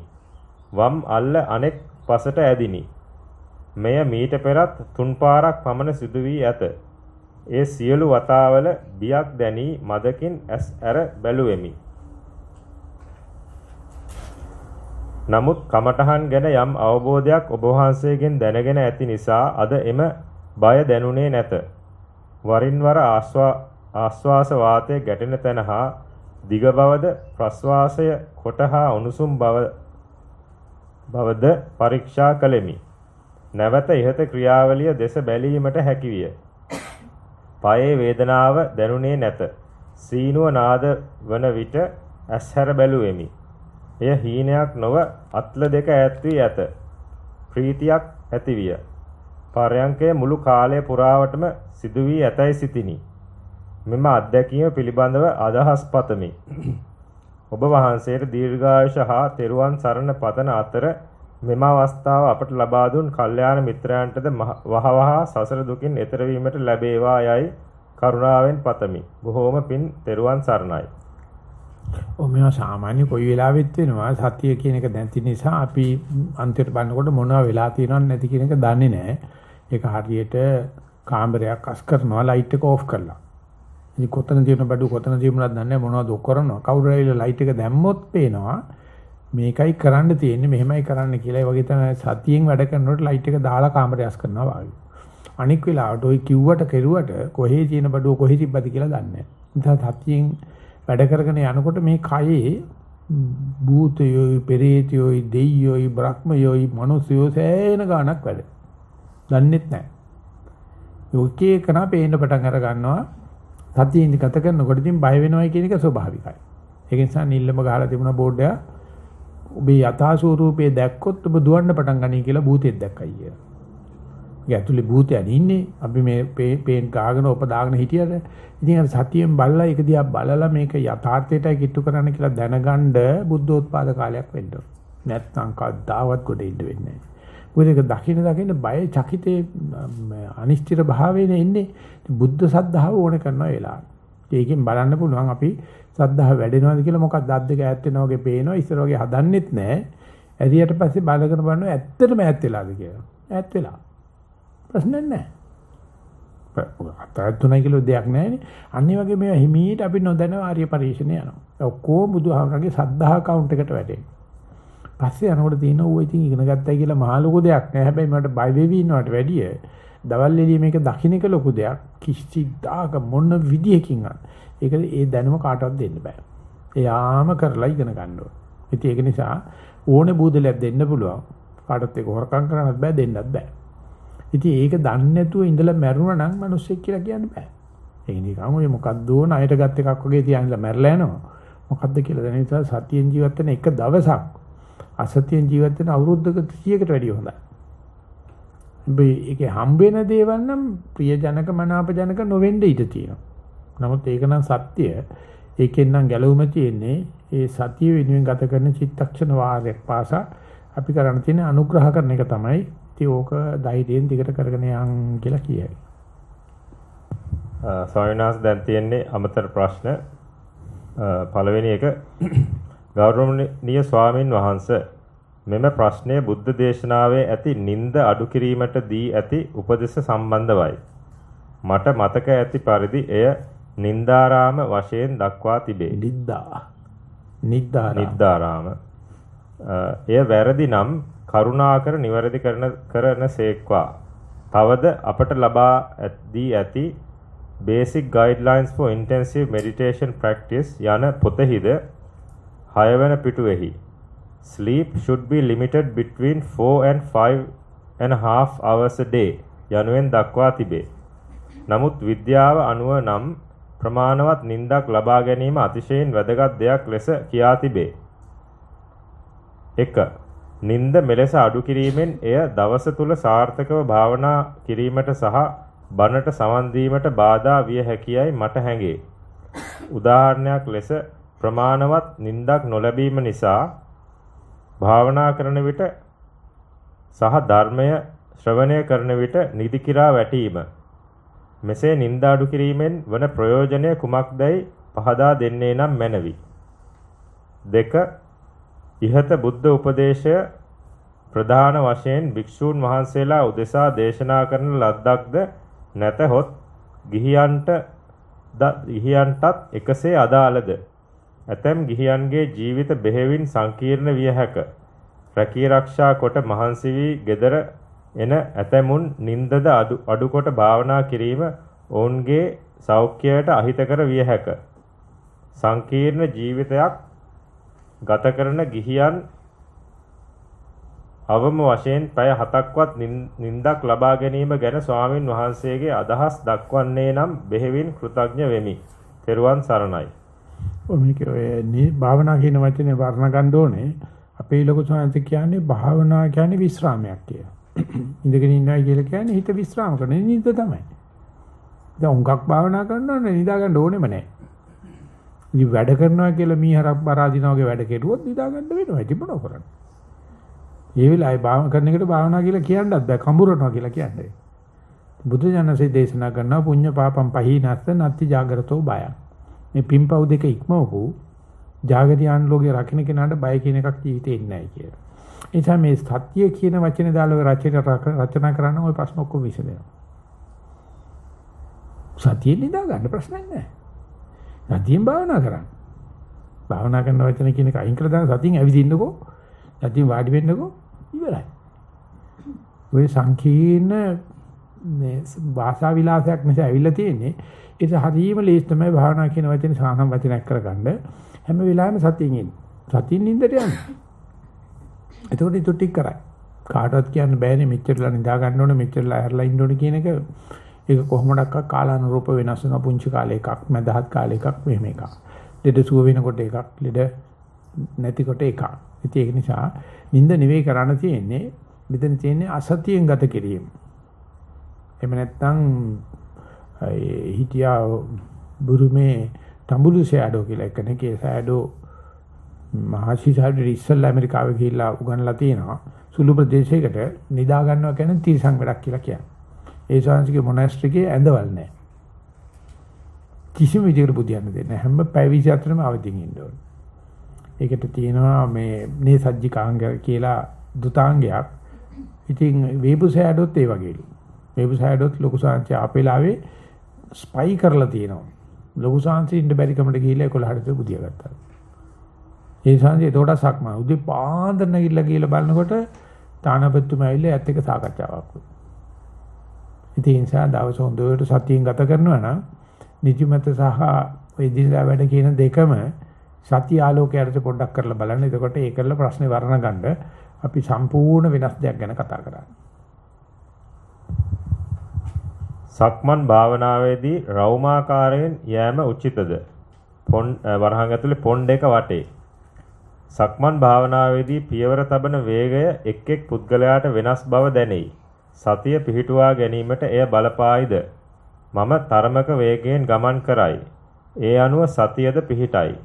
වම් අල්ල අනෙක් පසට ඇදිනි. මෙය මීට පෙරත් තුන් පාරක් පමණ සිදු වී ඇත. ඒ සියලු වතාවල බියක් දැනී මදකින් ඇස් ඇර බැලුවෙමි. නමුත් කමඨහන් ගැන යම් අවබෝධයක් ඔබ වහන්සේගෙන් දැනගෙන ඇති නිසා අද එම බය දැනුනේ නැත. වරින් වර ආස්වාස වාතයේ ගැටෙන තැන හා දිග බවද ප්‍රස්වාසය කොට හා උණුසුම් බව බවද පරීක්ෂා කළෙමි. නැවත ඉහත ක්‍රියාවලිය දෙස බැලීමට හැකිවිය. පායේ වේදනාව දැනුනේ නැත. සීනුව නාද වන විට ඇස්හැර බැලුවෙමි. එය හීනයක් නොව අත්ල දෙක ඈත් වී ඇත. ප්‍රීතියක් ඇතිවිය. පරයන්කය මුළු කාලය පුරාවටම සිදු වී ඇතැයි සිතිනි. මෙම අත්දැකීම පිළිබඳව අදහස් පතමි. ඔබ වහන්සේට දීර්ඝායුෂ හා තෙරුවන් සරණ පතන අතර මෙම අවස්ථාව අපට ලබා දුන් කල්යාණ මිත්‍රයන්ටද වහවහා සසර දුකින් එතර වීමට ලැබේවා යයි කරුණාවෙන් පතමි. බොහෝම පින් තෙරුවන් සරණයි. ඔ මේවා සාමාන්‍ය කොයි වෙලාවෙත් වෙනවා සතිය කියන එක නැති නිසා අපි අන්තිමට බලනකොට මොනවා වෙලා තියෙනවද නැති කියන එක දන්නේ නැහැ. ඒක හරියට කාමරයක් අස් කරනවා ලයිට් එක ඕෆ් කරලා. ඉතින් කොතන තියෙන බඩු කොතන තියෙනවද දන්නේ නැහැ මොනවද කරනවා. කවුරු හරි ලයිට් එක දැම්මොත් පේනවා මේකයි කරන්න තියෙන්නේ මෙහෙමයි කරන්න කියලා. ඒ වගේ තමයි සතියෙන් වැඩ කරනකොට ලයිට් එක දාලා කාමරය අස් කරනවා වගේ. අනික් වෙලාවට ওই කිව්වට කෙරුවට කොහේ තියෙන බඩුව කොහේ තිබ්බද කියලා දන්නේ නැහැ. නිසා සතියෙන් වැඩ කරගෙන යනකොට මේ කයේ භූතයෝයි පෙරේතයෝයි දෙයියෝයි බ්‍රහ්මයෝයි මිනිස්යෝ සෑහෙන ගාණක් වැඩ. දන්නෙත් නැහැ. යෝකේ කන පේන්න පටන් අර ගන්නවා. සතියෙන් ගත කරනකොට ඉතින් බය වෙනවයි කියන එක ස්වභාවිකයි. ඒක නිසා නිල්ලම ගහලා තිබුණ බෝඩ් එක ඔබේ යථා ස්වරූපේ දැක්කොත් ඔබ දුවන්න පටන් ගනී කියලා භූතෙක් දැක්කයි කියලා. ඒ ඇතුලේ භූතයන් ඉන්නේ. අපි මේ පේන් ගාගෙන ඔප දාගෙන හිටියද ඉතින් අර සතියෙන් බලලා ඒක දිහා බලලා මේක යථාර්ථයටයි කිට්ටු කරන්න කියලා දැනගන්න බුද්ධෝත්පාද කාලයක් වෙන්න ඕන. නැත්නම් කවදාවත් ගොඩ ඉන්න වෙන්නේ නැහැ. මොකද ඒක දකින්න දකින්න බය චකිතේ අනිශ්චිත භාවයෙන් එන්නේ බුද්ධ සද්ධාව ඕන කරන වෙලාවට. ඒකෙන් බලන්න පුළුවන් අපි සද්ධාව වැඩෙනවද කියලා මොකක්ද අත් දෙක ඈත් වෙනා වගේ පේනවා ඉස්සර වගේ හදන්නෙත් නැහැ. ඇරියට පස්සේ බලගෙන බලනවා ඇත්තටම ඈත් වෙලාද කියලා. ඈත් වෙලා. ප්‍රශ්නයක් නැහැ. අතතුණයි කියලා දෙයක් නැහැනේ. අනිත් වගේ මේ හිමීට අපි නොදැන ආර්ය පරිශ්‍රණය යනවා. ඔක්කොම බුදුහාමරගේ සද්ධා කවුන්ට් එකට වැටෙනවා. පස්සේ යනකොට තියෙන ඌ ඉතින් ඉගෙන ගත්තයි කියලා මහා ලොකු දෙයක් නෑ. හැබැයි මට බය වෙවි ඉන්නවට වැඩිය දවල් එළිය මේක දකින්න එක ලොකු දෙයක්. කිසිදාක මොන විදියකින්වත්. ඒක ඒ දැනුම කාටවත් දෙන්න බෑ. එයාම කරලා ඉගෙන ගන්න ඕන. ඉතින් ඒක නිසා ඕනේ බූදලයක් දෙන්න පුළුවන්. කාටවත් ඒක හොරකම් කරන්නත් බෑ දෙන්නත් බෑ. ඉතින් ඒක දන්නේ නැතුව ඉඳලා මැරුණා නම් මිනිස්සෙක් කියලා කියන්න බෑ. ඒක නිකන් ඔය මොකද්ද ණයට ගත් එකක් වගේ තියන්ලා මැරලා යනවා. මොකද්ද කියලා දැන නිසා සතියෙන් ජීවත් වෙන එක දවසක් අසතියෙන් ජීවත් වෙන අවුරුද්දක 100කට වැඩිය හොඳයි. මේ ඒකේ හම්බ වෙන දේවල් නම් ප්‍රිය ජනක මනාප ජනක නොවෙන්න ඉඩ තියෙනවා. නමුත් ඒක නම් සත්‍ය. ඒකෙන් නම් ගැලවුම තියෙන්නේ ඒ සතිය වෙනුවෙන් ගත කරන චිත්තක්ෂණ වාරයක් පාසා අපි කරන්න තියෙන අනුග්‍රහ කරන එක තමයි ඉතින් ඕක ධෛර්යයෙන් දිගට කරගෙන යන් කියලා කියයි. ස්වාමීනාස් දැන් තියෙන්නේ අමතර ප්‍රශ්න පළවෙනි එක ගෞරවනීය ස්වාමින් වහන්සේ මෙම ප්‍රශ්නය බුද්ධ දේශනාවේ ඇති නිନ୍ଦ අඩු කිරීමට දී ඇති උපදෙස් සම්බන්ධවයි. මට මතක ඇති පරිදි එය නින්දාරාම වශයෙන් දක්වා තිබේ. නිද්දා. නිද්දාරාම. නිද්දාරාම. එය වැරදි නම් කරුණාකර නිවැරදි කරන කරන සේක්වා. තවද අපට ලබා දී ඇති Basic Guidelines for Intensive Meditation Practice යන පොතෙහිද 6 වෙනි පිටුවේහි Sleep should be limited between 4 and 5 and a half hours a day යනුවෙන් දක්වා තිබේ. නමුත් විද්‍යාව අනුව නම් ප්‍රමාණවත් නිින්දක් ලබා ගැනීම අතිශයින් වැදගත් දෙයක් ලෙස කියා තිබේ. 1. නිନ୍ଦ මෙලෙස අඩු කිරීමෙන් එය දවස තුල සාර්ථකව භාවනා කිරීමට සහ බණට සමන් දීමට බාධා විය හැකියයි මට හැඟේ. උදාහරණයක් ලෙස ප්‍රමාණවත් නිින්දක් නොලැබීම නිසා භාවනා කරන විට සහ ධර්මය ශ්‍රවණය කරන විට නිදි කිරා වැටීම මෙසේ නිନ୍ଦ අඩු කිරීමෙන් වන ප්‍රයෝජනය කුමක්දයි පහදා දෙන්නේ නම් මැනවි. 2 ඉහත බුද්ධ උපදේශය ප්‍රධාන වශයෙන් භික්ෂූන් වහන්සේලා උදෙසා දේශනා කරන ලද්දක්ද නැතහොත් ගිහියන්ට ගිහියන්ටත් එකසේ අදාළද ඇතැම් ගිහියන්ගේ ජීවිත බෙහෙවින් සංකීර්ණ විය හැක රැකී ආරක්ෂා කොට මහන්සි වී gedara එන ඇතැමුන් නින්දද අඩු කොට භාවනා කිරීම ඔවුන්ගේ සෞඛ්‍යයට අහිතකර විය හැක සංකීර්ණ ජීවිතයක් ගත කරන ගිහියන් අවම වශයෙන් පැය 7ක්වත් නිින්දක් ලබා ගැනීම ගැන ස්වාමින් වහන්සේගේ අදහස් දක්වන්නේ නම් බෙහෙවින් කෘතඥ වෙමි. තෙරුවන් සරණයි. ඔය මේක ඔය භාවනා කියන වචනේ වර්ණ ගන්න ඕනේ. අපේ ලොකු සංහත කියන්නේ භාවනා කියන්නේ විශ්‍රාමයක් කියලා. ඉඳගෙන ඉන්නවා කියලා කියන්නේ හිත විශ්‍රාම කරන නිින්ද තමයි. දැන් උඟක් භාවනා කරනවා නේ නිදා ගන්න ඕනෙම නැහැ. ඉතින් වැඩ කරනවා කියලා මීහරක් බරාදිනා වගේ වැඩ කෙරුවොත් නිදා ගන්න වෙනවා. ඉතින් මොනව කරන්නේ? ඒ වෙලාවේ භාවනා කරන එකට භාවනා කියලා කියන්නත් බෑ. කඹරනවා කියලා කියන්නේ. බුදු ජානසේ දේශනා කරනවා පුඤ්ඤ පාපම් පහීනස්ස නත්ති జాగරතෝ බයං. මේ පින්පව් දෙක ඉක්මවපු ජාගතියාන් ලෝකේ රකින්න කෙනාට බය කියන එකක් ජීවිතේ ඉන්නේ නැහැ කියලා. ඒ නිසා මේ සත්‍ය කියන වචනේ දාලා ඔය රචන රචනා කරන ඔය ප්‍රශ්න ඔක්කොම විසඳෙනවා. සතියෙන් නිදා ගන්න ප්‍රශ්නයක් නැහැ. සතියෙන් භාවනා කරන්න. භාවනා කරන වචන කියන එක අයින් කරලා දාන සතියෙන් ඇවිදින්නකෝ. සතියෙන් වාඩි වෙන්නකෝ ඉවරයි. ඔය සංකීර්ණ මේ භාෂා විලාසයක් මෙතන ඇවිල්ලා තියෙන්නේ ඒක හරීම ලේස් තමයි භාවනා කියන වචනේ සාහම් වචනයක් කරගන්න. හැම වෙලාවෙම සතියින් ඉන්න. සතියින් නින්දට යන්න. එතකොට ඊට ටික කරයි. කාටවත් කියන්න බෑනේ මෙච්චරලා නිදා ගන්න ඕනේ මෙච්චරලා ඇරලා ඉන්න ඕනේ කියන එක ඒක කොහොමඩක්ක කාලානුරූප වෙනස් වෙන පුංචි කාලේ එකක් මැදහත් කාලේ එකක් මෙහෙම එකක්. ලෙඩ සුව වෙනකොට එකක් ලෙඩ නැතිකොට එකක්. ඉතින් ඒක නිසා නිින්ද නෙවෙයි කරන්න තියෙන්නේ මෙතන තියෙන්නේ අසතියෙන් ගත කිරීම. එහෙම නැත්නම් හිටියා බුරුමේ තඹුලු සෑඩෝ කියලා එකනේ කේ සෑඩෝ මහසි සෑඩෝ ඉස්සල්ලා ඇමරිකාවේ ගිහිල්ලා උගන්ලා තියෙනවා සුළු ප්‍රදේශයකට නිදා ගන්නවා කියන්නේ තිරසං වැඩක් කියලා කියන්නේ. ඒ ශාන්සිකේ මොනාස්ට්‍රිකේ ඇඳවල් නැහැ. කිසිම විදිහකට බුදියන්න දෙන්නේ නැහැ. හැම පැය 24ම අවදිින් ඉන්න ඕනේ. ඒකට තියෙනවා මේ මේ සජ්ජිකාංග කියලා දුතාංගයක්. ඉතින් වේබුසෑඩොත් ඒ වගේලු. වේබුසෑඩොත් ලොකු සාංශය අපේලාවේ ස්පයි කරලා තියෙනවා. ලොකු සාංශي ඉන්න බැරි කමට ගිහිල්ලා 11ට බුදිය ගත්තා. ඒ සාංශي එතකොට සක්මන්. උදේ පාන්දර නැගිටලා ගිහලා බලනකොට තානාපතිතුමා ඇවිල්ලා ඇත් එක්ක සාකච්ඡාවක් වුණා. ඉතින් ඒ නිසා දවස හොඳට සතියෙන් ගත කරනවා නම් නිදිමත සහ ඔය දිනදා වැඩ කියන දෙකම සතිය ආලෝකයට පොඩ්ඩක් කරලා බලන්න. එතකොට ඒ කරලා ප්‍රශ්නේ වර්ණ ගන්න අපි සම්පූර්ණ වෙනස් දෙයක් ගැන කතා කරන්නේ. සක්මන් භාවනාවේදී රෞමාකාරයෙන් යෑම උචිතද? පොන් වරහන් ඇතුලේ පොන් දෙක වටේ. සක්මන් භාවනාවේදී පියවර තබන වේගය එක් එක් පුද්ගලයාට වෙනස් බව දැනෙයි. සතිය පිහිටුවා ගැනීමට එය බලපායිද? මම තරමක වේගයෙන් ගමන් කරයි. ඒ අනුව සතියද පිහිටයි.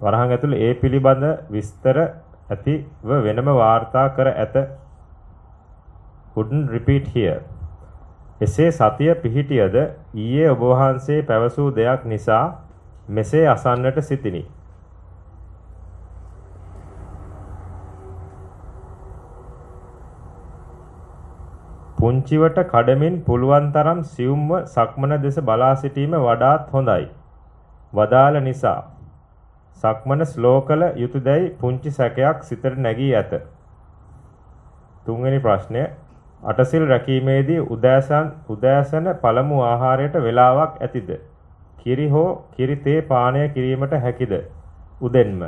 වරහන් ඇතුලේ ඒ පිළිබඳ විස්තර ඇතිව වෙනම වාර්තා කර ඇත. wouldn't repeat here එසේ සතිය පිහිටියද ඊයේ ඔබ වහන්සේ පැවසූ දෙයක් නිසා මෙසේ අසන්නට සිටිනි. පුංචිවට කඩමින් පුළුවන් තරම් සියුම්ව සක්මන දෙස බලා සිටීම වඩාත් හොඳයි. වදාළ නිසා සක්මන ස්ලෝ කළ යුතුයදයි පුංචි සැකයක් සිතට නැගී ඇත. තුන්වෙනි ප්‍රශ්නය අටසිල් රැකීමේදී උදෑසන් උදෑසන පළමු ආහාරයට වේලාවක් ඇතිද? කිරි හෝ කිරි තේ පානය කිරීමට හැකිද? උදෙන්ම.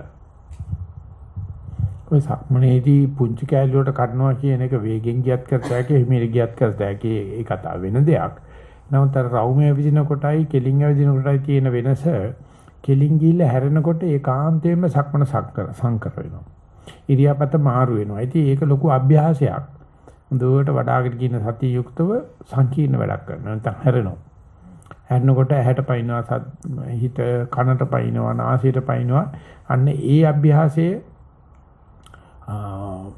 ඔය සක්මනේදී පුංචි කෑලි වලට කඩනවා කියන එක වේගෙන් ගියත් කරත හැකි, හිමීර ගියත් කරත හැකි ඒ කතාව වෙන දෙයක්. නමුත් අර රවුමේ විදින කොටයි කෙලින් විදින කොටයි තියෙන වෙනස කෙලින් ගිහිල්ලා හැරෙනකොට ඒකාන්තයෙන්ම සක්මන සංකර වෙනවා. ඉරියාපත මාරු වෙනවා. ඉතින් ඒක ලොකු අභ්‍යාසයක්. හොඳට වඩාගෙන කියන සතිය යුක්තව සංකීර්ණ වැඩක් කරනවා. නැත්නම් හැරෙනවා. හැරෙනකොට ඇහැට පයින්නවා හිත කනට පයින්නවා නාසයට පයින්නවා. අන්න ඒ අභ්‍යාසයේ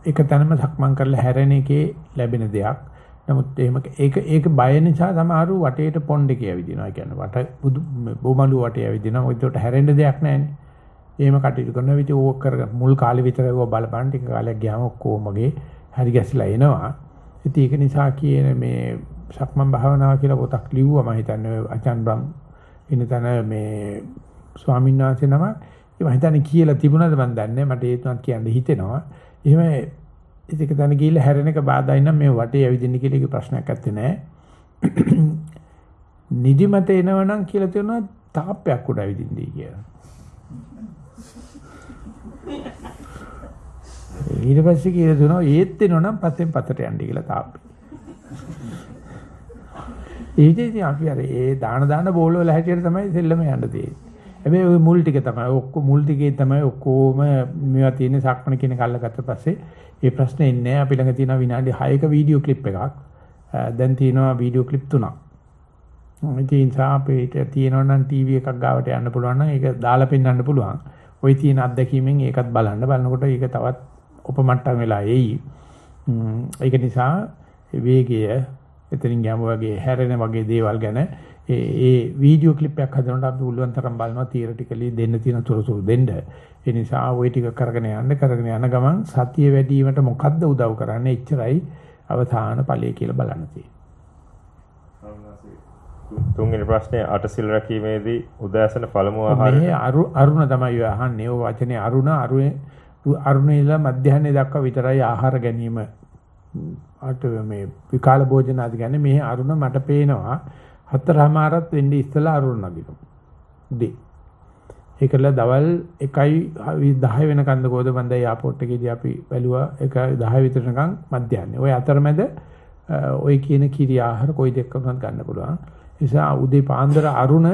එක තැනම සක්මන් කරලා හැරෙන එකේ ලැබෙන දෙයක්. නමුත් එහෙම ඒක ඒක බය නිසා සමහරු වටේට පොණ්ඩේ ඇවිදිනවා. කියන්නේ වට බුදු බොමලු වටේ ඇවිදිනවා. ඒකට හැරෙන්න දෙයක් නැහැනේ. එහෙම කටයුතු කරනවා. ඉතින් ඕක කරගෙන මුල් කාලේ විතර ඒව බලපන් ටික කාලයක් ගියාම ඔක්කොම වගේ හරි ගැසිලා එනවා. ඉතින් ඒක නිසා කියන මේ සක්මන් භාවනාව කියලා පොතක් ලිව්වා මම හිතන්නේ අචාන් බම් ඉන්න තැන මේ ස්වාමීන් වහන්සේ නම ඒ මම හිතන්නේ කියලා තිබුණාද මන් දන්නේ මට ඒ තුනක් කියන්න හිතෙනවා. එහෙම ඒක තැන ගිහිල්ලා හැරෙන එක බාධායි නම් මේ වටේ ඇවිදින්න කියලා ඒක ප්‍රශ්නයක් නැත්තේ නෑ. නිදිමත එනවනම් කියලා තියෙනවා තාප්පයක් උඩ ඇවිදින්නයි කියලා. ඊට පස්සේ කියලා දුනවා ඒත් වෙනවනම් පස්සෙන් පතට යන්න කියලා තාප්පි. ඊටදී අපි අර ඒ දාන දාන බෝල වල හැටියට තමයි සෙල්ලම යන්න තියෙන්නේ. හැබැයි ওই මුල් ටික තමයි ඔක්කොම මුල් ටිකේ තමයි ඔක්කොම මේවා තියෙන්නේ සක්මණ කියන කල්ලගත්ත පස්සේ ඒ ප්‍රශ්නේ ඉන්නේ අපි ළඟ තියෙන විනාඩි 6ක වීඩියෝ ක්ලිප් එකක්. දැන් තියෙනවා වීඩියෝ ක්ලිප් තුනක්. ඒ නිසා අපිට තියෙනවා නම් ටීවී එකක් ගාවට යන්න පුළුවන් නම් ඒක දාලා පෙන්වන්න පුළුවන්. ওই තියෙන අත්දැකීමෙන් ඒකත් බලන්න බලනකොට ඒක තවත් උපමට්ටම් වෙලා එයි. ඒක නිසා වේගය එතනින් ගියාම වගේ හැරෙන වගේ දේවල් ගැන ඒ ඒ වීඩියෝ ක්ලිප් එකක් හදනකොට අපි උළුවන් තරම් බලනවා තියරිටිකලි දෙන්න තියෙන තොරතුරු දෙන්න. ඒ නිසා ওই ටික කරගෙන යන්න කරගෙන යන ගමන් සතිය වැඩි වීමට මොකද්ද උදව් කරන්නේ? එච්චරයි අවසාන ඵලය කියලා බලන්න තියෙන්නේ. තුන්වෙනි ප්‍රශ්නේ අටසිල් රැකීමේදී උදෑසන පළමු ආහාර මේ අරුණ තමයි අහන්නේ. ඔය වචනේ අරුණ අරුවේ අරුණේ ඉඳලා මධ්‍යහ්නයේ දක්වා විතරයි ආහාර ගැනීම අට මේ විකාල භෝජන ආදී ගන්නේ මේ අරුණ මට පේනවා හතරමාරත් වෙන්නේ ඉස්සලා අරුණ නගිනවා. දේ. ඒකල දවල් 1යි 10 වෙනකන්ද ගෝදබන්ද එයාපෝට් එකේදී අපි බැලුවා 1යි 10 විතරනකම් මධ්‍යහ්නේ. ওই අතරමැද ওই කියන කිරි ආහාර කොයි දෙයක් වුණත් ගන්න පුළුවන්. නිසා උදේ පාන්දර අරුණ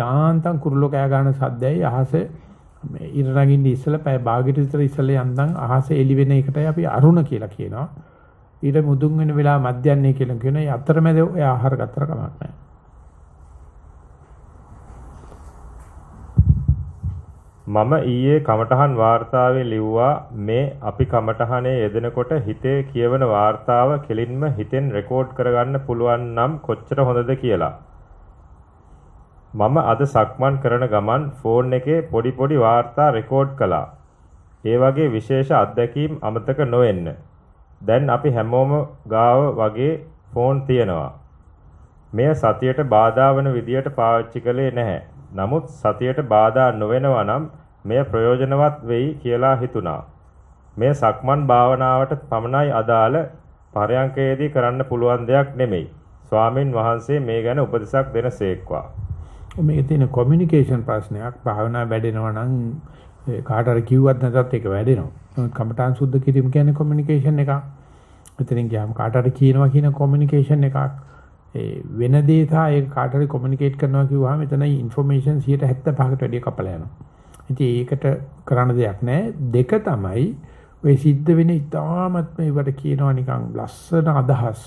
යාන්තම් කුරුල්ලෝ කෑ ගන්න සද්දයි අහස මේ ඉර නගින්න ඉස්සලා පැය භාගයට විතර ඉස්සලා යන්දම් අහස එලි වෙන එකටයි අපි අරුණ කියලා කියනවා. ඊට මුදුන් වෙන වෙලාව මධ්‍යන්නේ කියලා කියන. ඒ අතරමැද ඔය ආහාර ගත්තර කමක් නැහැ. මම ඊයේ කමඨහන් වාර්තාවේ ලිව්වා මේ අපි කමඨහනේ යෙදෙනකොට හිතේ කියවන වාර්තාව කෙලින්ම හිතෙන් රෙකෝඩ් කරගන්න පුළුවන් නම් කොච්චර හොඳද කියලා. මම අද සක්මන් කරන ගමන් ෆෝන් එකේ පොඩි පොඩි වාර්තා රෙකෝඩ් කළා. ඒ වගේ විශේෂ අත්දැකීම් අමතක නොවෙන්න. දැන් අපි හැමෝම ගාව වගේ ෆෝන් තියෙනවා. මෙය සතියට බාධා වන විදියට පාවිච්චි කළේ නැහැ. නමුත් සතියට බාධා නොවෙනවා නම් මෙය ප්‍රයෝජනවත් වෙයි කියලා හිතුණා. මේ සක්මන් භාවනාවට පමණයි අදාළ පරයන්කයේදී කරන්න පුළුවන් දෙයක් නෙමෙයි. ස්වාමින් වහන්සේ මේ ගැන උපදෙසක් දෙනසේක්වා. මේක තියෙන කොමියුනිකේෂන් ප්‍රශ්නයක් භාවනා වැඩෙනවා නම් කාට හරි කිව්වත් නැතත් ඒක වැඩෙනවා. නමුත් කමඨාන් සුද්ධ කිරීම කියන්නේ කොමියුනිකේෂන් එකක්. මෙතනින් ගියාම කාට හරි කියනවා කියන කොමියුනිකේෂන් එකක්. ඒ වෙන දේ තා ඒක කාට හරි කොමියුනිකේට් කරනවා කිව්වහම මෙතන ඉන්ෆෝමේෂන් 75කට වැඩිය කපලා යනවා. ඉතින් ඒකට කරන්න දෙයක් නැහැ. දෙක තමයි ඔය සිද්ධ වෙන ඉතාමත් මේවට කියනවා නිකන් ලස්සන අදහස්.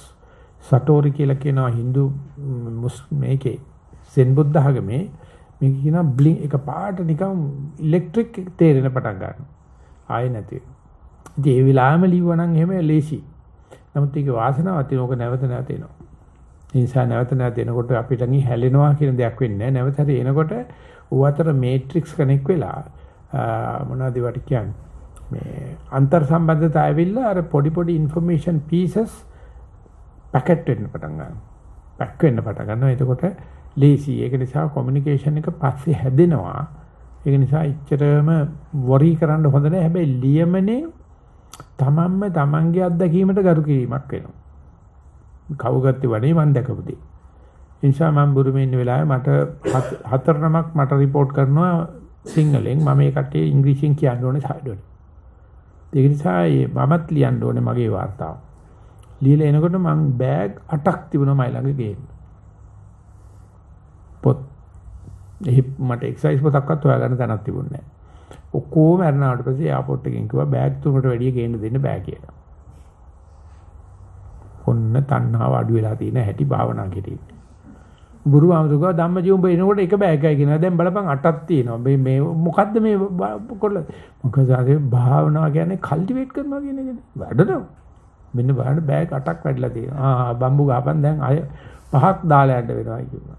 සටෝරි කියලා කියනවා Hindu මේකේ සෙන් බුද්ධ ආගමේ මේක කියනවා බ්ලින් එක පාට නිකන් ඉලෙක්ට්‍රික් තේරෙන පටන් ගන්නවා. ආයෙ නැති වෙනවා. ඉතින් ඒ වෙලාවෙම ලිව්වනම් එහෙම ලේසි. නමුත් ඒක වාසනාවක් තියෙන ඕක නැවත නැවත එනවා. ඒ නිසා නැවත නැවත එනකොට අපිට නිකන් හැලෙනවා කියන දෙයක් වෙන්නේ නැහැ. නැවත හරි එනකොට ඌ අතර මේට්‍රික්ස් කනෙක් වෙලා මොනවද ඒවට කියන්නේ මේ අන්තර් සම්බන්ධතාවය ඇවිල්ලා අර පොඩි පොඩි ইনফෝමේෂන් පීසස් පැකට් වෙන්න පටන් ගන්නවා. පැක් වෙන්න පටන් ගන්නවා. එතකොට ලේසි. ඒක නිසා කොමියුනිකේෂන් එක පස්සේ හැදෙනවා. ඒක නිසා ඉච්චරම වොරි කරන්න හොඳ නැහැ. හැබැයි ලියමනේ තමන්ම තමන්ගේ අත්දැකීමට ගරු කිරීමක් වෙනවා. කවුගත්ති වඩේ මම දැකපු දේ. ඒ නිසා මම බුරුමේ ඉන්න වෙලාවේ මට හතර නමක් මට report කරනවා සිංහලෙන් මම ඒ කට්ටිය ඉංග්‍රීසියෙන් කියන්න ඕනේ සාඩුවට. ඒක නිසා මමත් ලියන්න ඕනේ මගේ වාර්තාව. ලියලා එනකොට මම බෑග් 8ක් තිබුණා මයි ළඟ ගේන්න. පොත් එහි මට එක්සයිස් පොතක්වත් හොයාගන්න තැනක් තිබුණේ නැහැ. ඔක්කොම අරනාට පස්සේ එයාපෝට් එකෙන් කිව්වා බෑග් තුනකට වැඩිය ගේන්න දෙන්න බෑ කියලා. ඔන්න තණ්හාව අඩු වෙලා තියෙන හැටි භාවනා කිරීම. බුරු ආමතුගා ධම්මජීවඹ එනකොට එක බෑග් එකයි කියනවා. දැන් බලපන් අටක් තියෙනවා. මේ මේ මොකද්ද මේ කොල්ල? මොකද අර භාවනාව කියන්නේ කල්ටිවේට් කරනවා කියන එකනේ. වැඩනවා. මෙන්න බලන්න බෑග් අටක් වැඩිලා තියෙනවා. ආ බම්බු ගහපන් දැන් අය පහක් දාලා යන්න වෙනවා කියනවා.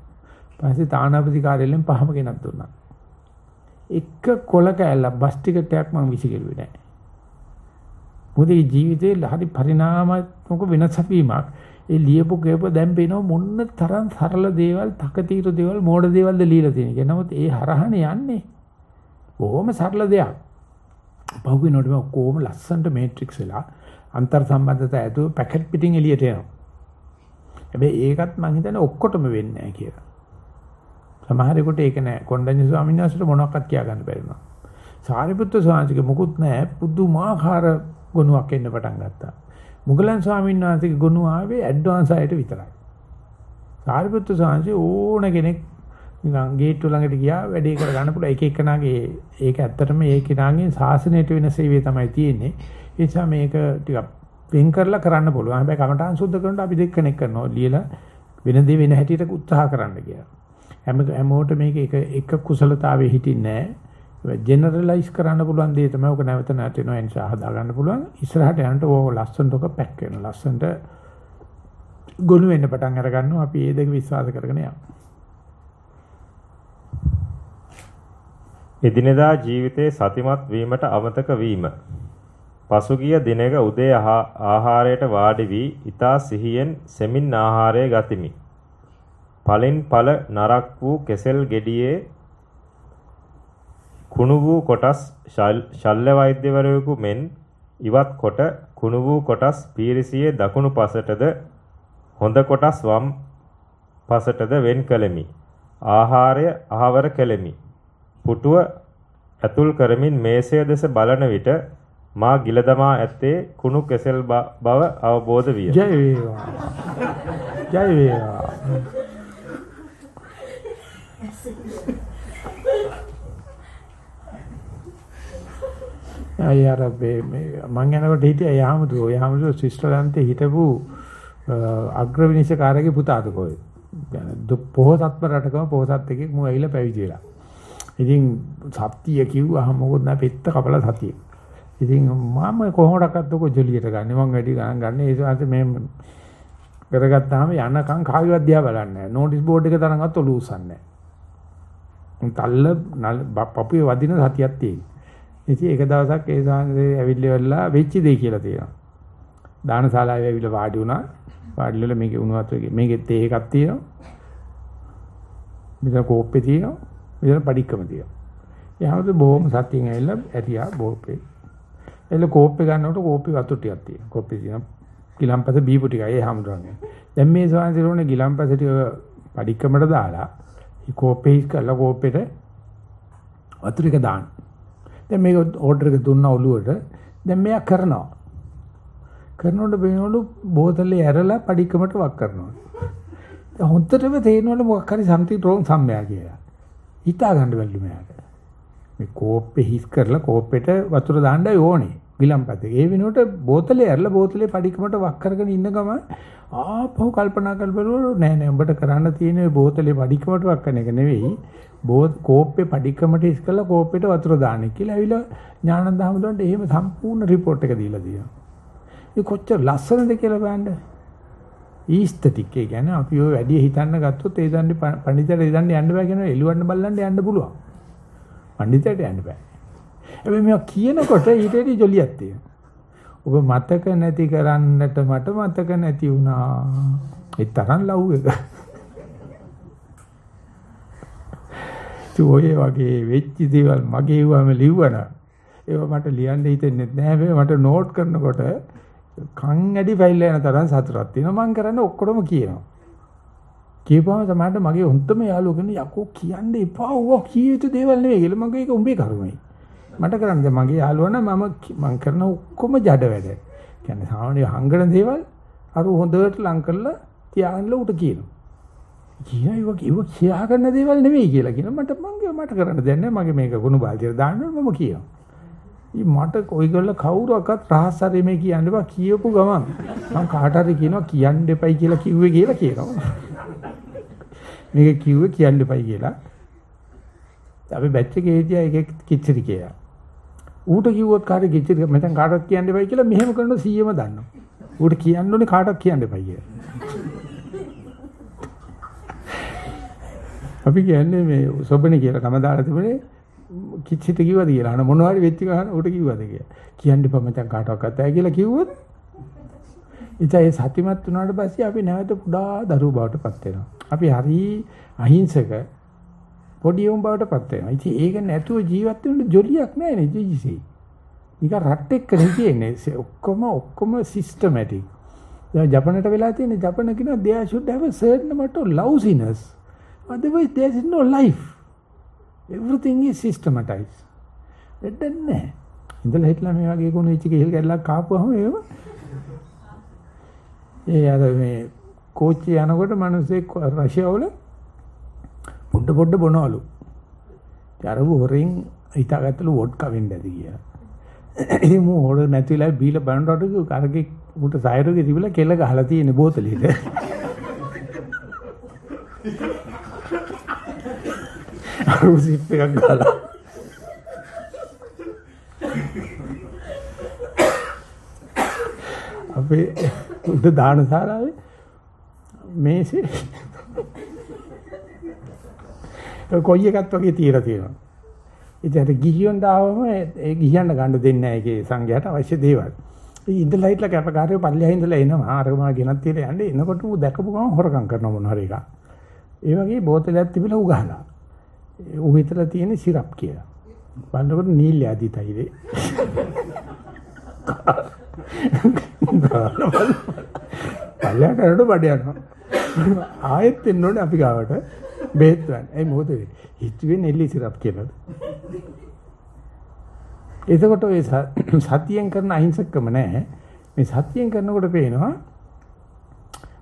පස්සේ තානාපති කාර්යාලයෙන් පහම ගෙනත් දුන්නා. එක කොල කෑල්ල බස් ටිකට් එකක් මම විසිකරුවේ නැහැ. මොකද මේ ජීවිතේ හරි පරිණාමාත්මක වෙනස් වීමක්. ඒ ලියපු කේප දැන් පේනවා මොන්න තරම් සරල දේවල්, තකතිරු දේවල්, මෝඩ දේවල්ද লীලා තියෙන. ඒක නමුත් ඒ හරහනේ යන්නේ. බොහොම සරල දෙයක්. පහුවෙනකොට මේ ඔක්කොම ලස්සනට මේට්‍රික්ස් වෙලා අන්තර් සම්බන්ධතා ඇතුව පැකට් පිටින් එළියට එනවා. හැබැයි ඒකත් මම හිතන්නේ ඔක්කොටම වෙන්නේ නැහැ කියලා. සමහරෙකුට ඒක නෑ. කොණ්ඩඤ්ඤ ස්වාමීන් වහන්සේට මොනවක්වත් කියා ගන්න බැරි වුණා. සාරිපුත්‍ර ස්වාමීන්ගේ මොකුත් නෑ. පුදුමාකාර ගුණයක් එන්න පටන් ගත්තා. මුගලන් ස්වාමීන් වහන්සේගේ ගුණ ආවේ ඇඩ්වාන්ස් අයට විතරයි. සාරිපුත්‍ර සාංශේ ඕන කෙනෙක් නිකන් ගේට්ටු ළඟට ගියා වැඩේ කර ගන්න පුළුවන් එක එකනාගේ ඒක ඇත්තටම ඒ කෙනාගේ ශාසනයට වෙන සේවය තමයි තියෙන්නේ. ඒ නිසා මේක ටිකක් වෙන් කරලා කරන්න පුළුවන්. හැබැයි කමඨාන් සුද්ධ කරනකොට අපි දෙක කරනවා. ලියලා වෙන දේ වෙන හැටියට උත්සාහ කරන්න කියලා. හැම හැමෝට මේක එක එක කුසලතාවයේ හිටින්නේ නැහැ. ජෙනරලයිස් කරන්න පුළුවන් දේ තමයි ඔක නැවත නැවත වෙනවා ඒ නිසා හදා ගන්න පුළුවන්. ඉස්සරහට යනකොට ඕක ලස්සනට ඔක පැක් වෙනවා. ලස්සනට ගොනු වෙන්න පටන් අර ගන්නවා. අපි ඒ දෙක විශ්වාස කරගෙන යමු. එදිනෙදා ජීවිතයේ සතිමත් වීමට අමතක වීම. පසුගිය දිනක උදේ ආහාරයට වාඩි වී ඊතා සිහියෙන් සෙමින් ආහාරය ගතිමි. පලින් පල නරක් වූ කෙසෙල් ගෙඩියේ කුණු වූ කොටස් ශල්‍ය වෛද්‍යවරයෙකු මෙන් ඉවත් කොට කුණු වූ කොටස් පීරිසියේ දකුණු පසටද හොඳ කොටස් වම් පසටද වෙන් කළෙමි. ආහාරය අහවර කළෙමි. පුටුව ඇතුල් කරමින් මේසය දෙස බලන විට මා ගිල දමා ඇත්තේ කුණු කෙසෙල් බව අවබෝධ විය. ජය වේවා. ජය වේවා. අය අර මේ මං යනකොට හිටියා යහමතු යහමතු ශිෂ්ටලන්තේ හිටපු අග්‍රවිනිශකාරගේ පුතාට කොයි. පොහොසත්ම රටකම පොහොසත් එකෙක් මම ඇවිල්ලා පැවිදි වෙලා. ඉතින් සත්‍ය කිව්වහම මොකද නැ පෙත්ත කපලා සතිය. ඉතින් මම කොහොමඩක්වත් ඔක ජොලියට ගන්න මම වැඩි ගණන් ගන්න ඒ වාසේ මේ කරගත්තාම යනකම් කාගේවත් දිහා බලන්නේ නැහැ. නෝටිස් බෝඩ් එක තරම්වත් ඔලු උස්සන්නේ නැහැ. තල්ල පපුවේ වදින සතියක් තියෙනවා. ඉතින් එක දවසක් ඒ සාංශේ ඇවිල්ලා වෙච්ච දෙය කියලා තියෙනවා. දානශාලාවේ ඇවිල්ලා වාඩි වුණා. වාඩි වෙලා මේකේ උණු වතුර මේකේ තේ එකක් තියෙනවා. මෙතන කෝප්පේ තියෙනවා. මෙතන පඩික්කම තියෙනවා. එහමද බොහොම සතියෙන් ඇවිල්ලා ඇරියා බෝපේ. එළ කෝප්පේ ගන්නකොට කෝප්පේ වතුර ටිකක් තියෙනවා. කෝප්පේ තියෙන ගිලම්පස බීපු ටිකයි ඒ හැමදෙරන්නේ. දැන් මේ සාංශිරෝනේ ගිලම්පස ටික පඩික්කමට දාලා මේ කෝප්පේ හිස් කරලා කෝප්පෙට වතුර ටික දාන්න. දැන් මේක ඕඩර් එක දුන්නා ඔළුවට. දැන් මෙයා කරනවා. කරනකොට බේනවලු බෝතලේ ඇරලා පඩිකමට වක් කරනවා. දැන් හොන්දටම තේරෙනවලු මොකක් හරි something wrong සම්මයා කියලා. හිතා ගන්න බැල්ලු මෙයාට. මේ කෝප්පේ හිස් කරලා කෝප්පෙට වතුර දාන්නයි ඕනේ. ගිලම්පතේ. ඒ වෙනුවට බෝතලේ ඇරලා බෝතලේ පඩිකමට වක් කරගෙන ඉන්න ගම ආපහු කල්පනා කරලා නෑ නෑ උඹට කරන්න තියෙන්නේ බෝතලේ පඩිකමට වක් කරන එක නෙවෙයි. බෝත් කෝප්පේ පඩිකමට ඉස් කරලා කෝප්පෙට වතුර දාන්න කියලා ඇවිල්ලා ඥානන්ද හැමදාන්ට එහෙම සම්පූර්ණ report එක දීලා තියෙනවා. ඒ කොච්චර ලස්සනද කියලා බලන්න. ඊස්තටික් ඒ කියන්නේ අපි ඔය වැඩි හිතන්න ගත්තොත් ඒ දන්නේ පඬිතට ඉදන්න යන්න බෑ කියන එළුවන්න බල්ලන්න යන්න පුළුවන්. පඬිතට යන්න බෑ. හැබැයි මේවා කියනකොට ඊටේදී ජොලියක් තියෙනවා. ඔබ මතක නැති කරන්නට මට මතක නැති වුණා. ඒ තරම් ලව් එක. ඔය වගේ වෙච්ච දේවල් මගේ වම ලිව්වනම් ඒව මට ලියන්න හිතෙන්නේ නැහැ. හැබැයි මට නෝට් කරනකොට කන් ඇඩි ෆයිල් යන තරම් සතුටක් තියෙනවා. මම කරන්නේ ඔක්කොම කියනවා. කියපුවම තමයි මගේ හොන්තම යාළුවෝ කියන යකෝ කියන්න එපා. ඌව කිය යුතු දේවල් නෙවෙයි කියලා මගේ ඒක උඹේ කරුමයි. මට කරන්න මගේ යාළුවා නම් මම මම කරන ඔක්කොම ජඩ වැඩ. කියන්නේ සාමාන්‍ය හංගන දේවල් අර හොඳට ලං කරලා තියාගෙන උට කියනවා. කියනවා ඒක කිව්ව කියා ගන්න දේවල් නෙවෙයි කියලා කියන මට මං මට කරන්න දෙයක් නැහැ මගේ මේක ගුණ බාල්දියට දාන්න මම කියනවා. ඊ මට ඔයගොල්ලෝ කවුරක්වත් රහස් හරි මේ කියන්න බා කියපු ගමන් මං කාට හරි කියනවා කියන්න එපයි කියලා කිව්වේ කියලා කියනවා. මේක කිව්වේ කියන්න එපයි කියලා. අපි බැච් එකේ හිටියා එකෙක් කිච්චරි කියලා. ඌට කිව්වොත් කාටද කිච්චරි මෙතන කාටවත් කියන්න එපයි කියලා මෙහෙම කරනකොට 100ම දන්නවා. ඌට කියන්න ඕනේ කාටවත් කියන්න එපයි කියලා. අපි කියන්නේ මේ සොබනේ කියලා නම දාලා තිබුණේ කිච්චිට කිව්වද කියලා. අන මොනවා හරි වෙච්ච ගමන් ඌට කිව්වද කියලා. කියන්න එපා මචං කාටවත් අතයි කියලා කිව්වොත් ඉතින් ඒ සත්‍යමත් වුණාට පස්සේ අපි නැවත පුඩා දරුවෝ බවට පත් වෙනවා. අපි හරි අහිංසක පොඩි උන් බවට පත් වෙනවා. ඉතින් ඒක නැතුව ජීවත් වෙන්න ජොලියක් නැහැ නේ ජීජිසි. නිකන් රට් එක්ක නෙතියෙන්නේ. ඔක්කොම ඔක්කොම සිස්ටමැටික්. දැන් ජපනට වෙලා තියෙන ජපන කියනවා they should have a certain amount of lousiness. Otherwise there is no life. Everything is systematized. දෙන්න නැහැ. ඉඳලා හිටලා මේ වගේ කුණු වෙච්ච කෙහෙල් කැල්ලක් කාපුවම ඒව ඒ අර මේ කෝච්චිය යනකොට මිනිස්සෙක් රෂියාවල පොඩ පොඩ බොනවලු. අර හොරෙන් හිතාගත්තලු වොඩ්කා වෙන්න ඇති කියලා. ඉතින් මු හොර නැතිලා බීලා බලනකොට අරගේ උට සයරෝගේ තිබිලා කෙල ගහලා තියෙන බෝතලෙට. අර සිප් එකක් ගහලා. අපේ උඩ දානශාලාවේ මේසේ කොයි එකත් වගේ තියලා තියෙනවා. ඉතින් අර ගිහියන් දාවම ඒ ගිහියන්ට ගන්න දෙන්නේ නැහැ ඒකේ සංඝයාට අවශ්‍ය දේවල්. ඉතින් ඉඳලා හිටලා කැපකාරයෝ පල්ලෙහා ඉඳලා එනවා අරමා ගෙනත් තියලා යන්නේ එනකොට ඌ දැකපු ගමන් හොරකම් කරන මොන හරි එකක්. ඒ වගේ බෝතලයක් තිබිලා ඌ ගහලා. ඌ හිතලා තියෙන සිරප් කියලා. බලනකොට නීල් යදි තයිරේ. පල්ලෙහාට යනකොට බඩ යනවා. ආයෙත් එන්න ඕනේ අපි ගාවට බෙහෙත් ගන්න. ඒ මොකද හිතුවේ නෙල්ලි සිරප් කියලා. එතකොට ඔය සතියෙන් කරන අහිංසකම නැහැ. මේ සතියෙන් කරනකොට පේනවා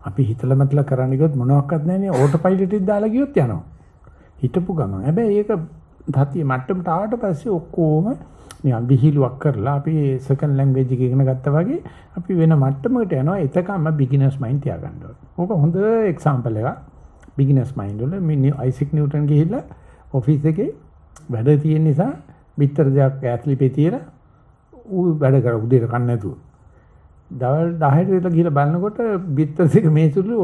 අපි හිතලා මතලා කරන්න ගියොත් මොනවත් නැහැනේ ඕටෝ පයිලට් එක දාලා ගියොත් යනවා. හිතපු ගමන්. හැබැයි ඒක සතිය මට්ටමට ආවට පස්සේ ඔක්කොම නිකන් විහිළුවක් කරලා අපි සෙකන්ඩ් ලැන්ග්වේජ් එක ඉගෙන ගත්තා වගේ අපි වෙන මට්ටමකට යනවා. එතකම බිග්ිනර්ස් මයින්ඩ් තියාගන්න ඕනේ. ඕක හොඳ එක්සැම්පල් එකක්. බිග්ිනර්ස් මයින්ඩ් වල මේ අයිසෙක් නිව්ටන් ගිහිල්ලා ඔෆිස් එකේ වැඩ තියෙන නිසා බිත්තර දෙයක් ඇස්ලිපේ තියලා ඌ වැඩ කර උදේට කන්න නැතුව. දවල් 10ට විතර ගිහලා බලනකොට බිත්තර දෙක මේසුළු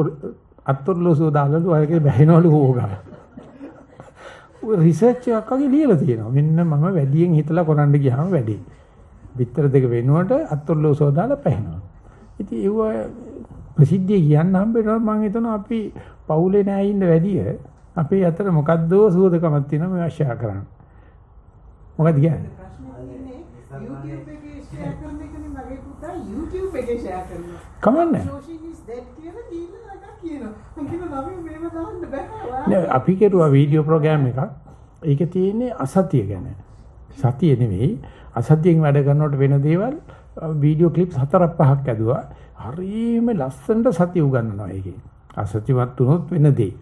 අත්තරලෝසෝ දාලාලු අයගේ බැහැනවලු හොගා. ඌ රිසර්ච් එකක් වගේ ලියලා තියෙනවා. මෙන්න මම වැඩියෙන් හිතලා කරන්න ගියාම වැඩි. බිත්තර දෙක වෙනුවට අත්තරලෝසෝ දාලා පැහැනවා. ඉතින් ඒව ප්‍රසිද්ධිය කියන්න හම්බෙනවා මම හිතනවා අපි පවුලේ නෑ ඉන්න වැඩිය අපේ අතර මොකද්දෝ සුවදකමක් තියෙනවා මේ ආශා කරන්න. මොකද කියන්නේ? YouTube එකේ share කරන එකනේ මගේ පුතා YouTube එකේ share කරනවා. කමන්නේ. Social is dead කියලා දීලා එකක් කියනවා. මම කියනවා ළමයි මේව දාන්න බෑ. නෑ අපි කෙරුවා වීඩියෝ ප්‍රෝග්‍රෑම් එකක්. ඒකේ තියෙන්නේ අසතිය ගැන. සතිය නෙවෙයි අසතියෙන් වැඩ කරනකොට වෙන දේවල් වීඩියෝ ක්ලිප්ස් හතරක් පහක් ඇදුවා. හරිම ලස්සනට සතිය උගන්වනවා ඒකේ. අසතිවත් වුණොත් වෙන දේ.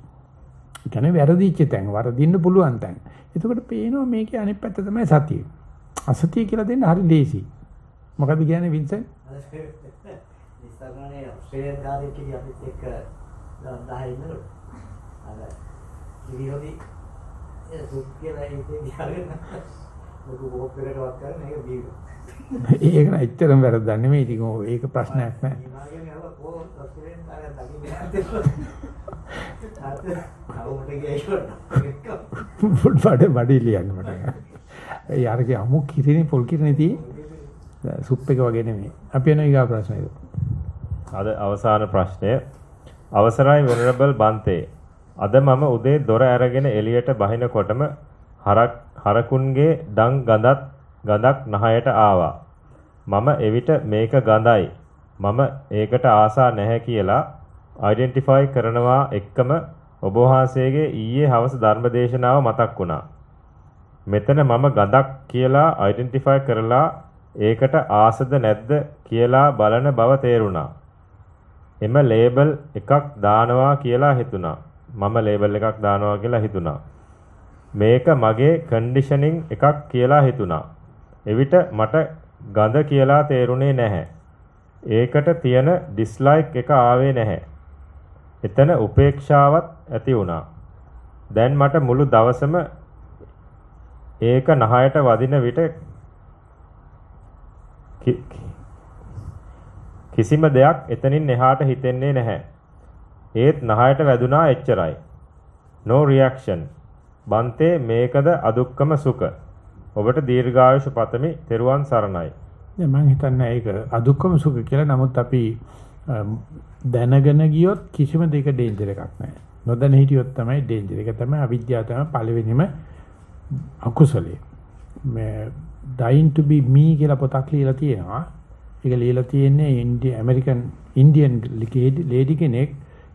ඒ කියන්නේ වැරදිච්ච තැන්, වරදින්න පුළුවන් තැන්. එතකොට පේනවා මේකේ අනිත් පැත්ත තමයි සතිය. අසතිය කියලා දෙන්න හරි ලේසි. මොකද කියන්නේ වින්සන්? ඉස්සරහනේ ඔස්ට්‍රේලියානු කාර්යයක් කිව්ව අපිත් එක්ක 10 ඉන්නලු. අර කිරියෝදි ඒ සුප් කියලා ඉතින් ගියාගෙන ලොකු කෝප් එකකට වක් කරන එක බීව. ඒක නෑ එච්චරම වැරද්දක් නෙමෙයි. ඉතින් ඕ ඒක ප්‍රශ්නයක් නෑ. ගියා බඩ බඩේ ලියන්න මට. ඒ අරගේ අමු කිරිනේ පොල් කිරිනේ තියෙන්නේ. සුප් එක වගේ නෙමෙයි. අපි යන ඊගා ප්‍රශ්නයද. අද අවසාන ප්‍රශ්නය අවසරයි වෙනරබල් බන්තේ අද මම උදේ දොර ඇරගෙන එළියට බහිනකොටම හරක් හරකුන්ගේ ඩං ගඳත් ගඳක් නහයට ආවා මම එවිට මේක ගඳයි මම ඒකට ආසා නැහැ කියලා අයිඩෙන්ටිෆයි කරනවා එක්කම ඔබ වහන්සේගේ ඊයේ හවස ධර්මදේශනාව මතක් වුණා මෙතන මම ගඳක් කියලා අයිඩෙන්ටිෆයි කරලා ඒකට ආසද නැද්ද කියලා බලන බව තේරුණා එම ලේබල් එකක් දානවා කියලා හිතුණා. මම ලේබල් එකක් දානවා කියලා හිතුණා. මේක මගේ කන්ඩිෂනින් එකක් කියලා හිතුණා. එවිට මට ගඳ කියලා තේරුනේ නැහැ. ඒකට තියෙන ඩිස්ලයික් එක ආවේ නැහැ. එතන උපේක්ෂාවත් ඇති වුණා. දැන් මට මුළු දවසම ඒක නහයට වදින විට කිසිම දෙයක් එතනින් එහාට හිතෙන්නේ නැහැ. ඒත් නහයට වැදුනා එච්චරයි. no reaction. බන්තේ මේකද අදුක්කම සුඛ. ඔබට දීර්ඝායුෂ පතමි. තෙරුවන් සරණයි. නෑ මම හිතන්නේ ඒක අදුක්කම සුඛ කියලා. නමුත් අපි දැනගෙන ගියොත් කිසිම දෙයක ඩේන්ජර් එකක් නැහැ. නොදැන හිටියොත් තමයි ඩේන්ජර් එක. තමයි අවිද්‍යාව තමයි පළවෙනිම අකුසලයේ. මේ dying to be me කියලා පොතක් ලියලා තියෙනවා. ඒක ලියලා තියෙන්නේ ඉන්දිය ඇමරිකන් ඉන්දියන් ලේඩි කෙනෙක්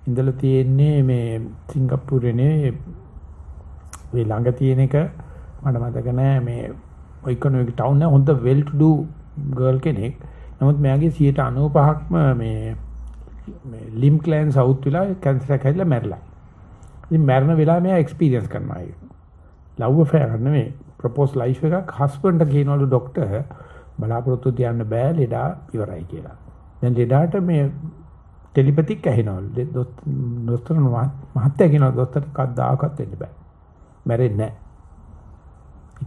ඉඳලා තියෙන්නේ මේ සිංගප්පූරේනේ මේ ළඟ තියෙන එක මට මතක නෑ මේ ඉකොනොමික් ටවුන් එක හොඳ වෙල් ටු ඩු ගර්ල් කෙනෙක්. නමුත් මෙයාගේ 95%ක්ම මේ මේ ලිම් ක්ලෑන් සවුත් වෙලා කැන්සර් එක හැදිලා මැරිලා. ඉතින් මැරෙන වෙලාව මෙයා එක්ස්පීරියන්ස් කරනවා ඒක. ලව් අෆෙයාර් නෙමෙයි ප්‍රොපෝස් ලයිෆ් එකක් හස්බන්ඩ් කියනවලු ડોක්ටර් බලාපොරොත්තු තියන්න බෑ ලෙඩා ඉවරයි කියලා. දැන් ලෙඩාට මේ ටෙලිපතික් ඇහෙනවලු. දොස්තර මහත්තයා කියනවා දොස්තර කද්දාකත් වෙන්න බෑ. මැරෙන්නේ නැහැ.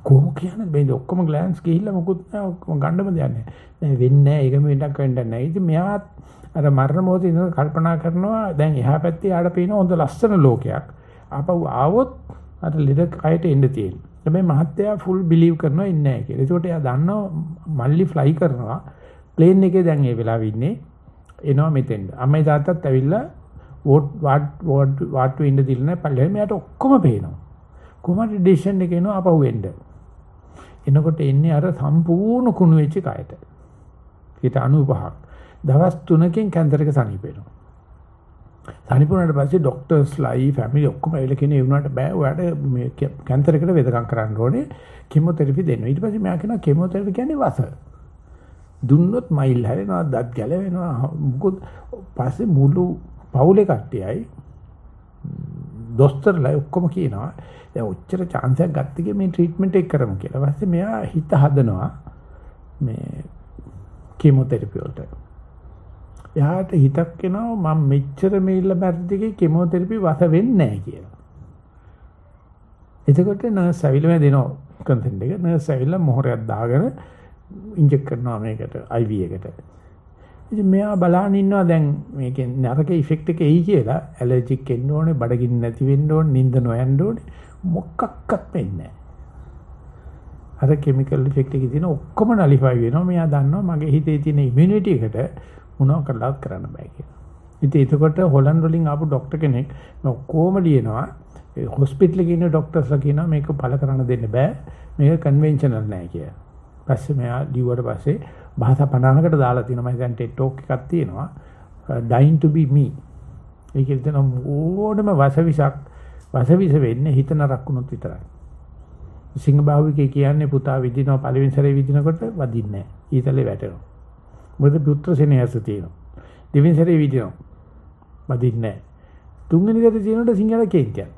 කොහොම කියන්නේ මේ ඔක්කොම ග්ලෑන්ස් ගිහිල්ලා මොකුත් නැහැ ඔක්කොම ගන්නම දෙයක් නැහැ. නෑ වෙන්නේ නැහැ ඒකම වෙන්නක් වෙන්න නැහැ. ඉතින් මෙයා අර මරණ මොහොතේ ඉඳන් කල්පනා කරනවා දැන් එහා පැත්තේ ආඩ පේන හොඳ ලස්සන ලෝකයක්. ආපහු ආවොත් අර ලෙඩ කයට එන්න තියෙනවා. හැබැයි මහත්තයා ෆුල් බිලීව් කරනවා ඉන්නේ නැහැ කියලා. ඒකට එයා දන්නවා මල්ලි ෆ්ලයි කරනවා. ප්ලේන් එකේ දැන් ඒ වෙලාවෙ ඉන්නේ. එනවා මෙතෙන්ද. අම්මයි තාත්තත් ඇවිල්ලා වෝට් වාට් වාට් වාට් ඉන්න දිල්ල නැහැ. පල්ලෙහාම එයාට ඔක්කොම පේනවා. කොහොමද ඩිසිෂන් එක එනවා අපහු වෙන්න. එනකොට එන්නේ අර සම්පූර්ණ කුණු වෙච්ච කයට. ඊට 95ක්. දවස් 3කින් කැන්සරක සනීප වෙනවා. සනීප වුණාට පස්සේ ડોක්ටර්ස්ලායි ෆැමිලි ඔක්කොම ඇවිල්ලා කියන ඒ වුණාට බෑ ඔයාට මේ කැන්සර් එකට වෙදකම් කරන්න ඕනේ. කිමෝതെරපි දෙන්න. ඊට පස්සේ මම කියනවා කිමෝതെරපි කියන්නේ වස. දුන්නොත් මයිල් හැරෙනවා, දත් ගැලවෙනවා. මොකද පස්සේ මුළු පවුලේ කට්ටියයි දොස්තරලා ඔක්කොම කියනවා දැන් ඔච්චර chance එකක් ගත්තකේ මේ ට්‍රීට්මන්ට් එක කරමු කියලා. ඊපස්සේ මෙයා හිත හදනවා මේ කීමෝതെරපි වලට. එයාට හිතක් එනවා මම මෙච්චර මේල්ල මැරදිගේ කීමෝതെරපි වස වෙන්නේ නැහැ කියලා. එතකොට නර්ස් ඇවිල්ලා දෙනවා කන්සෙන්ට් එක. නර්ස් ඇවිල්ලා මොහොරයක් දාගෙන ඉන්ජෙක්ට් කරනවා මේකට IV එකට. ඉතින් මෙයා බලන් ඉන්නවා දැන් මේකෙන් නරක ඉෆෙක්ට් එක එයි කියලා ඇලර්ජික් එන්න ඕනේ, බඩගින්න නැති වෙන්න ඕනේ, නිින්ද නොයන්න ඕනේ. මොකක්වත් වෙන්නේ අර කිමිකල් ඉෆෙක්ට් එකේ තියෙන ඔක්කොම නලිෆයි වෙනවා. මෙයා දන්නවා මගේ හිතේ තියෙන ඉමුනිටි එකට මොනව කරලාත් කරන්න බෑ කියලා. ඉතින් එතකොට හොලන්ඩ් වලින් ආපු ડોක්ටර් කෙනෙක් කොහොම ලියනවා හොස්පිටල් එකේ ඉන්න ડોක්ටර්ස්ලා කියනවා මේක පළ කරන්න දෙන්න බෑ. මේක කන්වෙන්ෂනල් නෑ කියලා. පස්සේ මෙයා ලිව්වට පස්සේ භාෂා 50කට දාලා තියෙනවා. මම දැන් TED talk එකක් තියෙනවා. dying to be me. ඒකෙන් තියෙන ඕනම වසවිසක් වසවිස වෙන්නේ හිත නරක් වුණොත් විතරයි. සිංහබාහුවිකේ කියන්නේ පුතා විදිනවා පළවෙනි සැරේ විදිනකොට වදින්නේ නැහැ. ඊතලේ වැටෙනවා. මොකද පුත්‍ර සෙනෙහස තියෙනවා. දෙවෙනි සැරේ විදිනවා. වදින්නේ නැහැ. තුන්වෙනි සැරේ තියෙනකොට සිංහල කේන්තියක්.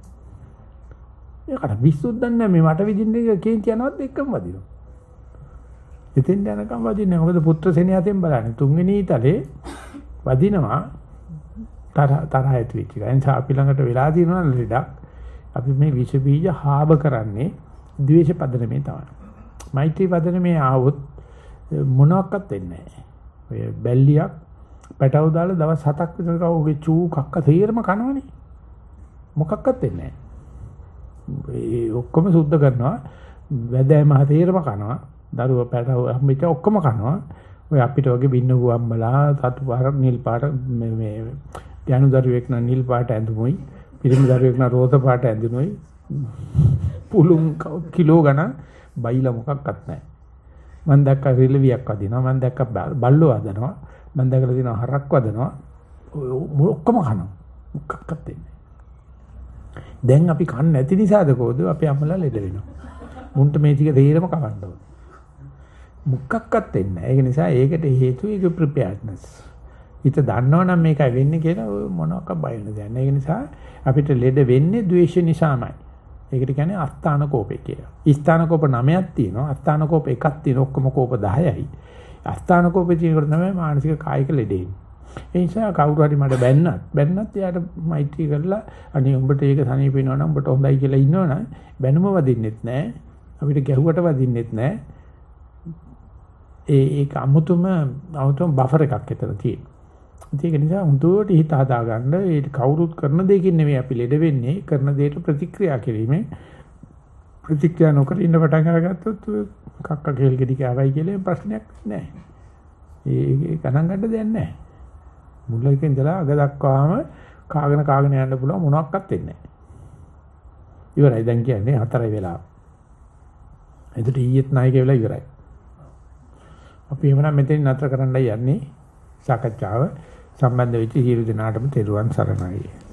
ඒකට විශ්සුද්දන්නේ නැහැ මේ මට විදින්නේ කේන්තියනවත් එක්කම වදිනවා. එතෙන් යනකම් වදින්නේ මොකද පුත්‍ර සෙනෙහසෙන් බලන්නේ තුන්වෙනි ඊතලේ වදිනවා තරහ තරහ ඇති වෙච්ච එක. එනිසා අපි ළඟට වෙලා තියෙනවා ලෙඩක්. අපි මේ විෂ බීජ හාබ කරන්නේ ද්වේෂ පදනමේ තමයි. මෛත්‍රී පදනමේ ආවොත් මොනවත් වෙන්නේ නැහැ. ඔය බැල්ලියක් පැටව දාලා දවස් 7ක් විතර කවුගේ චූ කක්ක තේරම කනවනේ. මොකක්වත් වෙන්නේ නැහැ. ඒ ඔක්කොම සුද්ධ කරනවා. වැදෑම තේරම කනවා. දරුවා පැටව හම්බෙච්ච ඔක්කොම කනවා. ඔය අපිට වගේ බින්න ගුවම්මලා සතු පාර නිල් පාට මේ මේ යනු දරුවෙක් නම් නිල් පාට ඇඳුමුයි. පිරිමි දරුවෙක් නම් රෝස පාට ඇඳුමුයි. පුළුම් කිලෝ ගණන් බයිලා මොකක්වත් නැහැ. මම දැක්ක රිලවියක් වදිනවා. මම දැක්ක බල්ලෝ වදනවා. මම දැකලා තියෙනවා හරක් වදනවා. ඔක්කොම කනවා. මොකක්වත් දෙන්නේ දැන් අපි කන්නේ නැති නිසාද කොහොද අපි අම්මලා ලෙඩ වෙනවා. මුන්ට මේ ටික තේරම කවන්න ඕන. මුක්කක්වත් වෙන්නේ නැහැ. ඒක නිසා ඒකට හේතුව ඒක ප්‍රිපෙයාර්ඩ්නස්. හිත දන්නවනම් මේකයි වෙන්නේ කියලා මොනවාක් බය වෙන දෙයක් නැහැ. ඒක නිසා අපිට ලෙඩ වෙන්නේ ද්වේෂ නිසාමයි. ඒකට කියන්නේ අස්ථාන කෝපේ කියලා. ස්ථාන කෝප 9ක් තියෙනවා. අස්ථාන කෝප එකක් තියෙනවා. ඔක්කොම කෝප 10යි. අස්ථාන කෝපේ තියෙනකොට තමයි මානසික කායික ලෙඩ එන්නේ. ඒ නිසා කවුරු හරි මට බැන්නත් බැන්නත් එයාට මෛත්‍රී කරලා අනේ උඹට ඒක සනීප වෙනවනම් උඹට හොඳයි කියලා ඉන්නවනම් බැනුම වදින්නෙත් නැහැ. අපිට ගැහුවට වදින්නෙත් නැහැ. ඒ ඒක අමුතුම අමුතුම බෆර් එකක් එතන තියෙනවා. ඒක නිසා හුදුවට හිත හදාගන්න ඒ කවුරුත් කරන දෙයකින් නෙමෙයි අපි ලෙඩ වෙන්නේ කරන දෙයට ප්‍රතික්‍රියා කිරීමෙන් ප්‍රතික්‍රියා නොකර ඉන්න පටන් අරගත්තොත් කක්ක කෙල් ගෙඩි කෑවයි කියලා ප්‍රශ්නයක් නැහැ. ඒ ගණන් ගන්න දෙයක් නැහැ. මුල එකේ ඉඳලා අග දක්වාම කාගෙන කාගෙන යන්න පුළුවන් මොනවත් වෙන්නේ නැහැ. ඉවරයි දැන් කියන්නේ හතරයි වෙලාව. එතකොට ඊයේත් නායක වෙලා ඉවරයි. අපි එhmenan මෙතෙන් නතර කරන්නයි යන්නේ. සාකච්ඡාව සම්බන්ධ වෙච්ච හිිරු දිනාටම තෙරුවන් සරණයි.